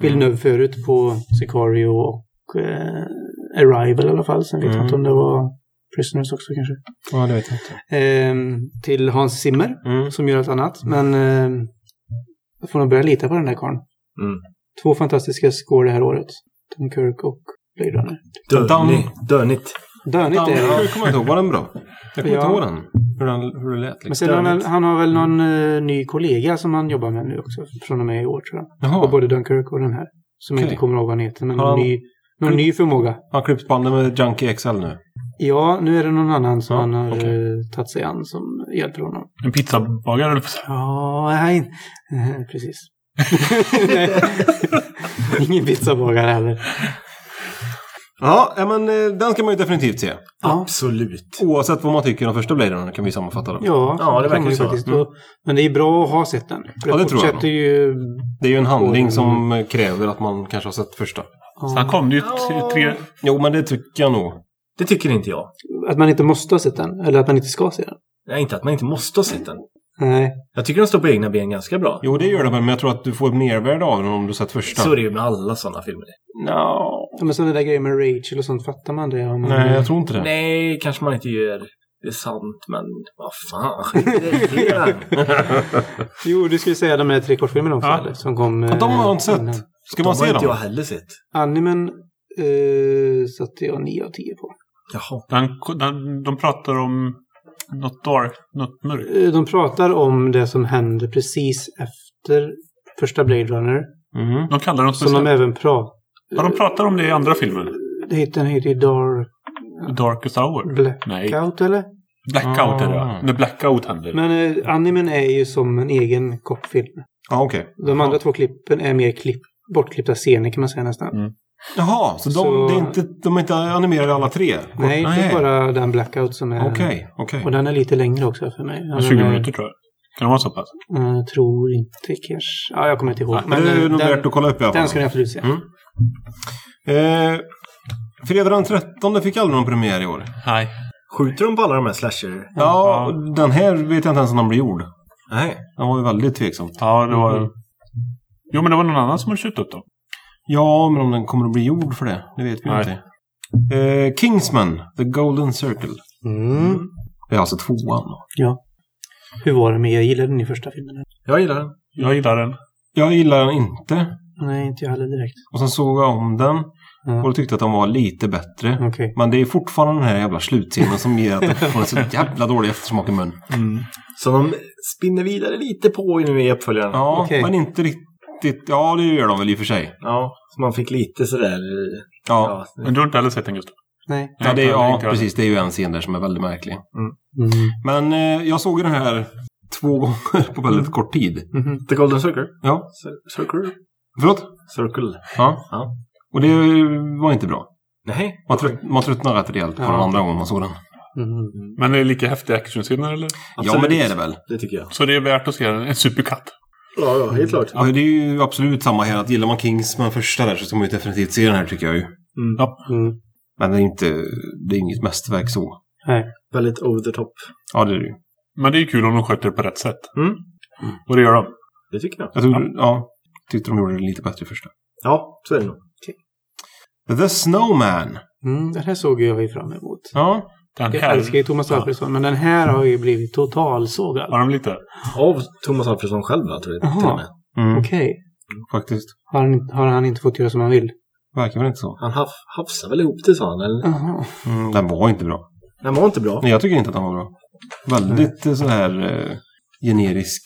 Speaker 5: Villeneuve förut på Sicario och eh, Arrival i alla fall. Sen vet jag
Speaker 3: Mm.
Speaker 5: inte om det var Prisoners också kanske.
Speaker 3: Ja, det vet jag inte.
Speaker 5: Ehm, till Hans Zimmer
Speaker 3: Mm.
Speaker 5: som gör allt annat. Men eh, jag får nog börja lita på den där karln.
Speaker 4: Mm.
Speaker 5: Två fantastiska score det här året. Tom Kirk och Blade Runner.
Speaker 4: Dönigt. Dönigt.
Speaker 5: Dönigt är det.
Speaker 3: jag kommer inte ihåg. Var den bra? Jag kommer
Speaker 5: Ja.
Speaker 3: inte ihåg den. hur, den, hur det lät.
Speaker 5: Men
Speaker 3: Liksom.
Speaker 5: sen har han, han har väl någon eh, ny kollega som han jobbar med nu också. Från och med i år tror jag.
Speaker 3: Jaha,
Speaker 5: Och både Dunkirk och den här. Som jag
Speaker 3: Okej.
Speaker 5: inte kommer ihåg vad han heter. Men någon,
Speaker 3: han-
Speaker 5: ny, någon ny förmåga.
Speaker 3: han har klippt banden med Junkie XL nu.
Speaker 5: Ja, nu är det någon annan som
Speaker 3: Ja,
Speaker 5: han har
Speaker 3: okej.
Speaker 5: eh, tagit sig an som hjälper honom.
Speaker 2: En pizzabagare eller så.
Speaker 5: Ja, nej. Precis. Ingen pizzabagare heller.
Speaker 3: Ja, ja, men eh, den ska man ju definitivt se.
Speaker 5: Ja.
Speaker 4: Absolut.
Speaker 3: Oavsett vad man tycker om första Blade Runner kan vi sammanfatta det.
Speaker 5: Ja,
Speaker 4: Ja, det
Speaker 5: man
Speaker 4: verkar
Speaker 5: ju
Speaker 4: så.
Speaker 5: faktiskt.
Speaker 3: Mm.
Speaker 5: Och- Men det är bra att ha sett den. För
Speaker 3: Ja,
Speaker 5: det
Speaker 3: det tror jag
Speaker 5: ju...
Speaker 3: Det är ju en handling
Speaker 5: Mm.
Speaker 3: som kräver att man kanske har sett första.
Speaker 2: Sen kom det ju tre...
Speaker 3: Jo, men det tycker jag nog.
Speaker 4: Det tycker inte jag.
Speaker 5: Att man inte måste ha sett den. Eller att man inte ska se den.
Speaker 4: Nej, inte att man inte måste ha sett den.
Speaker 5: Nej.
Speaker 4: Jag tycker den står på egna ben ganska bra.
Speaker 3: Jo, det gör det, men jag tror att du får ett mervärde av den om du sett första.
Speaker 4: Så är det ju med alla sådana filmer.
Speaker 3: No.
Speaker 5: Ja, Men sådana där grejer med Rachel och sånt, fattar man det? Om man,
Speaker 3: Nej, jag tror inte det.
Speaker 4: Nej, kanske man inte gör. Det är sant, men vad fan.
Speaker 5: Jo, du skulle säga de här tre kortfilmerna också,
Speaker 2: Ja.
Speaker 5: eller? Som kom...
Speaker 3: Ja, de har jag inte sett.
Speaker 5: innan.
Speaker 3: Ska
Speaker 4: De
Speaker 3: man
Speaker 4: har
Speaker 3: se
Speaker 4: inte jag
Speaker 3: dem?
Speaker 4: heller sett.
Speaker 5: Animen eh, satte jag 9 av 10 på.
Speaker 4: Jaha.
Speaker 2: Den, den, de pratar om något dark, något mörkt.
Speaker 5: Eh, De pratar om det som hände precis efter första Blade Runner.
Speaker 3: Mhm.
Speaker 2: De kallar dem
Speaker 5: Som de även pratar...
Speaker 2: Ja, de pratar om det i andra filmen.
Speaker 5: Det heter, den heter ju Dark
Speaker 2: Darkest Hour.
Speaker 5: Blackout, eller?
Speaker 2: Blackout är det
Speaker 3: Ah.
Speaker 2: ja. När Blackout händer.
Speaker 5: Men eh, animen är ju som en egen kortfilm.
Speaker 3: Ja, okej.
Speaker 5: De andra två klippen är mer klipp, bortklippta scener kan man säga nästan.
Speaker 2: Mm.
Speaker 3: Jaha, så de,
Speaker 5: Så-
Speaker 3: Det är inte, de är inte animerade alla tre?
Speaker 5: Nej, det är bara den Blackout som är...
Speaker 3: Okej, okej.
Speaker 5: Och den är lite längre också för mig. Den
Speaker 2: 20
Speaker 5: är-
Speaker 2: minuter tror jag. Kan det vara så pass?
Speaker 5: Jag tror inte kanske... Ja, jag kommer inte ihåg.
Speaker 3: Men det är
Speaker 5: eh,
Speaker 3: nog
Speaker 5: den,
Speaker 3: värt att kolla upp i alla
Speaker 5: den
Speaker 3: fall.
Speaker 5: ska ni absolut se.
Speaker 3: Mm. Eh, fredag den 13 fick aldrig någon premiär i år.
Speaker 2: Nej.
Speaker 4: Skjuter de på alla de här slasher?
Speaker 3: Ja, och den här vet jag inte ens om den blir gjord.
Speaker 4: Nej.
Speaker 3: Den var ju väldigt tveksam.
Speaker 2: Ja, det var...
Speaker 3: Mhm.
Speaker 2: Jo, men det var någon annan som hade skjutit upp dem.
Speaker 3: Ja, men om den kommer att bli gjord för det, det vet vi
Speaker 2: Nej.
Speaker 3: inte. Eh, Kingsman, The Golden Circle.
Speaker 5: Mm.
Speaker 3: Det är alltså tvåan. då.
Speaker 5: Hur var det med er? Gillade ni första filmen?
Speaker 4: Jag gillar den.
Speaker 2: Jag gillar den.
Speaker 3: Jag gillar den inte.
Speaker 5: Nej, inte jag heller direkt.
Speaker 3: Och sen såg jag om den
Speaker 5: Ja.
Speaker 3: och då tyckte att den var lite bättre.
Speaker 5: Okej.
Speaker 3: Men det är fortfarande den här jävla slutscenen som ger att den får en så jävla dålig eftersmak i mun.
Speaker 4: Så de spinner vidare lite på nu i uppföljaren.
Speaker 3: Ja,
Speaker 5: Okej.
Speaker 3: men inte riktigt. Ja, det gör de väl i och för sig.
Speaker 4: Ja, så man fick lite sådär...
Speaker 3: Ja,
Speaker 4: Ja,
Speaker 2: Men du har inte heller sett den Gustav?
Speaker 5: Nej.
Speaker 3: ja, det är,
Speaker 2: inte-
Speaker 3: ja precis. Det är ju en scen där som är väldigt märklig.
Speaker 5: Mm.
Speaker 3: Men eh, jag såg den här två gånger på väldigt kort tid.
Speaker 5: Mhm.
Speaker 4: The Golden Circle?
Speaker 3: Ja,
Speaker 4: Cir- Circle?
Speaker 3: förlåt?
Speaker 4: Circle.
Speaker 3: Ja.
Speaker 4: Ja.
Speaker 3: Och det var inte bra.
Speaker 4: Nej.
Speaker 3: Man, trött, man tröttnade rätt rejält på
Speaker 5: Ja.
Speaker 3: den andra gången man såg den.
Speaker 5: Mhm.
Speaker 2: Men det är lika häftiga actionscener eller?
Speaker 3: Ja, men det är det väl.
Speaker 4: Det tycker jag.
Speaker 2: Så det är värt att se. En superkatt.
Speaker 4: Ja, ja, helt klart.
Speaker 3: Ja, det är ju absolut samma här. Att gillar man Kingsman första där så ska man ju definitivt se den här tycker jag ju.
Speaker 5: Mm.
Speaker 3: Men det är inte, det är inget mästerverk så.
Speaker 4: Väldigt over the top.
Speaker 3: Ja, det är det ju.
Speaker 2: Men det är kul om de sköter det på rätt sätt.
Speaker 4: Mm.
Speaker 2: Och det gör de.
Speaker 4: Det tycker jag.
Speaker 3: Jag tror, ja. Tyckte de gjorde det lite bättre första.
Speaker 4: Ja, så är det nog.
Speaker 3: The Snowman.
Speaker 5: Mm. Den här såg jag ju fram emot.
Speaker 3: Ja.
Speaker 2: Den
Speaker 5: Jag
Speaker 2: här...
Speaker 5: älskar ju Thomas Alfredsson, men den här har ju blivit totalsågad.
Speaker 2: Har de lite?
Speaker 4: Av Thomas Alfredsson själv, va, tror jag.
Speaker 5: Jaha.
Speaker 4: Till och med.
Speaker 3: Mm,
Speaker 5: Okej.
Speaker 3: Faktiskt.
Speaker 5: Har, han, har han inte fått göra som han vill?
Speaker 3: Verkar väl inte så.
Speaker 4: Han haf, hafsade väl ihop det, sa han. Eller?
Speaker 3: Mm, den var inte bra.
Speaker 4: Den var inte bra.
Speaker 3: Nej, jag tycker inte att den var bra. Väldigt mm. så här eh, generisk.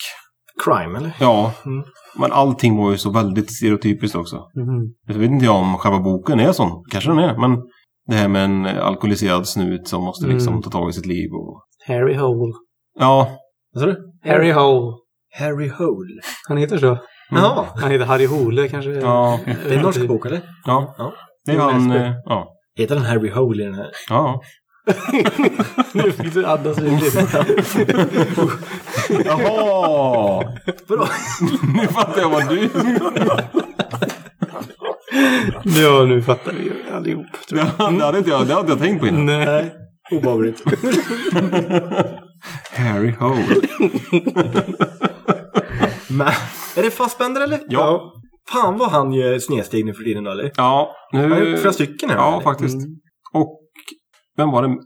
Speaker 4: Crime, eller?
Speaker 3: Ja.
Speaker 4: Mm.
Speaker 3: Men allting var ju så väldigt stereotypiskt också.
Speaker 5: Mhm.
Speaker 3: Jag vet inte jag om själva boken är sån. Kanske den är. Men det här med en alkoholiserad snut som måste liksom
Speaker 5: Mm.
Speaker 3: ta tag i sitt liv och...
Speaker 5: Harry Hole.
Speaker 3: Ja.
Speaker 4: Vad sa du?
Speaker 5: Harry Hole.
Speaker 4: Harry Hole.
Speaker 5: Han heter så.
Speaker 4: Jaha.
Speaker 5: Han heter Harry Hole kanske.
Speaker 3: Ja.
Speaker 4: Det är en norsk bok, eller?
Speaker 3: Ja.
Speaker 4: Ja.
Speaker 3: Det är han... eh, Ja.
Speaker 4: Heter den Harry Hole i den här?
Speaker 3: Ja.
Speaker 5: nu fick du andas lite.
Speaker 3: Jaha!
Speaker 4: Vadå?
Speaker 3: nu fattar jag vad du...
Speaker 5: ja, nu fattar vi ju allihop.
Speaker 3: Det hade inte jag, det hade jag tänkt på innan.
Speaker 5: Nej.
Speaker 4: Obehagligt.
Speaker 3: Harry Hole.
Speaker 4: Men, är det Fassbender, eller?
Speaker 3: Ja.
Speaker 4: Fan vad han gör snedsteg nu för tiden, då, eller?
Speaker 3: Ja, nu...
Speaker 4: Han har gjort flera stycken här.
Speaker 3: Ja,
Speaker 4: eller?
Speaker 3: faktiskt.
Speaker 5: Mm.
Speaker 3: Och vem var det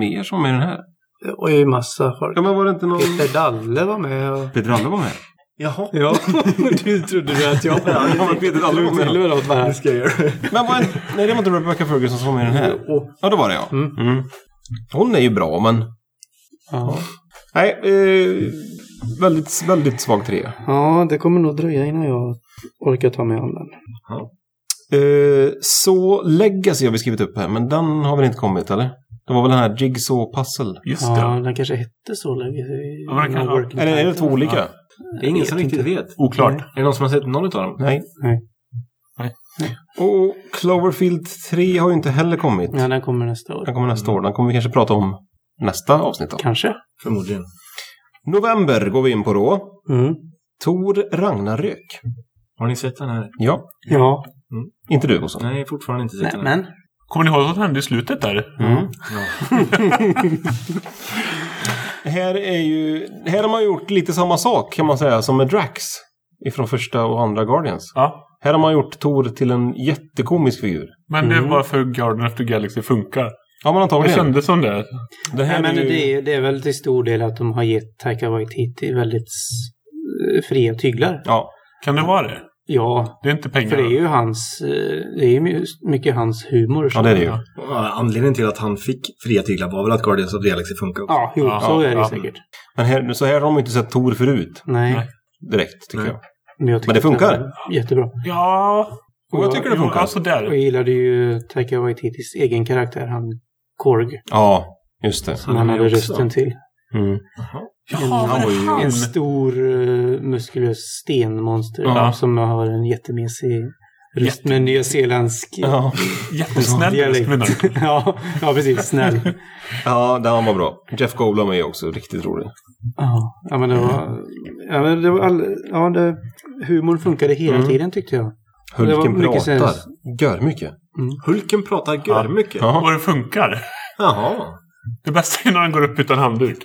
Speaker 3: mer som var med i den här?
Speaker 5: Det var ju massa folk.
Speaker 3: Ja, men var det inte någon...
Speaker 5: Peter Dalle var med. Och...
Speaker 3: Peter Alle var med.
Speaker 4: Jaha.
Speaker 5: Ja, du trodde du att jag
Speaker 3: Ja, men Peter Dalle var
Speaker 5: Till
Speaker 3: med.
Speaker 5: och med
Speaker 4: Det ska jag göra.
Speaker 3: Men var en... Nej, det var inte Rebecca Ferguson som var med i den här. Ja, det var det ja.
Speaker 5: Mm.
Speaker 3: Mm. Hon är ju bra, men...
Speaker 5: Ja.
Speaker 3: Nej, eh, väldigt, väldigt svag trea.
Speaker 5: ja, det kommer nog dröja innan jag orkar ta mig an den.
Speaker 3: Eh, så Legacy har vi skrivit upp här, men den har väl inte kommit, eller? Det var väl den här Jigsaw Puzzle?
Speaker 2: Just
Speaker 5: Ja,
Speaker 2: det.
Speaker 5: den kanske hette så länge.
Speaker 2: Ja, men den kan-
Speaker 5: Working
Speaker 3: Eller är det två olika?
Speaker 2: Ja.
Speaker 4: Det är ingen som riktigt
Speaker 5: inte.
Speaker 4: vet.
Speaker 2: Oklart.
Speaker 4: Är det någon som har sett någon av dem?
Speaker 3: Nej.
Speaker 5: Nej.
Speaker 2: Nej.
Speaker 3: Och Cloverfield 3 har ju inte heller kommit.
Speaker 5: Ja, den kommer nästa år.
Speaker 3: Den kommer nästa år. Den kommer vi kanske prata om nästa avsnitt då.
Speaker 5: Kanske.
Speaker 4: Förmodligen.
Speaker 3: November går vi in på då.
Speaker 5: Mm.
Speaker 3: Tor Ragnarök.
Speaker 4: Har ni sett den här?
Speaker 3: Ja,
Speaker 5: Ja.
Speaker 3: inte du Bosse.
Speaker 4: Nej, fortfarande inte sett
Speaker 5: Nej,
Speaker 4: den.
Speaker 5: men.
Speaker 2: Kommer ni ihåg vad som hände i slutet där?
Speaker 3: Mm.
Speaker 4: Ja.
Speaker 3: Här är ju... Här har man gjort lite samma sak kan man säga som med Drax. Ifrån första och andra Guardians.
Speaker 2: Ja.
Speaker 3: Här har man gjort Tor till en jättekomisk figur.
Speaker 2: Men det
Speaker 5: Mm.
Speaker 2: var för Guardian of the Galaxy funkar.
Speaker 3: Ja, men
Speaker 2: Det
Speaker 3: antagligen.
Speaker 2: kändes som det.
Speaker 3: Det här
Speaker 5: Nej, men
Speaker 3: är ju...
Speaker 5: det, är, det är väl till stor del att de har gett Taika Waititi väldigt fria tyglar.
Speaker 3: Ja,
Speaker 2: Kan det vara det?
Speaker 5: Ja,
Speaker 2: Det är inte pengar.
Speaker 5: för det är ju hans... eh, Det är ju mycket hans humor.
Speaker 3: ja det är det ju.
Speaker 4: Ja, Anledningen till att han fick fria tyglar var väl att Guardians of the Galaxy funkar också.
Speaker 5: Ja, jo,
Speaker 2: Ja,
Speaker 5: så är det
Speaker 2: ja.
Speaker 5: säkert.
Speaker 3: Men här, så här har de inte sett Tor förut.
Speaker 5: Nej.
Speaker 3: Direkt, tycker
Speaker 4: Nej.
Speaker 3: jag.
Speaker 5: men jag tycker
Speaker 3: Men det funkar.
Speaker 5: var Jättebra.
Speaker 2: Ja.
Speaker 3: Och jag tycker det
Speaker 2: Jo,
Speaker 3: funkar.
Speaker 2: Alltså där.
Speaker 5: Jag gillade ju Taika Waititis egen karaktär, han Korg,
Speaker 3: Ja, just det.
Speaker 5: som
Speaker 4: Han
Speaker 5: hade
Speaker 4: också-
Speaker 5: rösten till.
Speaker 3: Mm.
Speaker 2: Jaha,
Speaker 3: han
Speaker 2: var det
Speaker 3: ju?
Speaker 5: En stor uh, muskulös stenmonster
Speaker 3: Ja.
Speaker 5: som har en jättemesig röst med nyzeeländsk
Speaker 3: Ja.
Speaker 2: Jättesnäll du?
Speaker 5: ja, ja, precis. Snäll.
Speaker 3: ja, den var bra. Jeff Goldblum är också riktigt rolig.
Speaker 5: Ja, ja, men det var... Ja, men det var all, ja, det, humorn funkade hela
Speaker 3: Mm.
Speaker 5: tiden tyckte jag. Det var
Speaker 3: Hulken
Speaker 5: mycket
Speaker 3: pratar.
Speaker 5: sens.
Speaker 3: Gör mycket.
Speaker 4: Hulken pratar gör mycket.
Speaker 3: Ja.
Speaker 2: Och det funkar.
Speaker 4: Jaha.
Speaker 2: Det bästa är när han går upp utan handduk.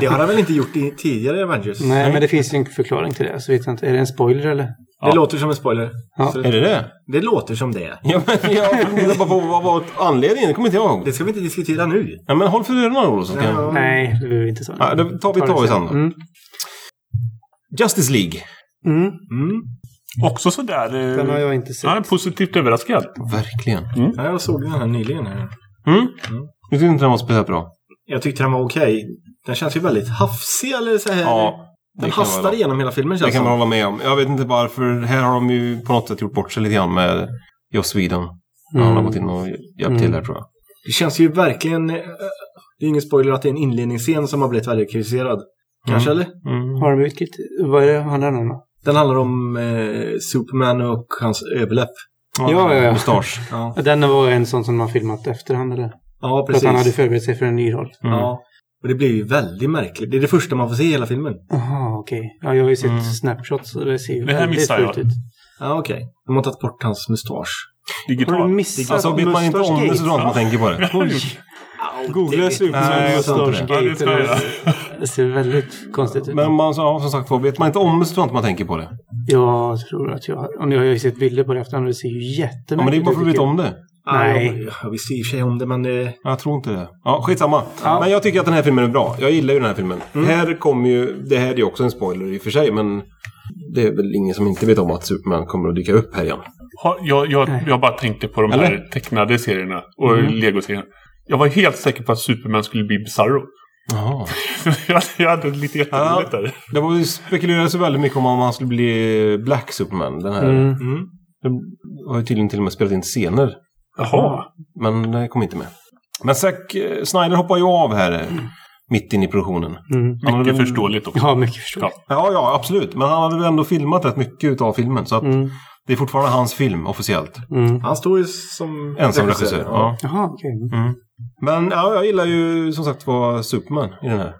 Speaker 4: Det har han väl inte gjort i tidigare Avengers?
Speaker 5: Nej, men det finns ju en förklaring till det. Så vet jag inte. Är det en spoiler eller?
Speaker 4: Det
Speaker 2: Ja.
Speaker 4: låter som en spoiler.
Speaker 5: Ja.
Speaker 3: Är det det?
Speaker 4: det låter som det.
Speaker 3: Ja, men jag funderar bara på vad var anledningen. Det kommer inte jag ihåg.
Speaker 4: Det ska vi inte diskutera nu.
Speaker 3: Ja, men håll för öronen kan...
Speaker 4: Ja.
Speaker 5: Nej, det behöver inte så.
Speaker 3: Ja, det tar vi tar vi sen då.
Speaker 5: Mm.
Speaker 3: Justice League.
Speaker 5: Mm.
Speaker 4: Mm.
Speaker 2: Också sådär... eh,
Speaker 5: Den har jag inte sett.
Speaker 2: Ja, positivt överraskad.
Speaker 3: Verkligen.
Speaker 4: Ja, jag såg den här nyligen. Här.
Speaker 3: Mm. Jag tyckte inte den var speciellt bra.
Speaker 4: Jag tyckte den var okej. Den känns ju väldigt hafsig eller så här.
Speaker 3: Ja, det
Speaker 4: den hastar igenom hela filmen
Speaker 3: Det
Speaker 4: känns
Speaker 3: kan man
Speaker 4: som.
Speaker 3: hålla med om. Jag vet inte varför. Här har de ju på något sätt gjort bort sig lite grann med Joss Whedon. Han har
Speaker 5: Mm.
Speaker 3: gått in och hjälpt till här tror jag.
Speaker 4: Det känns ju verkligen... eh, Det är ingen spoiler att det är en inledningsscen som har blivit väldigt kritiserad. Kanske eller?
Speaker 3: Mm.
Speaker 5: Har de vilket? Vad är det handlar den om?
Speaker 4: Den handlar om eh, Superman och hans överläpp.
Speaker 5: Ja, ja, ja.
Speaker 3: Mustasch.
Speaker 4: Ja,
Speaker 5: Den var en sån som man filmat efterhand eller?
Speaker 4: Ja
Speaker 5: För
Speaker 4: precis.
Speaker 5: att han hade förberett sig för en ny roll.
Speaker 3: Mm.
Speaker 4: Ja. Och det blir ju väldigt märkligt. Det är det första man får se i hela filmen.
Speaker 5: Jaha, okej. Ja, jag har ju sett
Speaker 3: Mm.
Speaker 5: snapshots och det ser ju
Speaker 2: Det här
Speaker 5: väldigt
Speaker 2: jag.
Speaker 5: fult ut.
Speaker 4: Ja, okej. De har tagit bort hans mustasch.
Speaker 5: Har du missat
Speaker 3: Alltså vet man inte om det så tror jag man tänker på det.
Speaker 5: Oj! Googla
Speaker 3: jag
Speaker 5: Mustache
Speaker 3: det.
Speaker 2: Jag
Speaker 5: ser väldigt konstigt ut.
Speaker 3: Men man, ja, som sagt vet man inte om det så tror jag inte man tänker på det.
Speaker 5: Jag tror att jag... Och nu har jag ju sett bilder på det efterhand och det ser ju jättemärkligt
Speaker 3: Ja, men det är bara för att veta
Speaker 5: jag.
Speaker 3: om det.
Speaker 5: Nej.
Speaker 4: Ja, jag visste i och för sig om det, men det...
Speaker 3: Jag tror inte det. Ja, skitsamma.
Speaker 5: Ja.
Speaker 3: Men jag tycker att den här filmen är bra. Jag gillar ju den här filmen. Här kommer ju, det här är ju också en spoiler i och för sig, men det är väl ingen som inte vet om att Superman kommer att dyka upp här igen.
Speaker 2: Har- Jag, jag, jag bara tänkte på de
Speaker 3: Eller?
Speaker 2: här tecknade serierna och
Speaker 3: Mm.
Speaker 2: Lego-serierna. Jag var helt säker på att Superman skulle bli Bizarro.
Speaker 3: Jaha.
Speaker 2: jag, jag hade lite jätteroligt där.
Speaker 3: Det var ju spekulerades väldigt mycket om om han skulle bli Black Superman. Den här.
Speaker 5: Mm.
Speaker 4: Mm.
Speaker 3: Det har ju tydligen till och med spelat in scener.
Speaker 2: Jaha.
Speaker 3: Men det kom inte med. Men Zack eh, Snyder hoppar ju av här eh, mitt in i produktionen.
Speaker 5: Mm.
Speaker 2: Mycket
Speaker 3: väl-
Speaker 2: förståeligt också.
Speaker 5: Ja, mycket förståeligt.
Speaker 3: Ja, ja, absolut. Men han hade väl ändå filmat rätt mycket utav filmen. Så att
Speaker 5: Mm.
Speaker 3: det är fortfarande hans film officiellt.
Speaker 5: Mm.
Speaker 4: Han står ju som
Speaker 3: Ensam regissör. Ja.
Speaker 5: Jaha, okej.
Speaker 3: Mm. Men ja, jag gillar ju som sagt var Superman i den här.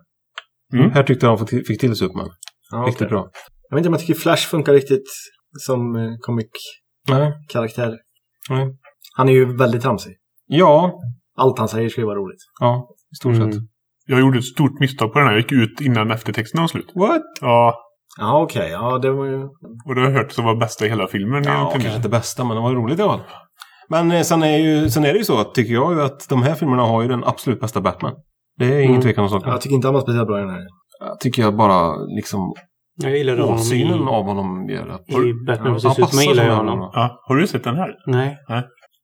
Speaker 2: Mm.
Speaker 3: Här tyckte jag han fick- fick till Superman.
Speaker 4: Ja,
Speaker 3: Riktigt
Speaker 4: okej.
Speaker 3: bra.
Speaker 4: Jag vet inte om jag tycker Flash funkar riktigt som eh, comic-karaktär.
Speaker 3: Nej. Nej.
Speaker 4: Han är ju väldigt tramsig.
Speaker 3: Ja,
Speaker 4: Allt han säger ska ju vara roligt.
Speaker 3: ja, i stort
Speaker 5: Mm.
Speaker 3: sett.
Speaker 2: Jag gjorde ett stort misstag på den här. Jag gick ut innan eftertexten var slut.
Speaker 3: What?
Speaker 2: Ja,
Speaker 4: Ja, okej. Ja, det var ju...
Speaker 2: och det har jag hört som var bästa i hela filmen.
Speaker 3: Ja,
Speaker 2: egentligen.
Speaker 3: kanske inte bästa, men det var roligt i alla fall. Men eh, sen är, ju, sen är det ju så att, tycker jag ju att de här filmerna har ju den absolut bästa Batman. Det är ingen
Speaker 5: Mm.
Speaker 3: tvekan om saken.
Speaker 4: Jag tycker inte han var speciellt bra i den här.
Speaker 3: Jag tycker jag bara liksom
Speaker 5: Jag gillade honom i,
Speaker 3: av honom gör att...
Speaker 5: i Batman
Speaker 3: Ja,
Speaker 5: vs
Speaker 3: han
Speaker 5: Superman
Speaker 3: passar
Speaker 5: gillar
Speaker 3: som
Speaker 5: jag honom.
Speaker 2: Ja, har du sett den här?
Speaker 5: Nej.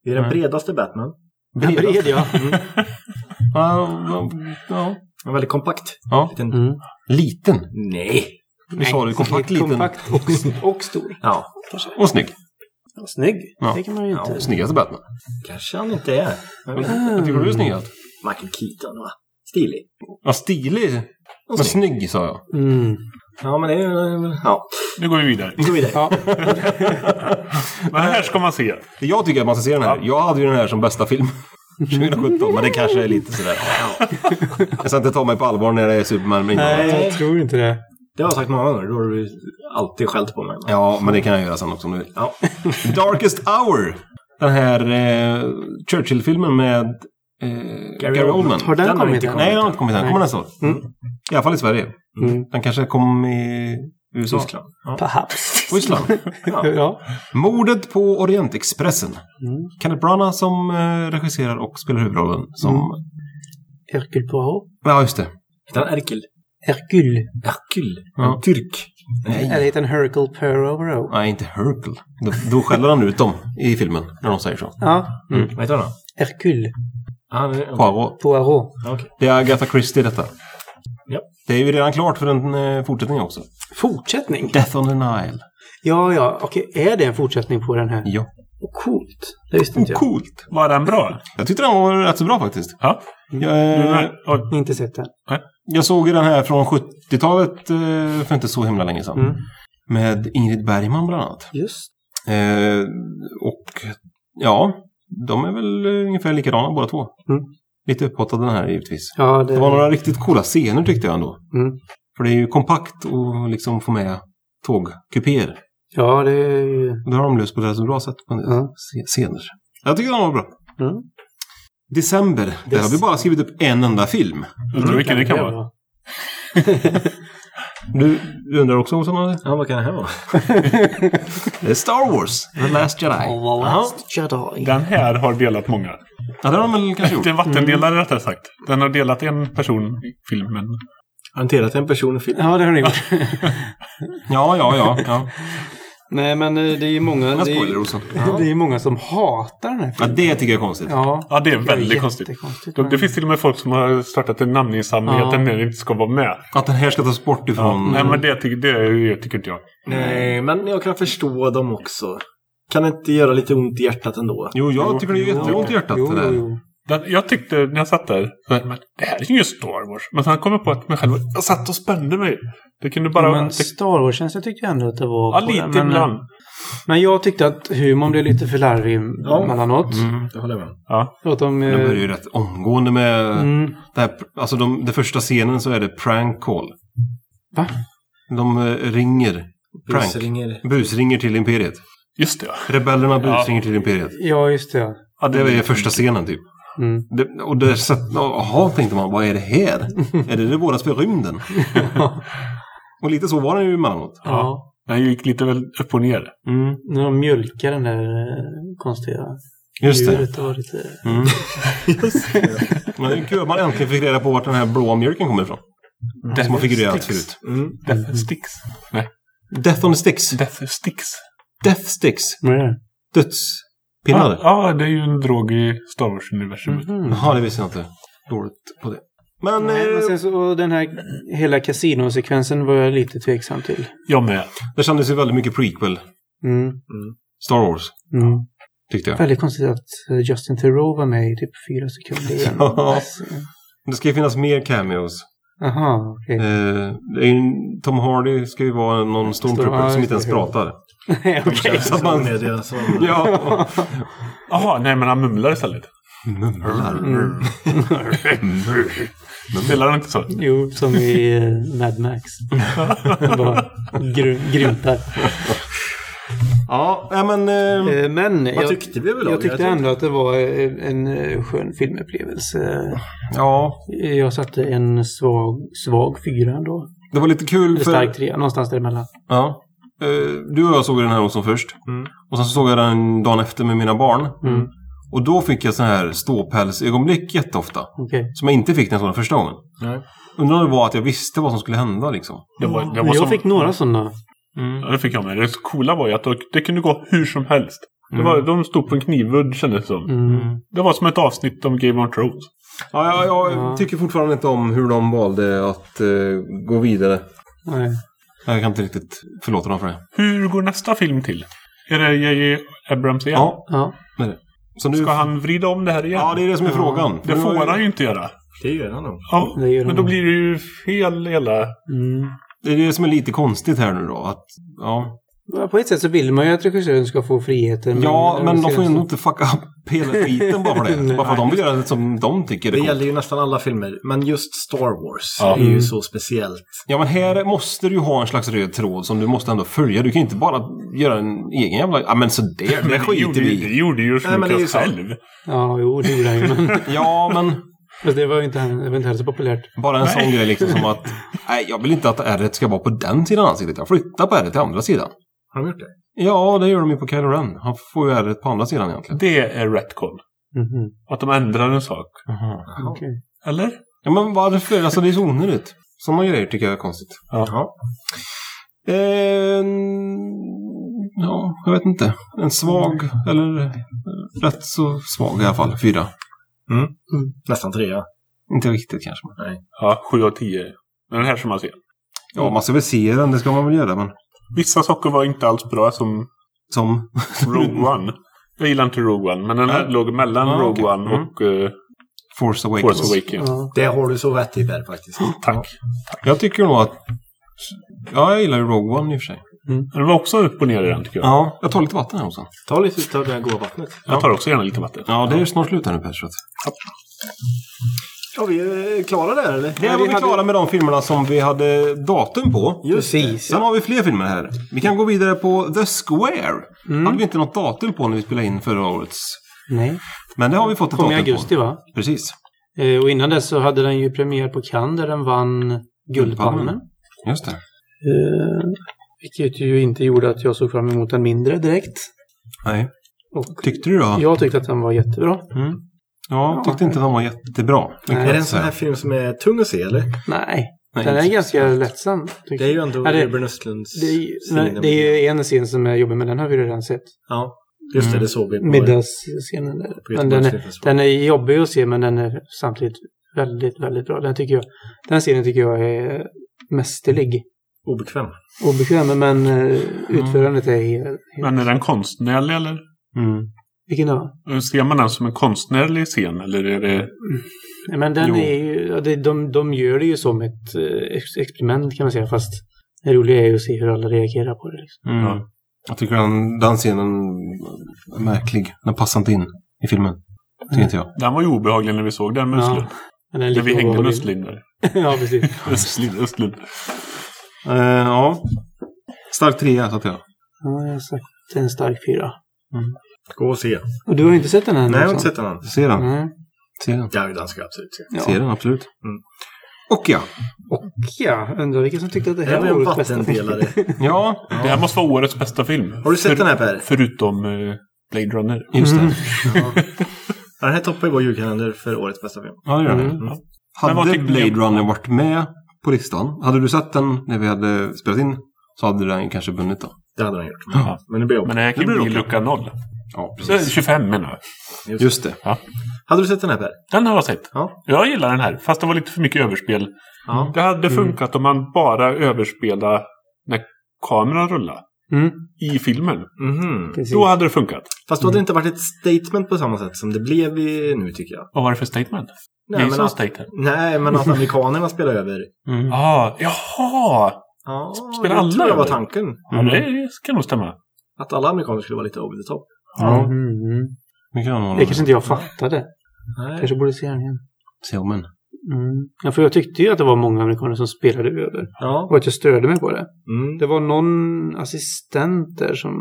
Speaker 4: Det är den
Speaker 3: Nej.
Speaker 4: bredaste Batman.
Speaker 5: Bred, ja.
Speaker 3: Ja, ja, ja.
Speaker 4: En väldigt kompakt.
Speaker 3: Ja.
Speaker 4: Liten...
Speaker 5: Mm.
Speaker 3: Liten.
Speaker 4: Nej.
Speaker 3: Du sa det kompakt liten.
Speaker 5: Kompakt och, och stor.
Speaker 4: Ja.
Speaker 3: Och snygg.
Speaker 5: Ja, snygg.
Speaker 3: Ja.
Speaker 5: Det kan man ju inte.
Speaker 3: Ja, snyggaste Batman.
Speaker 4: Kanske han inte är. Jag vet inte.
Speaker 3: Vad tycker du är snyggast?
Speaker 4: Michael Keaton va? Stilig.
Speaker 3: Ja, stilig. Men snygg sa jag.
Speaker 5: Mm.
Speaker 4: Ja, men det är. Ja.
Speaker 2: Nu går vi vidare.
Speaker 4: Vi går vidare.
Speaker 5: Ja.
Speaker 2: Men här ska man se.
Speaker 3: Jag tycker att man ska se den här. Jag hade ju den här som bästa film. 2017, men det kanske är lite sådär. Jag ska inte ta mig på allvar när det är Superman. Men
Speaker 5: Nej,
Speaker 3: inte.
Speaker 5: jag tror inte det.
Speaker 4: Det har jag sagt många gånger. Då har du alltid skällt på mig.
Speaker 3: Ja, men det kan jag göra sen också om du vill.
Speaker 4: Ja.
Speaker 3: Darkest Hour. Den här eh, Churchill-filmen med eh, Gary,
Speaker 4: Oldman.
Speaker 3: Oldman.
Speaker 5: Har den,
Speaker 4: Den
Speaker 5: kommit
Speaker 4: inte
Speaker 5: än?
Speaker 3: Nej, den har inte kommit än.
Speaker 5: Nej.
Speaker 3: Kommer nästa år.
Speaker 5: Mm.
Speaker 3: I alla fall i Sverige.
Speaker 5: Mm.
Speaker 3: Den kanske kom i USA.
Speaker 4: Tyskland. Ja.
Speaker 5: Perhaps.
Speaker 3: Island.
Speaker 4: Ja.
Speaker 5: Ja.
Speaker 3: Mordet på Orientexpressen.
Speaker 5: Mm.
Speaker 3: Kenneth Branagh som eh, regisserar och spelar huvudrollen. Som...
Speaker 5: Mm. Hercule Poirot.
Speaker 3: Ja, just det.
Speaker 4: Heter han Erkil?
Speaker 5: Hercule.
Speaker 4: Erkil?
Speaker 3: Ja.
Speaker 4: En turk?
Speaker 5: Eller heter han Hercule Poirot?
Speaker 3: Nej, inte Hercule. Då, då skäller han ut dem i filmen när de säger så.
Speaker 5: Ja.
Speaker 3: Mm.
Speaker 4: Vad heter han då?
Speaker 5: Hercule
Speaker 4: Han är...
Speaker 3: Poirot.
Speaker 5: Poirot.
Speaker 4: Ja, okej.
Speaker 3: Det är Agatha Christie detta.
Speaker 4: Ja.
Speaker 3: Det är ju redan klart för en eh, fortsättning också.
Speaker 5: Fortsättning?
Speaker 3: Death on the Nile.
Speaker 5: Ja, ja. Okej, är det en fortsättning på den här?
Speaker 3: Ja.
Speaker 5: Coolt. Det visste inte jag.
Speaker 3: Coolt.
Speaker 2: Var den bra?
Speaker 3: Jag tyckte den var rätt så bra faktiskt.
Speaker 2: Ja.
Speaker 3: Jag, eh?
Speaker 2: Oj.
Speaker 5: Inte sett den.
Speaker 3: jag såg den här från 70-talet eh, för inte så himla länge sedan.
Speaker 5: Mm.
Speaker 3: Med Ingrid Bergman bland annat.
Speaker 5: Just.
Speaker 3: Eh, och ja, de är väl eh, ungefär likadana båda två.
Speaker 5: Mm.
Speaker 3: Lite upphottade den här givetvis.
Speaker 5: Ja, det...
Speaker 3: Det var några riktigt coola scener tyckte jag ändå.
Speaker 5: Mm.
Speaker 3: För det är ju kompakt och liksom få med tågkupéer.
Speaker 5: Ja, det är ju...
Speaker 3: Det har de löst på ett rätt så bra sätt på en del se- scener. Jag tycker den var bra.
Speaker 5: Mm.
Speaker 3: December. Där har vi bara skrivit upp en enda film.
Speaker 2: Undrar vilken det kan vara.
Speaker 3: Du, du undrar också om sådana?
Speaker 4: Ja, vad kan det här vara?
Speaker 3: Det är Star Wars. The Last Jedi.
Speaker 5: The Last Jedi.
Speaker 2: Den här har delat många.
Speaker 3: Ja, det har de väl kanske gjort.
Speaker 2: Det är vattendelare rättare sagt. Den har delat en person i filmen.
Speaker 4: Hanterat en person i film.
Speaker 5: Ja, det har ni gjort.
Speaker 3: Ja, ja, ja. ja.
Speaker 5: Nej, men eh, det är ju många... Det är, det är många som hatar den här
Speaker 3: Ja,
Speaker 5: filmen.
Speaker 3: det tycker jag är konstigt.
Speaker 5: Ja.
Speaker 2: Ja, det är väldigt konstigt. Det, det finns till och med folk som har startat en namninsamling
Speaker 5: Ja.
Speaker 2: att den här inte ska vara med.
Speaker 3: Att den här ska tas bort ifrån...
Speaker 2: Nej, men det, tycker- det, det tycker inte jag.
Speaker 4: Nej, men jag kan förstå dem också. Kan det inte göra lite ont i hjärtat ändå?
Speaker 3: Jo, jag tycker det är jätteont i hjärtat
Speaker 5: Jo,
Speaker 3: det där.
Speaker 5: jo, jo.
Speaker 2: Den, jag tyckte när jag satt där, men det här är ju Star Wars. Men sen kom jag på att mig själv, jag satt och spände mig. Det kunde bara...
Speaker 5: Men
Speaker 2: det,
Speaker 5: Star Wars-känsla tyckte jag ändå att det var
Speaker 2: ja, lite
Speaker 5: den, men,
Speaker 2: ibland.
Speaker 5: men jag tyckte att humorn blev lite för larvig
Speaker 4: Ja.
Speaker 5: emellanåt.
Speaker 3: Mm.
Speaker 4: Det håller jag med.
Speaker 2: Ja.
Speaker 5: Att de...
Speaker 3: Den
Speaker 5: eh,
Speaker 3: börjar ju rätt omgående med...
Speaker 5: Mm.
Speaker 3: Det här, alltså de, det första scenen så är det prank call.
Speaker 5: Va?
Speaker 3: De eh, ringer. Prank.
Speaker 4: Busringer.
Speaker 3: Busringer till Imperiet.
Speaker 2: Just det, ja.
Speaker 3: Rebellerna busringer till Imperiet.
Speaker 5: Ja, just det.
Speaker 3: Ja, det är första scenen typ.
Speaker 5: Mm.
Speaker 3: Det, och det satt, jaha, tänkte man, vad är det här? är det det våras för rymden? och lite så var det ju emellanåt.
Speaker 5: Ja.
Speaker 2: Den gick lite väl upp och ner.
Speaker 3: Mm.
Speaker 5: När de mjölkar den där eh, konstiga
Speaker 3: Just det.
Speaker 5: var lite...
Speaker 3: Mm. Men det är kul att man äntligen fick reda på vart den här blåa mjölken kommer ifrån. Det som har figurerat förut.
Speaker 4: Mm.
Speaker 2: Death Sticks. Nej,
Speaker 3: Death on the Sticks.
Speaker 2: Death Sticks.
Speaker 3: Death Sticks.
Speaker 5: Vad är det?
Speaker 3: Dödspinnar.
Speaker 2: Ja, ja, det är ju en drog i Star Wars-universumet.
Speaker 5: Mhm.
Speaker 3: Jaha, det visste jag inte. Dåligt på det. Men...
Speaker 5: Nej, men
Speaker 3: eh,
Speaker 5: sen så, och den här hela kasinosekvensen var jag lite tveksam till.
Speaker 2: Jag med.
Speaker 3: det kändes ju väldigt mycket prequel.
Speaker 5: Mm.
Speaker 3: Star Wars,
Speaker 5: Mm.
Speaker 3: tyckte jag.
Speaker 5: Väldigt konstigt att eh, Justin Theroux var med i typ fyra sekunder. igen.
Speaker 3: Ja. Det ska ju finnas mer cameos.
Speaker 5: Jaha, okej.
Speaker 3: Eh, det är ju, Tom Hardy ska ju vara någon stormtrooper som inte ens
Speaker 5: det.
Speaker 3: pratar.
Speaker 5: Okej.
Speaker 3: Så att man-. Ja.
Speaker 2: Jaha, nej men han mumlar istället.
Speaker 3: Mumlar.
Speaker 5: Mm.
Speaker 2: Spelar han inte så?
Speaker 5: Jo, som i eh, Mad Max. Bara gr grymtar.
Speaker 3: Ja, men... Eh,
Speaker 5: Eh, Men
Speaker 4: Vad
Speaker 5: jag,
Speaker 4: tyckte vi väl
Speaker 5: jag tyckte ändå att det var eh, en eh, skön filmupplevelse.
Speaker 3: ja,
Speaker 5: Jag satte en svag, svag fyra ändå.
Speaker 3: det var lite kul
Speaker 5: Eller
Speaker 3: för...
Speaker 5: stark trea, någonstans däremellan.
Speaker 3: Ja. Eh, du och jag såg den här också först.
Speaker 4: Mm.
Speaker 3: Och sen så såg jag den dagen efter med mina barn.
Speaker 5: Mm.
Speaker 3: Och då fick jag så här ståpälsögonblick jätteofta.
Speaker 5: Okej.
Speaker 3: Som jag inte fick när jag såg den första gången.
Speaker 4: Nej.
Speaker 3: Undrar om det var att jag visste vad som skulle hända liksom.
Speaker 2: Det var, det
Speaker 5: Men
Speaker 2: var
Speaker 5: jag
Speaker 2: som,
Speaker 5: fick några sådana.
Speaker 2: Ja, det fick jag med. Det coola var ju att det kunde gå hur som helst. Det var, de stod på en knivvudd kändes det som.
Speaker 5: Mm.
Speaker 2: Det var som ett avsnitt om Game of Thrones.
Speaker 3: Ja, ja, jag
Speaker 5: Ja.
Speaker 3: tycker fortfarande inte om hur de valde att eh, gå vidare.
Speaker 5: Nej.
Speaker 3: Jag kan inte riktigt förlåta dem för det.
Speaker 2: Hur går nästa film till? Är det J.J. Abrams igen?
Speaker 3: Ja,
Speaker 5: Ja.
Speaker 3: med det. Så nu...
Speaker 2: Ska han vrida om det här igen?
Speaker 3: Ja, det är det som är
Speaker 5: Ja.
Speaker 3: frågan.
Speaker 2: Det får han ju inte göra.
Speaker 4: Det gör han nog.
Speaker 2: Ja,
Speaker 5: Det gör
Speaker 2: men då blir det ju fel hela...
Speaker 5: Mm.
Speaker 3: Det är det som är lite konstigt här nu då. Att, ja,
Speaker 5: Ja, På ett sätt så vill man ju att regissören ska få friheter.
Speaker 3: ja men de får ju ändå inte fucka upp hela skiten bara för det. bara för att de vill göra det som de tycker är
Speaker 4: Det
Speaker 3: coolt.
Speaker 4: gäller ju nästan alla filmer. Men just Star Wars
Speaker 2: Ja.
Speaker 4: är ju
Speaker 5: Mm.
Speaker 4: så speciellt.
Speaker 3: Ja, men här måste du ju ha en slags röd tråd som du måste ändå följa. Du kan ju inte bara göra en egen jävla... Ja, men så det, det
Speaker 2: det
Speaker 3: skiter vi
Speaker 2: ju- det
Speaker 3: i.
Speaker 2: gjorde ju
Speaker 4: det
Speaker 2: Lucas själv.
Speaker 5: Ja, jo, det gjorde han ju. Men
Speaker 3: Ja, men
Speaker 5: fast det var ju inte, det var inte heller så populärt.
Speaker 3: bara en sån grej liksom som att... Nej, jag vill inte att r ska vara på den sidan ansiktet. Jag flyttar på r till andra sidan.
Speaker 4: Har de gjort det?
Speaker 3: Ja, det gör de ju på Kylo Ren. Han får ju r på andra sidan egentligen.
Speaker 2: Det är retcon.
Speaker 5: Mhm.
Speaker 2: Att de ändrar en sak.
Speaker 5: Okej.
Speaker 2: Eller?
Speaker 3: Ja, men varför? Alltså det är så onödigt. Sådana grejer tycker jag är konstigt.
Speaker 4: Ja.
Speaker 3: Eh, ja, jag vet inte. En svag, eller rätt så svag i alla fall. Fyra.
Speaker 4: Nästan trea.
Speaker 3: Inte riktigt kanske. men-
Speaker 2: Ja, 7 av 10. Men den här som man ser.
Speaker 3: Ja, man ska väl se den. Det ska man väl göra, men...
Speaker 2: Vissa saker var inte alls bra som
Speaker 3: Som...
Speaker 2: Rogue One. Jag gillar inte Rogue One, men den här
Speaker 3: Ja.
Speaker 2: låg mellan
Speaker 3: Ja,
Speaker 2: Rogue
Speaker 3: okej.
Speaker 2: One
Speaker 3: Mm.
Speaker 2: och eh,
Speaker 3: Force Awakens.
Speaker 2: Force Awakens.
Speaker 5: Ja.
Speaker 4: Det har du så rätt i Per faktiskt.
Speaker 2: Tack.
Speaker 3: Jag tycker nog att... Ja, jag gillar ju Rogue One i och för sig.
Speaker 2: Men det var också upp och ner i den tycker jag.
Speaker 3: Ja, jag tar lite vatten här också.
Speaker 4: Ta lite av det här goda vattnet.
Speaker 2: Jag tar också gärna lite vatten.
Speaker 3: Ja, det är snart slut här nu att-
Speaker 4: Ja, vi är klara där eller?
Speaker 3: Det var vi klara med de filmerna som vi hade datum på.
Speaker 5: Precis.
Speaker 3: Sen har vi fler filmer här. Vi kan gå vidare på The Square. hade vi inte något datum på när vi spelade in förra årets.
Speaker 5: Nej.
Speaker 3: Men det har vi fått ett
Speaker 5: Kom i
Speaker 3: datum
Speaker 5: augusti
Speaker 3: på.
Speaker 5: va?
Speaker 3: Precis.
Speaker 5: Eh, och innan dess så hade den ju premiär på Cannes där den vann Guldpalmen.
Speaker 3: Just det.
Speaker 5: Eh, vilket ju inte gjorde att jag såg fram emot den mindre direkt.
Speaker 3: Nej.
Speaker 5: Och
Speaker 3: Tyckte du då?
Speaker 5: jag tyckte att den var jättebra.
Speaker 3: Mm. Ja, jag tyckte inte den var jättebra.
Speaker 5: Nej.
Speaker 4: Är det en sån här film som är tung att se eller?
Speaker 5: Nej,
Speaker 3: Nej,
Speaker 5: den är ganska lättsam.
Speaker 4: Det är ju ändå
Speaker 5: Ja,
Speaker 4: Ruben Östlunds
Speaker 5: Det är, det är ju en scen som är jobbig, men den har vi redan sett.
Speaker 4: Ja, just det.
Speaker 3: Mm.
Speaker 4: Det såg vi på...
Speaker 5: Middagsscenen. där.
Speaker 4: på
Speaker 5: Men den är, den är jobbig att se, men den är samtidigt väldigt, väldigt bra. Den, tycker jag, den scenen tycker jag är mästerlig.
Speaker 4: Obekväm.
Speaker 5: Obekväm, men eh, utförandet är helt... helt
Speaker 2: Men är den konstnärlig eller?
Speaker 3: Mm.
Speaker 5: Vilken då?
Speaker 2: Ser man den som en konstnärlig scen eller är det...
Speaker 5: Nej, men den
Speaker 3: Jo.
Speaker 5: är ju, ja, det, de, de gör det ju som ett eh, ex- experiment kan man säga, fast det roliga är ju att se hur alla reagerar på det. Liksom.
Speaker 3: Mm.
Speaker 2: Ja.
Speaker 3: Jag tycker den, den scenen är märklig. Den passar inte in i filmen. Tycker inte jag.
Speaker 2: Den var ju obehaglig när vi såg den med
Speaker 5: Ja, den är
Speaker 2: När
Speaker 5: lika
Speaker 2: vi hängde. Östlund där.
Speaker 5: ja, precis.
Speaker 2: Östlund, Östlund.
Speaker 3: Eh, ja. Stark trea, så att jag.
Speaker 5: Ja, jag har sagt en stark fyra.
Speaker 4: Gå och se.
Speaker 5: Och du har inte sett den än?
Speaker 4: Nej, jag har inte sett den än.
Speaker 3: Se den. Se den.
Speaker 4: Ja, den ska jag absolut se.
Speaker 5: Ja.
Speaker 3: Se den, absolut.
Speaker 4: Mm.
Speaker 3: Och ja.
Speaker 5: Och ja, undrar vilka som tyckte att det här
Speaker 4: här var
Speaker 5: årets bästa
Speaker 4: vattendelare.
Speaker 3: Ja,
Speaker 2: Det här måste vara årets bästa film.
Speaker 4: Har du sett den här Per?
Speaker 2: Förutom eh, Blade Runner.
Speaker 3: just det.
Speaker 5: Mm.
Speaker 4: Ja, den här toppar ju vår julkalender för årets bästa film.
Speaker 3: Ja, det gör det.
Speaker 5: Mm.
Speaker 3: Hade Blade Runner varit med på listan, hade du sett den när vi hade spelat in, så hade den kanske vunnit då.
Speaker 4: Det hade den gjort.
Speaker 2: Ja.
Speaker 4: Men det blir
Speaker 2: Men det här kan
Speaker 3: Det blir
Speaker 2: bli lucka noll.
Speaker 3: Ja,
Speaker 2: Så är det 25 menar jag.
Speaker 3: Just det.
Speaker 4: Hade du sett den här Per?
Speaker 2: Den har jag sett.
Speaker 4: Ja.
Speaker 2: Jag gillar den här, fast det var lite för mycket överspel.
Speaker 4: Ja.
Speaker 2: Det hade funkat om man bara överspelade när kameran rullade
Speaker 5: Mm.
Speaker 2: i filmen.
Speaker 4: Mhm.
Speaker 5: Precis.
Speaker 2: Då hade det funkat.
Speaker 4: Fast då hade det inte varit ett statement på samma sätt som det blev i, nu tycker jag.
Speaker 2: Vad var det för statement?
Speaker 4: Nej, men att, nej, men att amerikanerna spelar över.
Speaker 3: Mm.
Speaker 2: Ah, jaha!
Speaker 4: Ja,
Speaker 2: Spelar
Speaker 4: det
Speaker 2: alla
Speaker 4: tror jag var tanken.
Speaker 2: Ja, det kan nog stämma.
Speaker 4: Att alla amerikaner skulle vara lite over the top.
Speaker 3: Ja,
Speaker 5: Mm.
Speaker 3: det kan
Speaker 5: Det kanske inte jag fattade.
Speaker 4: Nej.
Speaker 5: Kanske borde se den igen.
Speaker 3: Se om en.
Speaker 5: Mm. Ja, för jag tyckte ju att det var många amerikaner som spelade över.
Speaker 4: Ja.
Speaker 5: Och att jag störde mig på det.
Speaker 4: Mm.
Speaker 5: Det var någon assistent där som...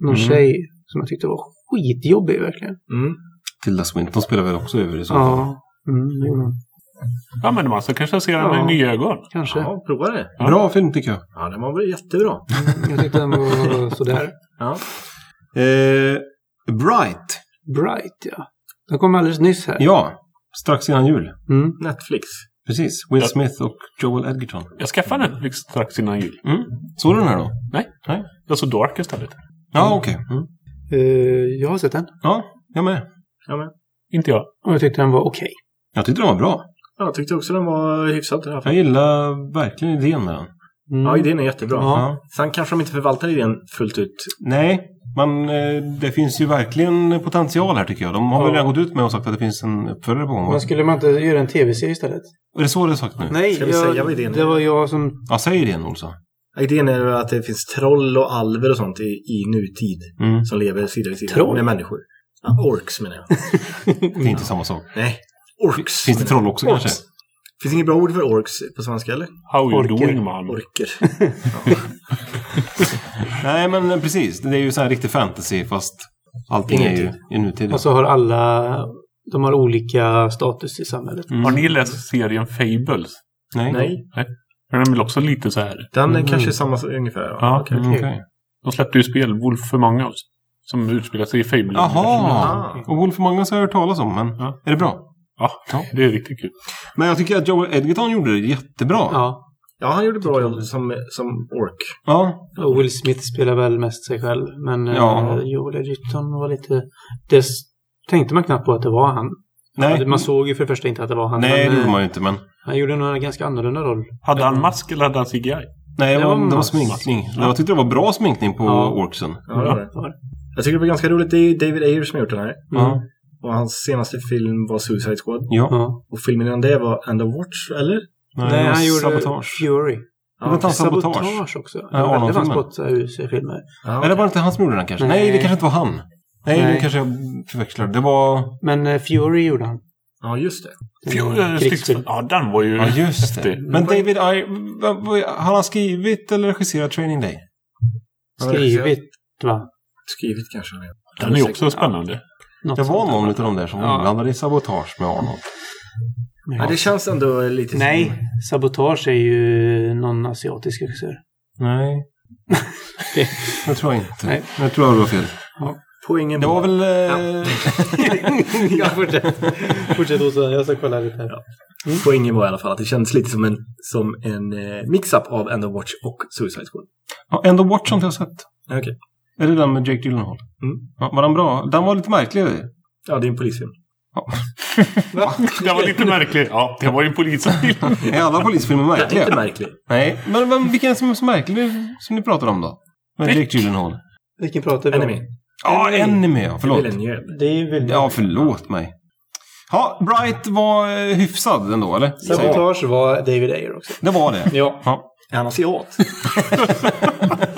Speaker 5: Någon
Speaker 3: Mm.
Speaker 5: tjej som jag tyckte var skitjobbig verkligen.
Speaker 4: Mm.
Speaker 3: Tilda Swinton spelar väl också över i så fall.
Speaker 5: Ja. Mm.
Speaker 2: Ja, men man ska kanske se den med
Speaker 5: Ja.
Speaker 2: nya ögon.
Speaker 5: Kanske.
Speaker 4: Ja, prova det.
Speaker 2: Ja.
Speaker 3: Bra film tycker jag.
Speaker 4: Ja, den var väl jättebra.
Speaker 5: Jag tyckte den var sådär.
Speaker 4: Ja.
Speaker 3: Eh, Bright.
Speaker 5: Bright, ja. Den kom alldeles nyss här.
Speaker 3: Ja, strax innan jul.
Speaker 5: Mm.
Speaker 4: Netflix.
Speaker 3: Precis. Will. Smith och Joel Edgerton.
Speaker 2: Jag skaffade Netflix strax innan jul.
Speaker 3: Mm. Såg du den här då?
Speaker 2: Jag såg Dark istället.
Speaker 3: Ja, okej. Mm.
Speaker 5: Eh, jag har sett den.
Speaker 3: Ja, jag med.
Speaker 4: Ja, men.
Speaker 2: Inte jag.
Speaker 5: Och jag tyckte den var okej.
Speaker 3: Jag tyckte den var bra.
Speaker 4: Jag tyckte också den var hyfsad i alla
Speaker 3: Jag gillar verkligen idén med den.
Speaker 5: Mm.
Speaker 4: Ja, idén är jättebra.
Speaker 3: Ja.
Speaker 4: Sen kanske de inte förvaltar idén fullt ut.
Speaker 3: Nej, men eh, det finns ju verkligen potential här tycker jag. De har
Speaker 5: Ja.
Speaker 3: väl redan gått ut med och sagt att det finns en uppföljare på gång.
Speaker 5: Men skulle man inte göra en tv-serie istället?
Speaker 3: Är det så det är sagt nu?
Speaker 5: Nej,
Speaker 4: Ska vi säga vad idén är?
Speaker 5: det var jag som...
Speaker 3: Ja, säg det Olsson.
Speaker 4: Idén är att det finns troll och alver och sånt i, i nutid.
Speaker 3: Mm.
Speaker 4: Som lever sida vid sida
Speaker 5: Troll?
Speaker 4: med människor. Ja, orks menar jag.
Speaker 3: Det är inte samma sak.
Speaker 4: Nej, orks.
Speaker 3: Finns det troll också
Speaker 4: Orks.
Speaker 3: kanske?
Speaker 4: Finns det inget bra ord för orks på svenska eller?
Speaker 2: How you
Speaker 5: Orker.
Speaker 2: doing man?
Speaker 4: Orker.
Speaker 3: Nej, men precis. Det är ju så här riktig fantasy fast allting är ju i nutid.
Speaker 5: Och så har alla... De har olika status i samhället.
Speaker 3: Mm.
Speaker 2: Har ni läst serien Fables?
Speaker 3: Nej.
Speaker 4: Nej,
Speaker 2: Den är väl också lite så här.
Speaker 4: den är
Speaker 5: Mm.
Speaker 4: kanske samma ungefär.
Speaker 2: Ja.
Speaker 4: okej.
Speaker 3: Mm, okej.
Speaker 2: De släppte ju spel, Wolf Among Us. Som utspelar sig i Fable.
Speaker 3: Jaha! Och Wolf Among Us har jag hört talas om, men
Speaker 2: Ja.
Speaker 3: är det bra?
Speaker 2: Ja, det är riktigt kul.
Speaker 3: Men jag tycker att Joel Edgerton gjorde det jättebra.
Speaker 5: Ja.
Speaker 4: Ja, han gjorde bra jobb som, som ork.
Speaker 3: Ja.
Speaker 5: Och Will Smith spelar väl mest sig själv. Men
Speaker 3: Ja.
Speaker 5: ja. Joel Edgerton var lite... Det tänkte man knappt på att det var han.
Speaker 3: Nej,
Speaker 5: Man såg ju för det första inte att det var han.
Speaker 3: Nej det
Speaker 5: men,
Speaker 3: gjorde
Speaker 5: eh,
Speaker 3: man ju inte, men...
Speaker 5: Han gjorde nog en ganska annorlunda roll.
Speaker 2: Hade han mask eller hade han CGI?
Speaker 3: Nej, det
Speaker 5: Det
Speaker 3: var, det var sminkning. Jag tyckte det var bra sminkning på
Speaker 5: Ja.
Speaker 3: orksen.
Speaker 4: Ja, det var det.
Speaker 5: Det det.
Speaker 4: Jag tycker det var ganska roligt. Det är David Ayer som har gjort den här.
Speaker 3: Ja.
Speaker 4: Och hans senaste film var Suicide Squad.
Speaker 3: Ja.
Speaker 5: Ja.
Speaker 4: Och filmen innan det var End of Watch, eller?
Speaker 3: Nej,
Speaker 5: Nej,
Speaker 3: det
Speaker 5: han gjorde
Speaker 3: sabotage.
Speaker 5: Fury.
Speaker 3: Det var inte sabotage.
Speaker 5: Sabotage också.
Speaker 3: Ja,
Speaker 5: det var väldigt
Speaker 3: Arnold-filmen.
Speaker 5: hans spottahus-filmer.
Speaker 4: Ja,
Speaker 3: Eller var det inte han som gjorde den kanske? Nej,
Speaker 5: Nej.
Speaker 3: det kanske inte var han. Nej,
Speaker 5: Nej.
Speaker 3: det kanske jag förväxlar. Det var...
Speaker 5: Men eh, Fury gjorde han.
Speaker 4: ja just det.
Speaker 2: Ja, den var ju
Speaker 3: Ja, just det.
Speaker 2: häftig.
Speaker 3: Men David I... Har han skrivit eller regisserat Training Day?
Speaker 5: Skrivit, va?
Speaker 4: Skrivit kanske.
Speaker 2: Den är ju också spännande.
Speaker 5: Något
Speaker 3: Det var någon av de där som
Speaker 5: Ja.
Speaker 3: inblandade i sabotage med Arnold.
Speaker 4: Ja, det känns ändå lite
Speaker 5: Nej,
Speaker 4: som...
Speaker 5: Sabotage är ju någon asiatisk regissör.
Speaker 3: Nej.
Speaker 5: Det-
Speaker 3: Det tror jag inte.
Speaker 5: Nej.
Speaker 3: Jag tror jag var fel.
Speaker 4: Poängen
Speaker 3: Det var väl... Eh...
Speaker 5: ja, fortsätt. Fortsätt Åsa, jag ska kolla lite här.
Speaker 4: Poängen var i alla fall att det kändes lite som en, som en eh, mix-up av End of Watch och Suicide Squad.
Speaker 3: Ja, End of Watch har inte jag sett.
Speaker 4: Okej.
Speaker 3: Är det den med Jake Gyllenhaal?
Speaker 4: Mm.
Speaker 3: Ja, var den bra? Den var lite märklig.
Speaker 4: Ja, det är en polisfilm.
Speaker 2: Den var lite märklig. Ja, det var ju en polisfilm.
Speaker 3: Är alla polisfilmer
Speaker 4: Ja,
Speaker 3: märkliga?
Speaker 4: inte märklig.
Speaker 3: Nej, men, men vilken är som är så märklig som ni pratar om då? Med Jake Gyllenhaal?
Speaker 5: Vilken pratar vi om?
Speaker 4: Enemy.
Speaker 3: Ja, Enemy ja. Förlåt.
Speaker 5: Det är väldigt...
Speaker 3: Ja, förlåt mig. Ja, Bright var eh, hyfsad ändå, eller?
Speaker 5: Sabotage var David Ayer också.
Speaker 3: Det var det.
Speaker 5: Ja.
Speaker 3: Ja.
Speaker 4: Är han asiat?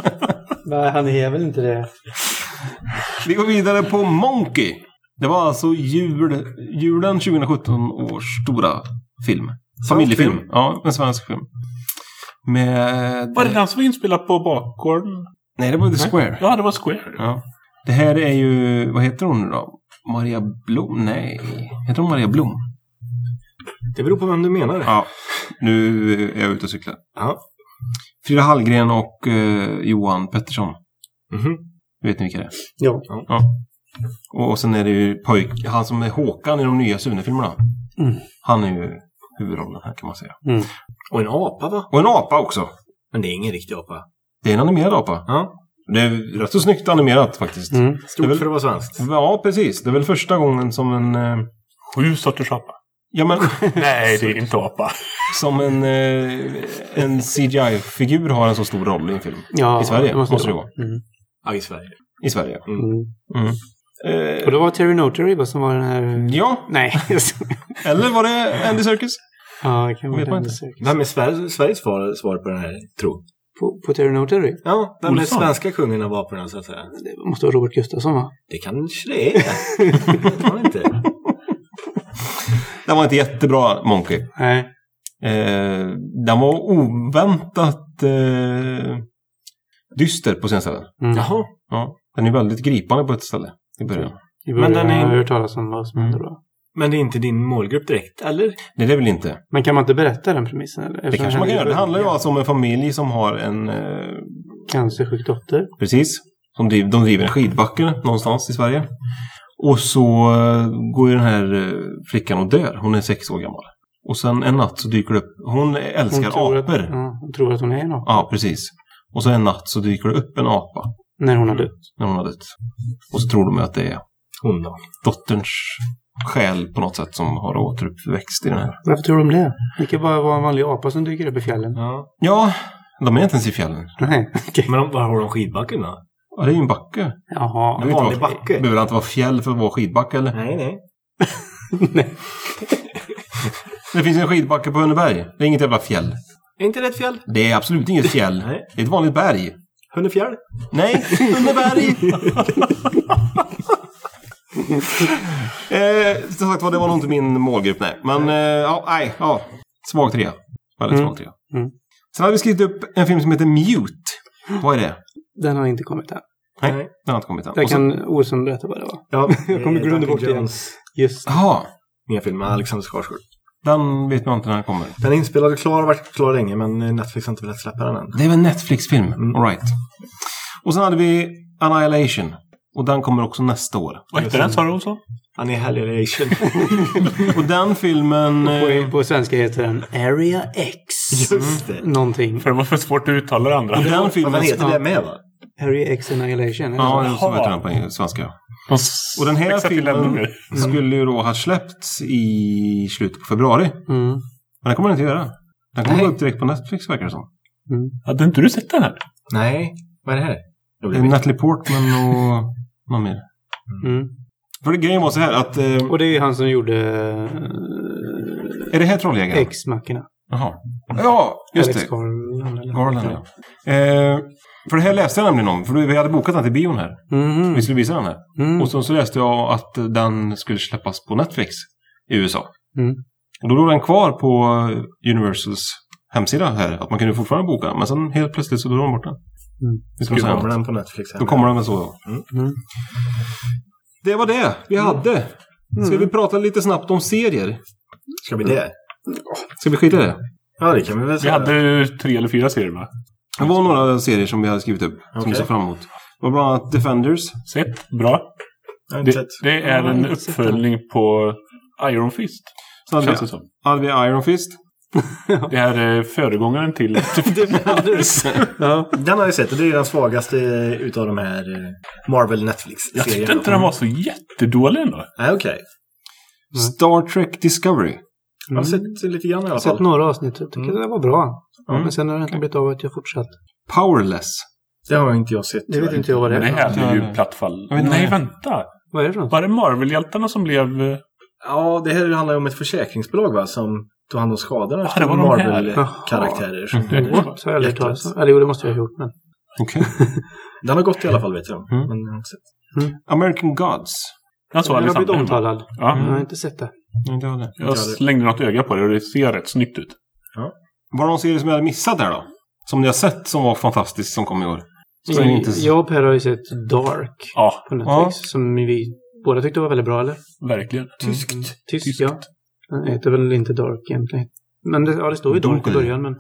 Speaker 5: Nej, han är väl inte det.
Speaker 3: Vi går vidare på Monkey. Det var alltså jul, julen 2017 års stora film. Familjefilm.
Speaker 4: film?
Speaker 3: Ja, en svensk film. Med...
Speaker 2: Var det den som var inspelad på bakgården?
Speaker 3: Nej, det var The Square.
Speaker 2: Ja, det var Square.
Speaker 3: Ja. Det här är ju, vad heter hon nu då? Maria Blom? Nej. Heter hon Maria Blom?
Speaker 4: Det beror på vem du menar.
Speaker 3: Ja. Nu är jag ute och cyklar.
Speaker 4: Ja.
Speaker 3: Frida Hallgren och eh, Johan Pettersson.
Speaker 4: Mhm.
Speaker 3: Vet ni vilka det är?
Speaker 5: Ja.
Speaker 3: Och, och sen är det ju pojk, han som är Håkan i de nya Sune-filmerna.
Speaker 5: Mm.
Speaker 3: Han är ju huvudrollen här kan man säga.
Speaker 4: Och en apa va?
Speaker 3: Och en apa också.
Speaker 4: Men det är ingen riktig apa.
Speaker 3: Det är en animerad apa.
Speaker 4: Ja.
Speaker 3: Det är rätt så snyggt animerat faktiskt.
Speaker 5: Mm.
Speaker 4: Stort
Speaker 3: väl-
Speaker 4: för att vara svenskt.
Speaker 3: Ja, precis. Det är väl första gången som en... Eh,
Speaker 2: Sju sorters apa.
Speaker 3: Ja, men
Speaker 2: Nej, det är inte apa.
Speaker 3: som en, eh, en CGI-figur har en så stor roll i en film.
Speaker 5: ja
Speaker 3: I Sverige måste det vara.
Speaker 5: Mm.
Speaker 4: Ja, i Sverige.
Speaker 3: I Sverige.
Speaker 5: Mm.
Speaker 3: Mm.
Speaker 5: Och det var Terry Notary som var den här...
Speaker 3: ja,
Speaker 5: Nej.
Speaker 3: eller var det Andy Serkis?
Speaker 5: ja, det kan vara
Speaker 3: inte.
Speaker 5: säkert.
Speaker 4: Vem är Sver Sveriges svar, svar på den här, tro?
Speaker 5: På, på Terry Notary?
Speaker 4: Ja, vem är svenska kungen av vapnen så att säga?
Speaker 5: Det måste vara Robert Gustafsson va?
Speaker 4: Det kanske det är. Man inte.
Speaker 3: Den var inte jättebra, Monkey.
Speaker 5: Nej.
Speaker 3: Eh, den var oväntat eh, dyster på sina ställen.
Speaker 5: Mm.
Speaker 4: Jaha.
Speaker 3: Ja, den är väldigt gripande på ett ställe i början.
Speaker 5: I
Speaker 4: Men
Speaker 5: början
Speaker 4: den är-
Speaker 5: har jag hört talas om vad som händer då.
Speaker 4: Men det är inte din målgrupp direkt, eller?
Speaker 3: Nej, det är väl inte.
Speaker 5: Men kan man inte berätta den premissen? Eller?
Speaker 3: Det kanske man kan göra. Det handlar ju alltså om en familj som har en... Eh,
Speaker 5: Cancersjuk dotter.
Speaker 3: precis. Som driv, de driver en skidbacke någonstans i Sverige. Och så eh, går ju den här eh, flickan och dör. Hon är sex år gammal. Och sen en natt så dyker det upp... Hon älskar
Speaker 5: tror
Speaker 3: apor.
Speaker 5: Att, ja, hon tror att hon är en apa.
Speaker 3: Ja, precis. Och så en natt så dyker det upp en apa
Speaker 5: När hon har dött.
Speaker 3: när hon har dött. Och så tror de att det är
Speaker 4: Hon då?
Speaker 3: dotterns själ på något sätt som har återuppväxt i den här.
Speaker 5: Varför tror de det? Det kan bara vara en vanlig apa som dyker upp i fjällen.
Speaker 4: Ja.
Speaker 3: Ja, de är inte ens i fjällen.
Speaker 5: Nej, okej.
Speaker 4: Men de- var har de skidbacken då?
Speaker 3: Ja, det är ju en backe.
Speaker 5: Jaha.
Speaker 3: Det behöver
Speaker 4: vanlig
Speaker 3: inte vara-
Speaker 4: backe.
Speaker 3: behöver inte vara fjäll för att vara skidbacke eller?
Speaker 4: Nej, nej.
Speaker 5: Nej.
Speaker 3: Det finns en skidbacke på Hunneberg. Det är inget jävla fjäll.
Speaker 4: Är inte det ett fjäll?
Speaker 3: Det är absolut inget fjäll.
Speaker 4: Nej.
Speaker 3: Det är ett vanligt berg.
Speaker 4: Hunnefjäll?
Speaker 3: Nej, Hunneberg! eh, som sagt var, det var nog inte min målgrupp, nej. Men, eh, ja, nej, ja. Svag trea. Väldigt
Speaker 5: Mm.
Speaker 3: svag trea.
Speaker 5: Mm.
Speaker 3: Sen har vi skrivit upp en film som heter Mute. Vad är det?
Speaker 5: Den har inte kommit än.
Speaker 3: Nej,
Speaker 4: Nej.
Speaker 3: den har inte kommit än.
Speaker 5: Där
Speaker 3: Och så-
Speaker 5: kan Olsson berätta vad det var.
Speaker 4: Ja.
Speaker 5: Jag kommer glömma bort det igen.
Speaker 4: Jones
Speaker 5: Just.
Speaker 3: Jaha,
Speaker 4: Nya film med Alexander Skarsgård.
Speaker 3: den vet man inte när den kommer.
Speaker 4: Den är inspelad och klar och varit klar länge men Netflix har inte velat släppa den än.
Speaker 3: Det är väl en Netflix-film?
Speaker 4: Mm.
Speaker 3: All right. Och sen hade vi Annihilation. Och den kommer också nästa år.
Speaker 2: Vad hette den sa du också?
Speaker 4: Annihilation.
Speaker 3: Och den filmen...
Speaker 5: På,
Speaker 3: Eh,
Speaker 5: på svenska heter den Area X.
Speaker 4: Just det.
Speaker 5: Någonting.
Speaker 2: För det var för svårt att uttala det andra.
Speaker 3: och den
Speaker 4: Men
Speaker 3: filmen...
Speaker 4: den heter det med va?
Speaker 5: Area X Annihilation. är
Speaker 3: Ja,
Speaker 5: så?
Speaker 3: heter den på svenska. Och den här filmen skulle ju då ha släppts i slutet på februari.
Speaker 5: Mm.
Speaker 3: Men det kommer den inte göra. Den kommer
Speaker 4: Nej.
Speaker 3: gå upp direkt på Netflix verkar det som.
Speaker 2: Hade inte du sett den här?
Speaker 4: Nej. Vad är det här?
Speaker 3: Det är. Natalie Portman och någon mer.
Speaker 5: Mm.
Speaker 3: För det grejen var så här att... Eh,
Speaker 5: Och det är han som gjorde
Speaker 3: är det här Trolljägaren?
Speaker 5: X-mackorna.
Speaker 3: Jaha. Ja, just
Speaker 5: Alex
Speaker 3: det.
Speaker 5: Garland.
Speaker 3: Garland, ja. Eh, för det här läste jag nämligen om. För vi hade bokat den till bion här.
Speaker 5: Mhm.
Speaker 3: Vi skulle visa den här.
Speaker 5: Mm.
Speaker 3: Och så, så läste jag att den skulle släppas på Netflix i USA.
Speaker 5: Mm.
Speaker 3: Och då låg den kvar på Universals hemsida här. Att man kunde fortfarande boka den. Men sen helt plötsligt så drog de bort den.
Speaker 5: Mm.
Speaker 4: Då
Speaker 3: säga
Speaker 4: kommer den på Netflix. här.
Speaker 3: Då kommer den väl så. Ja.
Speaker 5: Mm.
Speaker 3: Det var det vi hade. Ska vi prata lite snabbt om serier?
Speaker 4: Ska vi det?
Speaker 3: Ska vi skita i det?
Speaker 4: Ja, det kan vi väl
Speaker 2: Vi
Speaker 4: säga.
Speaker 2: hade ju tre eller fyra serier va?
Speaker 3: Det var några serier som vi hade skrivit upp. Som vi såg fram emot. Det var bland annat Defenders.
Speaker 2: Sett? Bra. Det, det är en uppföljning på Iron Fist.
Speaker 3: Sen hade vi, hade vi Iron Fist.
Speaker 2: Det är eh, föregångaren till...
Speaker 5: Ja.
Speaker 4: Den har jag sett och det är den svagaste utav de här eh, Marvel
Speaker 2: Jag
Speaker 4: Netflix-serierna.
Speaker 2: tyckte inte den var så jättedålig ändå.
Speaker 4: Nej, okej.
Speaker 3: Star Trek Discovery.
Speaker 4: Jag har sett lite grann i alla
Speaker 5: Jag har sett
Speaker 4: fall.
Speaker 5: några avsnitt och tycker
Speaker 4: Mm.
Speaker 5: det var bra.
Speaker 3: Mm.
Speaker 5: Men sen har det inte blivit av att jag fortsatt.
Speaker 3: Powerless.
Speaker 4: Det har inte jag sett.
Speaker 5: Det vet inte jag vad det
Speaker 2: Men det
Speaker 5: är.
Speaker 2: här
Speaker 5: något.
Speaker 2: ju plattfall.
Speaker 3: Jag
Speaker 2: Nej, vänta.
Speaker 5: Vad är det för något?
Speaker 2: Var det Marvel-hjältarna som blev... eh,
Speaker 4: Ja, det här handlar ju om ett försäkringsbolag va? Som tog hand om skadorna
Speaker 2: Ja,
Speaker 4: efter
Speaker 2: de här.
Speaker 4: Marvel-karaktärer. som-
Speaker 3: Mhm.
Speaker 5: What? Om. Eller jo, det måste jag ha gjort. Men...
Speaker 3: Okej.
Speaker 4: Den har gått i alla fall vet jag.
Speaker 3: Mm.
Speaker 4: Men jag har inte sett.
Speaker 3: American Gods.
Speaker 2: Jag såg
Speaker 5: Den har blivit omtalad.
Speaker 2: Ja.
Speaker 5: Jag har inte sett det.
Speaker 3: Inte jag.
Speaker 2: Jag slängde något öga på det och det ser rätt snyggt ut.
Speaker 3: Var det någon serie som jag hade missat där då? Som ni har sett som var fantastisk som kom i år? Som ni inte...
Speaker 5: Jag och Per har ju sett Dark
Speaker 2: Ja,
Speaker 5: på Netflix. Som vi båda tyckte var väldigt bra, eller?
Speaker 2: verkligen.
Speaker 4: Tyskt.
Speaker 5: Mm. Tyst,
Speaker 2: Tyskt.
Speaker 5: ja. Den heter väl inte Dark egentligen. Men det, ja, det står ju Dark i början. Men,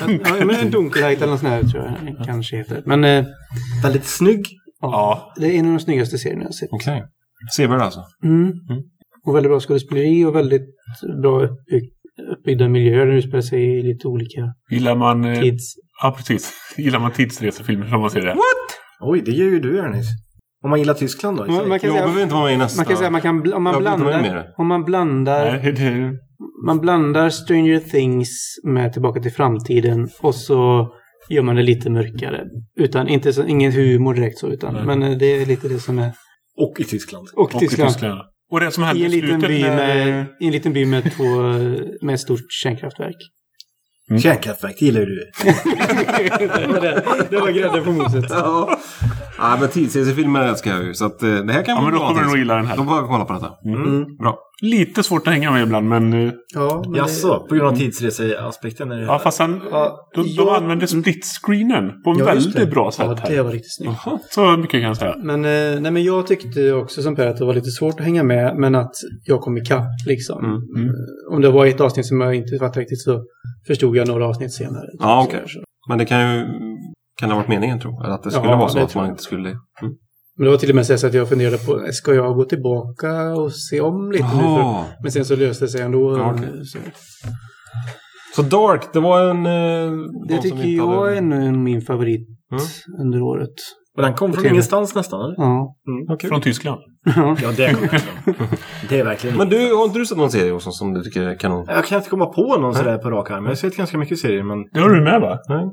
Speaker 5: ja, men en Dunkelheit eller något sånt här tror jag kanske heter. Men eh,
Speaker 4: Väldigt snygg.
Speaker 2: Ja.
Speaker 5: det är en av de snyggaste serierna jag har sett.
Speaker 3: Okej. Sevärd alltså.
Speaker 5: Mm. Och väldigt bra skådespeleri och väldigt bra uppbygg, uppbyggda miljöer. Den utspelar sig i lite olika
Speaker 2: Gillar man... eh,
Speaker 5: tids...
Speaker 2: Ja, precis. Gillar man tidsresefilmer som man ser det.
Speaker 4: Oj, det gör ju du Ernest. Om man gillar Tyskland då?
Speaker 5: Man, man kan
Speaker 3: Jag
Speaker 5: säga,
Speaker 3: behöver inte vara med i nästa.
Speaker 5: man kan säga man kan, om man
Speaker 3: Jag med
Speaker 5: blandar, om man blandar,
Speaker 2: Nej, det,
Speaker 5: man blandar Stranger Things med Tillbaka till framtiden och så gör man det lite mörkare. Utan, inte så, ingen humor direkt så, utan,
Speaker 2: Nej.
Speaker 5: men eh, det är lite det som är...
Speaker 4: Och i Tyskland.
Speaker 5: Och,
Speaker 2: och i
Speaker 5: Tyskland.
Speaker 2: Tyskland. Och det som hände
Speaker 5: I en liten by
Speaker 2: när-
Speaker 5: med, i en liten by med två, med ett stort kärnkraftverk.
Speaker 2: Mm.
Speaker 4: Kärnkraftverk, det gillar ju du.
Speaker 5: det var, det. Det var grädden på moset.
Speaker 3: Ja. ja, men tidsresefilmer älskar jag ju. Så att eh, det här kan
Speaker 2: Ja, men då kommer du nog gilla den här.
Speaker 3: Då får jag kolla på detta.
Speaker 5: Mm.
Speaker 3: Bra.
Speaker 2: Lite svårt att hänga med ibland, men... eh,
Speaker 5: Ja, men
Speaker 4: Jaså, på grund av tidsreseaspekten? Är det...
Speaker 2: Ja, fast han,
Speaker 5: Ja,
Speaker 2: de, de använde split-screenen på en
Speaker 5: Ja,
Speaker 2: väldigt
Speaker 5: det.
Speaker 2: bra sätt
Speaker 5: Ja,
Speaker 2: här.
Speaker 5: det var riktigt snyggt.
Speaker 2: Jaha, så mycket kan jag säga.
Speaker 5: Men, eh, nej, men jag tyckte också som Per att det var lite svårt att hänga med, men att jag kom ikapp liksom.
Speaker 3: Mm.
Speaker 2: Mm.
Speaker 5: Eh, Om det var ett avsnitt som jag inte fattade riktigt så förstod jag några avsnitt senare.
Speaker 3: Ja, okej.
Speaker 5: så-
Speaker 3: Men det kan ju... Kan det ha varit meningen tror jag? Att det skulle
Speaker 5: Ja,
Speaker 3: vara så
Speaker 5: det
Speaker 3: att man inte skulle... Mm.
Speaker 5: Men det var till och med så att jag funderade på, ska jag gå tillbaka och se om lite nu? För, men sen så löste det sig ändå.
Speaker 3: Ja, okej.
Speaker 5: Så.
Speaker 3: Så Dark, det var en... eh,
Speaker 5: Det tycker jag
Speaker 3: hade-
Speaker 5: är en, en min favorit
Speaker 3: Mm.
Speaker 5: under året.
Speaker 4: Och den kom från ingenstans nästan, eller?
Speaker 5: Ja.
Speaker 2: Från Tyskland.
Speaker 4: Ja, det verkligen. Det är verkligen...
Speaker 3: Men du, har inte du sett någon serie som du tycker är kanon?
Speaker 4: Jag kan inte komma på någon sådär på rak arm. Jag har sett ganska mycket serier, men...
Speaker 2: Det har du med va?
Speaker 3: Nej,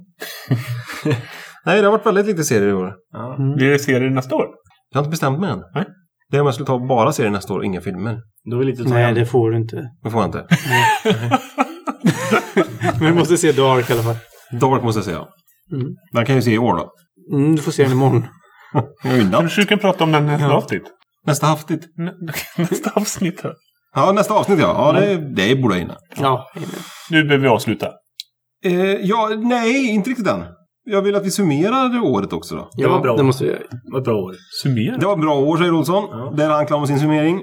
Speaker 3: det har varit väldigt lite serier i år.
Speaker 4: Ja.
Speaker 2: Blir det serier nästa år?
Speaker 3: Jag har inte bestämt mig än.
Speaker 2: Nej.
Speaker 3: Det är om jag skulle ta bara serier nästa år, inga filmer.
Speaker 4: Då är det lite att ta
Speaker 5: Nej,
Speaker 4: hem.
Speaker 5: det får du inte.
Speaker 3: Det får jag inte.
Speaker 5: Men du måste se Dark i alla fall.
Speaker 3: Dark måste jag säga.
Speaker 5: Mm.
Speaker 3: Den kan jag ju se i år då.
Speaker 5: Mm, du får se den imorgon.
Speaker 3: Jag är ju natt.
Speaker 2: Kanske du kan prata om den nästa avsnitt?
Speaker 3: Nästa avsnitt.
Speaker 2: Nä- Nästa avsnitt. här.
Speaker 3: Ja, nästa avsnitt ja. Ja, det, det borde jag hinna.
Speaker 5: Ja.
Speaker 2: Nu behöver vi avsluta.
Speaker 3: Eh, ja, nej, inte riktigt än. Jag vill att vi summerar det året också då.
Speaker 5: ja,
Speaker 4: var bra.
Speaker 5: Det måste vi göra.
Speaker 4: Det var ett bra år.
Speaker 2: Summera.
Speaker 3: Det var ett bra år, säger Olsson.
Speaker 4: Ja.
Speaker 3: Där är han klar med sin summering.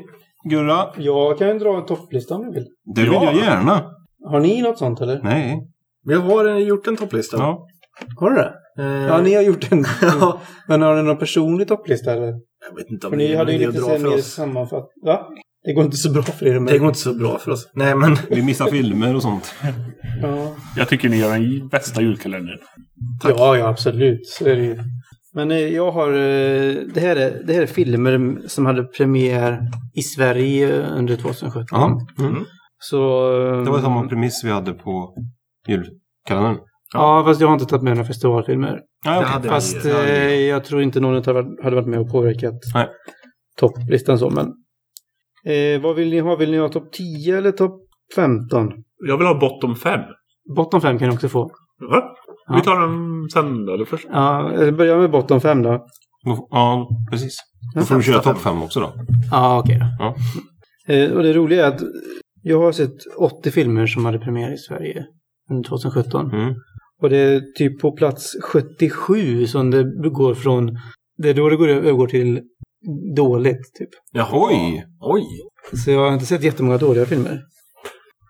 Speaker 3: Gurra?
Speaker 5: Jag kan dra en topplista om du vill.
Speaker 3: Det vill
Speaker 2: Ja.
Speaker 3: jag gärna.
Speaker 5: Har ni något sånt eller?
Speaker 3: Nej.
Speaker 4: Vi har eh, gjort en topplista.
Speaker 3: Ja.
Speaker 5: Har du det?
Speaker 4: Eh,
Speaker 5: Ja, ni har gjort en.
Speaker 4: ja.
Speaker 5: Men har ni någon personlig topplista eller?
Speaker 4: Jag vet inte om
Speaker 5: För ni
Speaker 4: det
Speaker 5: hade ju
Speaker 4: det
Speaker 5: lite
Speaker 4: oss.
Speaker 5: sammanfatt... Va? Det går inte så bra för er. Men...
Speaker 4: Det går inte så bra för oss. Nej, men...
Speaker 3: Vi missar filmer och sånt.
Speaker 5: Ja.
Speaker 2: Jag tycker ni gör den bästa julkalendern.
Speaker 5: ja, ja, absolut. Så är det ju. Men eh, jag har... eh, Det här, är, det här är filmer som hade premiär i Sverige under 2017.
Speaker 3: Ja. Mm.
Speaker 5: Så... eh,
Speaker 3: Det var samma premiss vi hade på julkalendern.
Speaker 5: Ja, fast jag har inte tagit med några festivalfilmer.
Speaker 3: Okej.
Speaker 4: hade
Speaker 5: Fast
Speaker 4: hade vi.
Speaker 5: jag tror inte någon hade varit, hade varit med och påverkat
Speaker 3: Nej.
Speaker 5: topplistan så. Men eh, vad vill ni ha? Vill ni ha topp 10 eller topp 15?
Speaker 2: Jag vill ha bottom 5.
Speaker 5: Bottom 5 kan ni också få.
Speaker 2: Va?
Speaker 5: Ja.
Speaker 2: Vi tar den sen eller först?
Speaker 5: Ja, jag börjar med bottom 5 då.
Speaker 3: Ja, precis. Då får du köra topp fem också då.
Speaker 5: Ja, okej då.
Speaker 3: Ja.
Speaker 5: Eh, och det roliga är att jag har sett 80 filmer som hade premiär i Sverige under 2017.
Speaker 3: Mm.
Speaker 5: Och det är typ på plats 77 som det går från... Det är då det går, övergår till dåligt, typ.
Speaker 4: Jaha.
Speaker 3: Oj!
Speaker 4: Oj!
Speaker 5: Så jag har inte sett jättemånga dåliga filmer.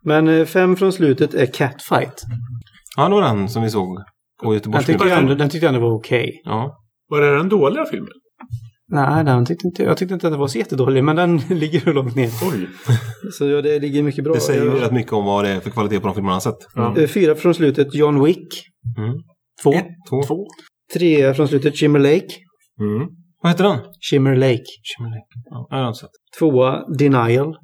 Speaker 5: Men eh, fem från slutet är Catfight.
Speaker 3: Ja, det var den som vi såg på
Speaker 5: Den
Speaker 3: Göteborgs
Speaker 5: tyckte, jag ändå, den tyckte jag ändå var okej.
Speaker 3: Ja.
Speaker 2: Var det den dåliga filmen?
Speaker 5: Nej, den tyckte inte, jag tyckte inte att den var så jättedålig, men den ligger långt ner.
Speaker 2: Oj.
Speaker 5: Så ja, det ligger mycket bra.
Speaker 3: Det säger ju rätt mycket om vad det är för kvalitet på de filmer man har sett.
Speaker 2: Ja.
Speaker 5: Eh, Fyra från slutet, John Wick.
Speaker 3: Mm.
Speaker 5: Två.
Speaker 3: Två.
Speaker 2: Två.
Speaker 5: Tre från slutet, Shimmer Lake.
Speaker 4: Mm.
Speaker 3: Vad heter den?
Speaker 5: Shimmer Lake.
Speaker 3: Ja, jag har inte sett.
Speaker 5: Tvåa, Denial.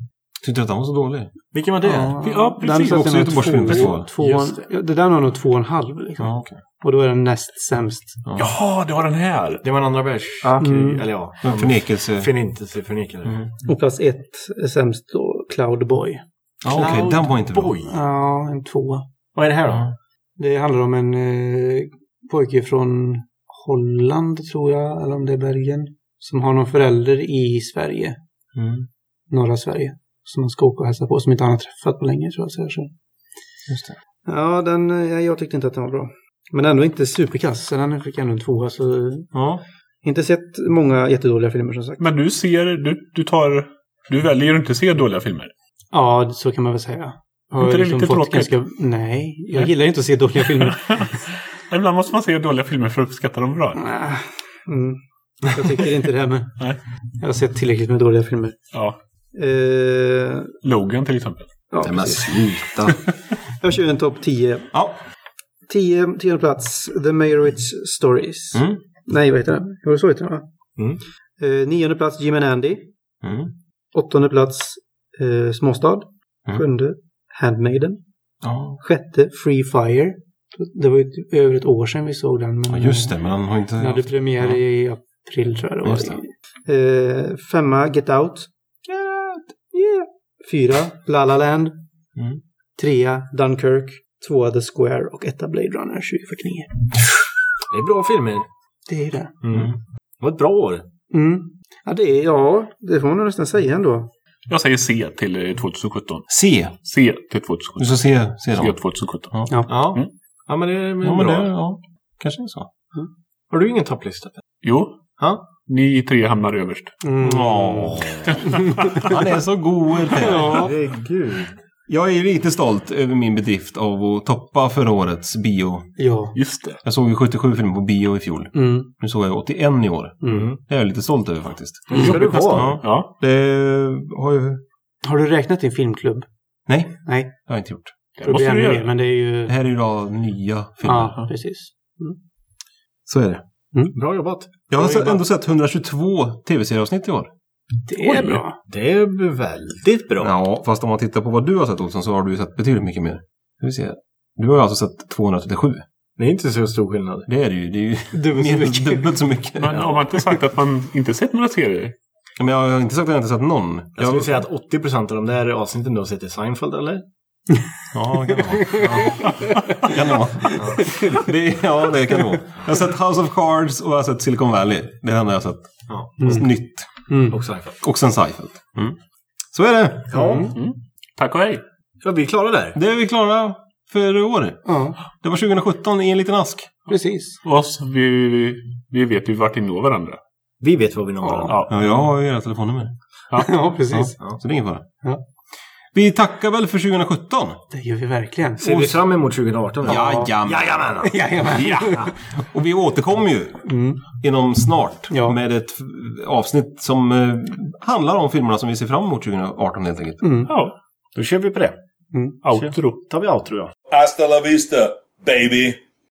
Speaker 3: Tyckte att den var så dålig.
Speaker 4: Vilken var det?
Speaker 2: Ja,
Speaker 5: den
Speaker 2: precis.
Speaker 5: satte
Speaker 3: Också
Speaker 5: nog
Speaker 3: Göteborgs
Speaker 5: två-
Speaker 2: det.
Speaker 5: ja, det där var nog två och en halv. Liksom.
Speaker 3: Ja, okej.
Speaker 5: Och då är den näst sämst.
Speaker 2: Jaha, det var den här.
Speaker 4: Det var en andra världskrig.
Speaker 5: Mm.
Speaker 4: Eller ja.
Speaker 3: Men Förnekelse.
Speaker 4: Förintelse, förnekelse.
Speaker 3: Mm.
Speaker 5: Och plats ett är sämst då, Cloudboy.
Speaker 3: Ja, okej. Den var inte bra.
Speaker 4: Boy.
Speaker 5: Ja, en tvåa.
Speaker 4: Vad är det här då?
Speaker 5: Det handlar om en eh, pojke från Holland, tror jag, eller om det är Belgien. Som har någon förälder i Sverige,
Speaker 3: Mm.
Speaker 5: norra Sverige. Som han ska åka och hälsa på, som inte han har träffat på länge, tror jag. Så, så.
Speaker 3: Just det.
Speaker 5: Ja, den, eh, jag tyckte inte att den var bra. Men ändå inte superkass, så den fick ändå en tvåa. Så
Speaker 3: Ja.
Speaker 5: inte sett många jättedåliga filmer som sagt.
Speaker 2: Men du ser, du, du tar... Du väljer att inte se dåliga filmer.
Speaker 5: Ja, så kan man väl säga. Har
Speaker 2: inte det
Speaker 5: liksom
Speaker 2: lite tråkigt?
Speaker 5: Ganska... Nej, jag gillar inte att se dåliga filmer.
Speaker 2: Ibland måste man se dåliga filmer för att uppskatta dem bra.
Speaker 5: Mm. Jag tycker inte det, men
Speaker 2: Nej.
Speaker 5: jag har sett tillräckligt med dåliga filmer.
Speaker 2: Ja.
Speaker 5: Eh,
Speaker 2: Logan till exempel.
Speaker 5: ja,
Speaker 3: Nej, men sluta.
Speaker 5: Jag kör en topp 10.
Speaker 3: ja.
Speaker 5: 10, tionde plats, The Meyerowitz Stories.
Speaker 3: Mm.
Speaker 5: Nej, vad heter den? Jo, så heter den va?
Speaker 4: Mm.
Speaker 5: Eh, nionde plats, Jim and Andy.
Speaker 3: Mm.
Speaker 5: Åttonde plats, eh, Småstad.
Speaker 3: Mm.
Speaker 5: Sjunde, Handmaiden.
Speaker 3: Ja.
Speaker 5: Sjätte, Free Fire. Det var ju över ett år sedan vi såg den. Men
Speaker 3: ja, just det. Men han har inte...
Speaker 5: Den hade premiär
Speaker 3: Ja.
Speaker 5: i april tror jag det var.
Speaker 3: Just
Speaker 5: Eh, femma, Get Out. Yeah. Fyra, La La Land.
Speaker 3: Mm.
Speaker 5: Trea, Dunkirk. Tvåa, The Square. Och etta, Blade Runner 2049.
Speaker 4: Det är bra filmer.
Speaker 5: Det är det.
Speaker 4: Mm. Det var ett bra år.
Speaker 5: Mm. Ja, det är, ja, det får man nästan säga ändå.
Speaker 2: Jag säger C till eh, 2017.
Speaker 3: Se.
Speaker 2: C till
Speaker 3: Du
Speaker 2: 2017.
Speaker 3: ska se, se
Speaker 2: C
Speaker 3: dem.
Speaker 2: 2017.
Speaker 3: Ja.
Speaker 4: Ja.
Speaker 2: Mm.
Speaker 4: Ja, men det är
Speaker 3: Ja,
Speaker 4: bra.
Speaker 3: men det, ja. Kanske är så.
Speaker 4: Har du ingen topplista?
Speaker 2: Jo.
Speaker 4: Ja.
Speaker 2: Ni tre hamnar överst.
Speaker 5: Mm.
Speaker 3: Han är så god.
Speaker 4: Herregud.
Speaker 3: Jag är lite stolt över min bedrift av att toppa förra årets bio.
Speaker 5: Ja.
Speaker 2: Just det.
Speaker 3: Jag såg ju 77 filmer på bio i fjol.
Speaker 5: Mm.
Speaker 3: Nu såg jag 81 i år.
Speaker 5: Mm.
Speaker 3: Det är jag lite stolt över faktiskt.
Speaker 4: Det ska du ha.
Speaker 3: Ja. Det har ju...
Speaker 5: Har du räknat din filmklubb?
Speaker 3: Nej,
Speaker 5: Nej,
Speaker 3: det har jag inte gjort.
Speaker 2: Det måste du göra.
Speaker 5: men det är ju...
Speaker 3: Här är ju då nya filmer.
Speaker 5: Ja, precis.
Speaker 3: Så är det.
Speaker 4: Bra jobbat.
Speaker 3: Jag har sett- ändå sett 122 tv-serieavsnitt i år.
Speaker 5: Det är bra.
Speaker 4: Det är väldigt bra.
Speaker 3: Ja, fast om man tittar på vad du har sett Olsson så har du ju sett betydligt mycket mer. Vi se. Du har ju alltså sett 237.
Speaker 4: Det är inte så stor skillnad.
Speaker 3: Det är det ju. Det är ju
Speaker 5: Dubbelt så mycket.
Speaker 3: dubbelt så mycket.
Speaker 2: Men har man inte sagt att man inte sett några serier?
Speaker 3: Men jag har inte sagt att jag inte sett någon.
Speaker 4: Jag skulle säga att 80% av de där avsnitten du har sett är Seinfeld, eller?
Speaker 3: Ja, det kan det vara. Ja. Kan det vara. Det, är- ja, det kan det vara. Jag har sett House of Cards och jag har sett Silicon Valley. Det är det enda jag har sett.
Speaker 4: Ja.
Speaker 3: Nytt.
Speaker 5: Mm.
Speaker 4: Och Seinfeld.
Speaker 3: Och sen Seinfeld. Mm. Så är det.
Speaker 4: Ja.
Speaker 2: Tack och hej!
Speaker 4: ja, vi är klara där.
Speaker 3: Det är vi klara för i år.
Speaker 5: Ja,
Speaker 3: Det var 2017 i en liten ask.
Speaker 5: precis.
Speaker 2: Oss, vi, vi, vi vet ju vart vi når varandra.
Speaker 4: Vi vet vad vi når.
Speaker 2: Ja.
Speaker 3: Ja, jag har ju era telefonnummer.
Speaker 5: Ja, precis.
Speaker 3: Ja, så det är ingen fara.
Speaker 5: Ja.
Speaker 3: Vi tackar väl för 2017.
Speaker 5: Det gör vi verkligen.
Speaker 4: Ser vi fram emot 2018? då?
Speaker 3: Jajamän.
Speaker 4: Jajamän!
Speaker 5: Jajamän.
Speaker 3: Ja. Och vi återkommer ju
Speaker 5: Mm.
Speaker 3: inom snart
Speaker 5: Ja.
Speaker 3: med ett avsnitt som eh, handlar om filmerna som vi ser fram emot 2018 helt enkelt.
Speaker 5: Mm.
Speaker 2: Ja,
Speaker 4: Då kör vi på det.
Speaker 2: outro.
Speaker 4: tar vi outro, ja.
Speaker 6: Hasta la vista, baby.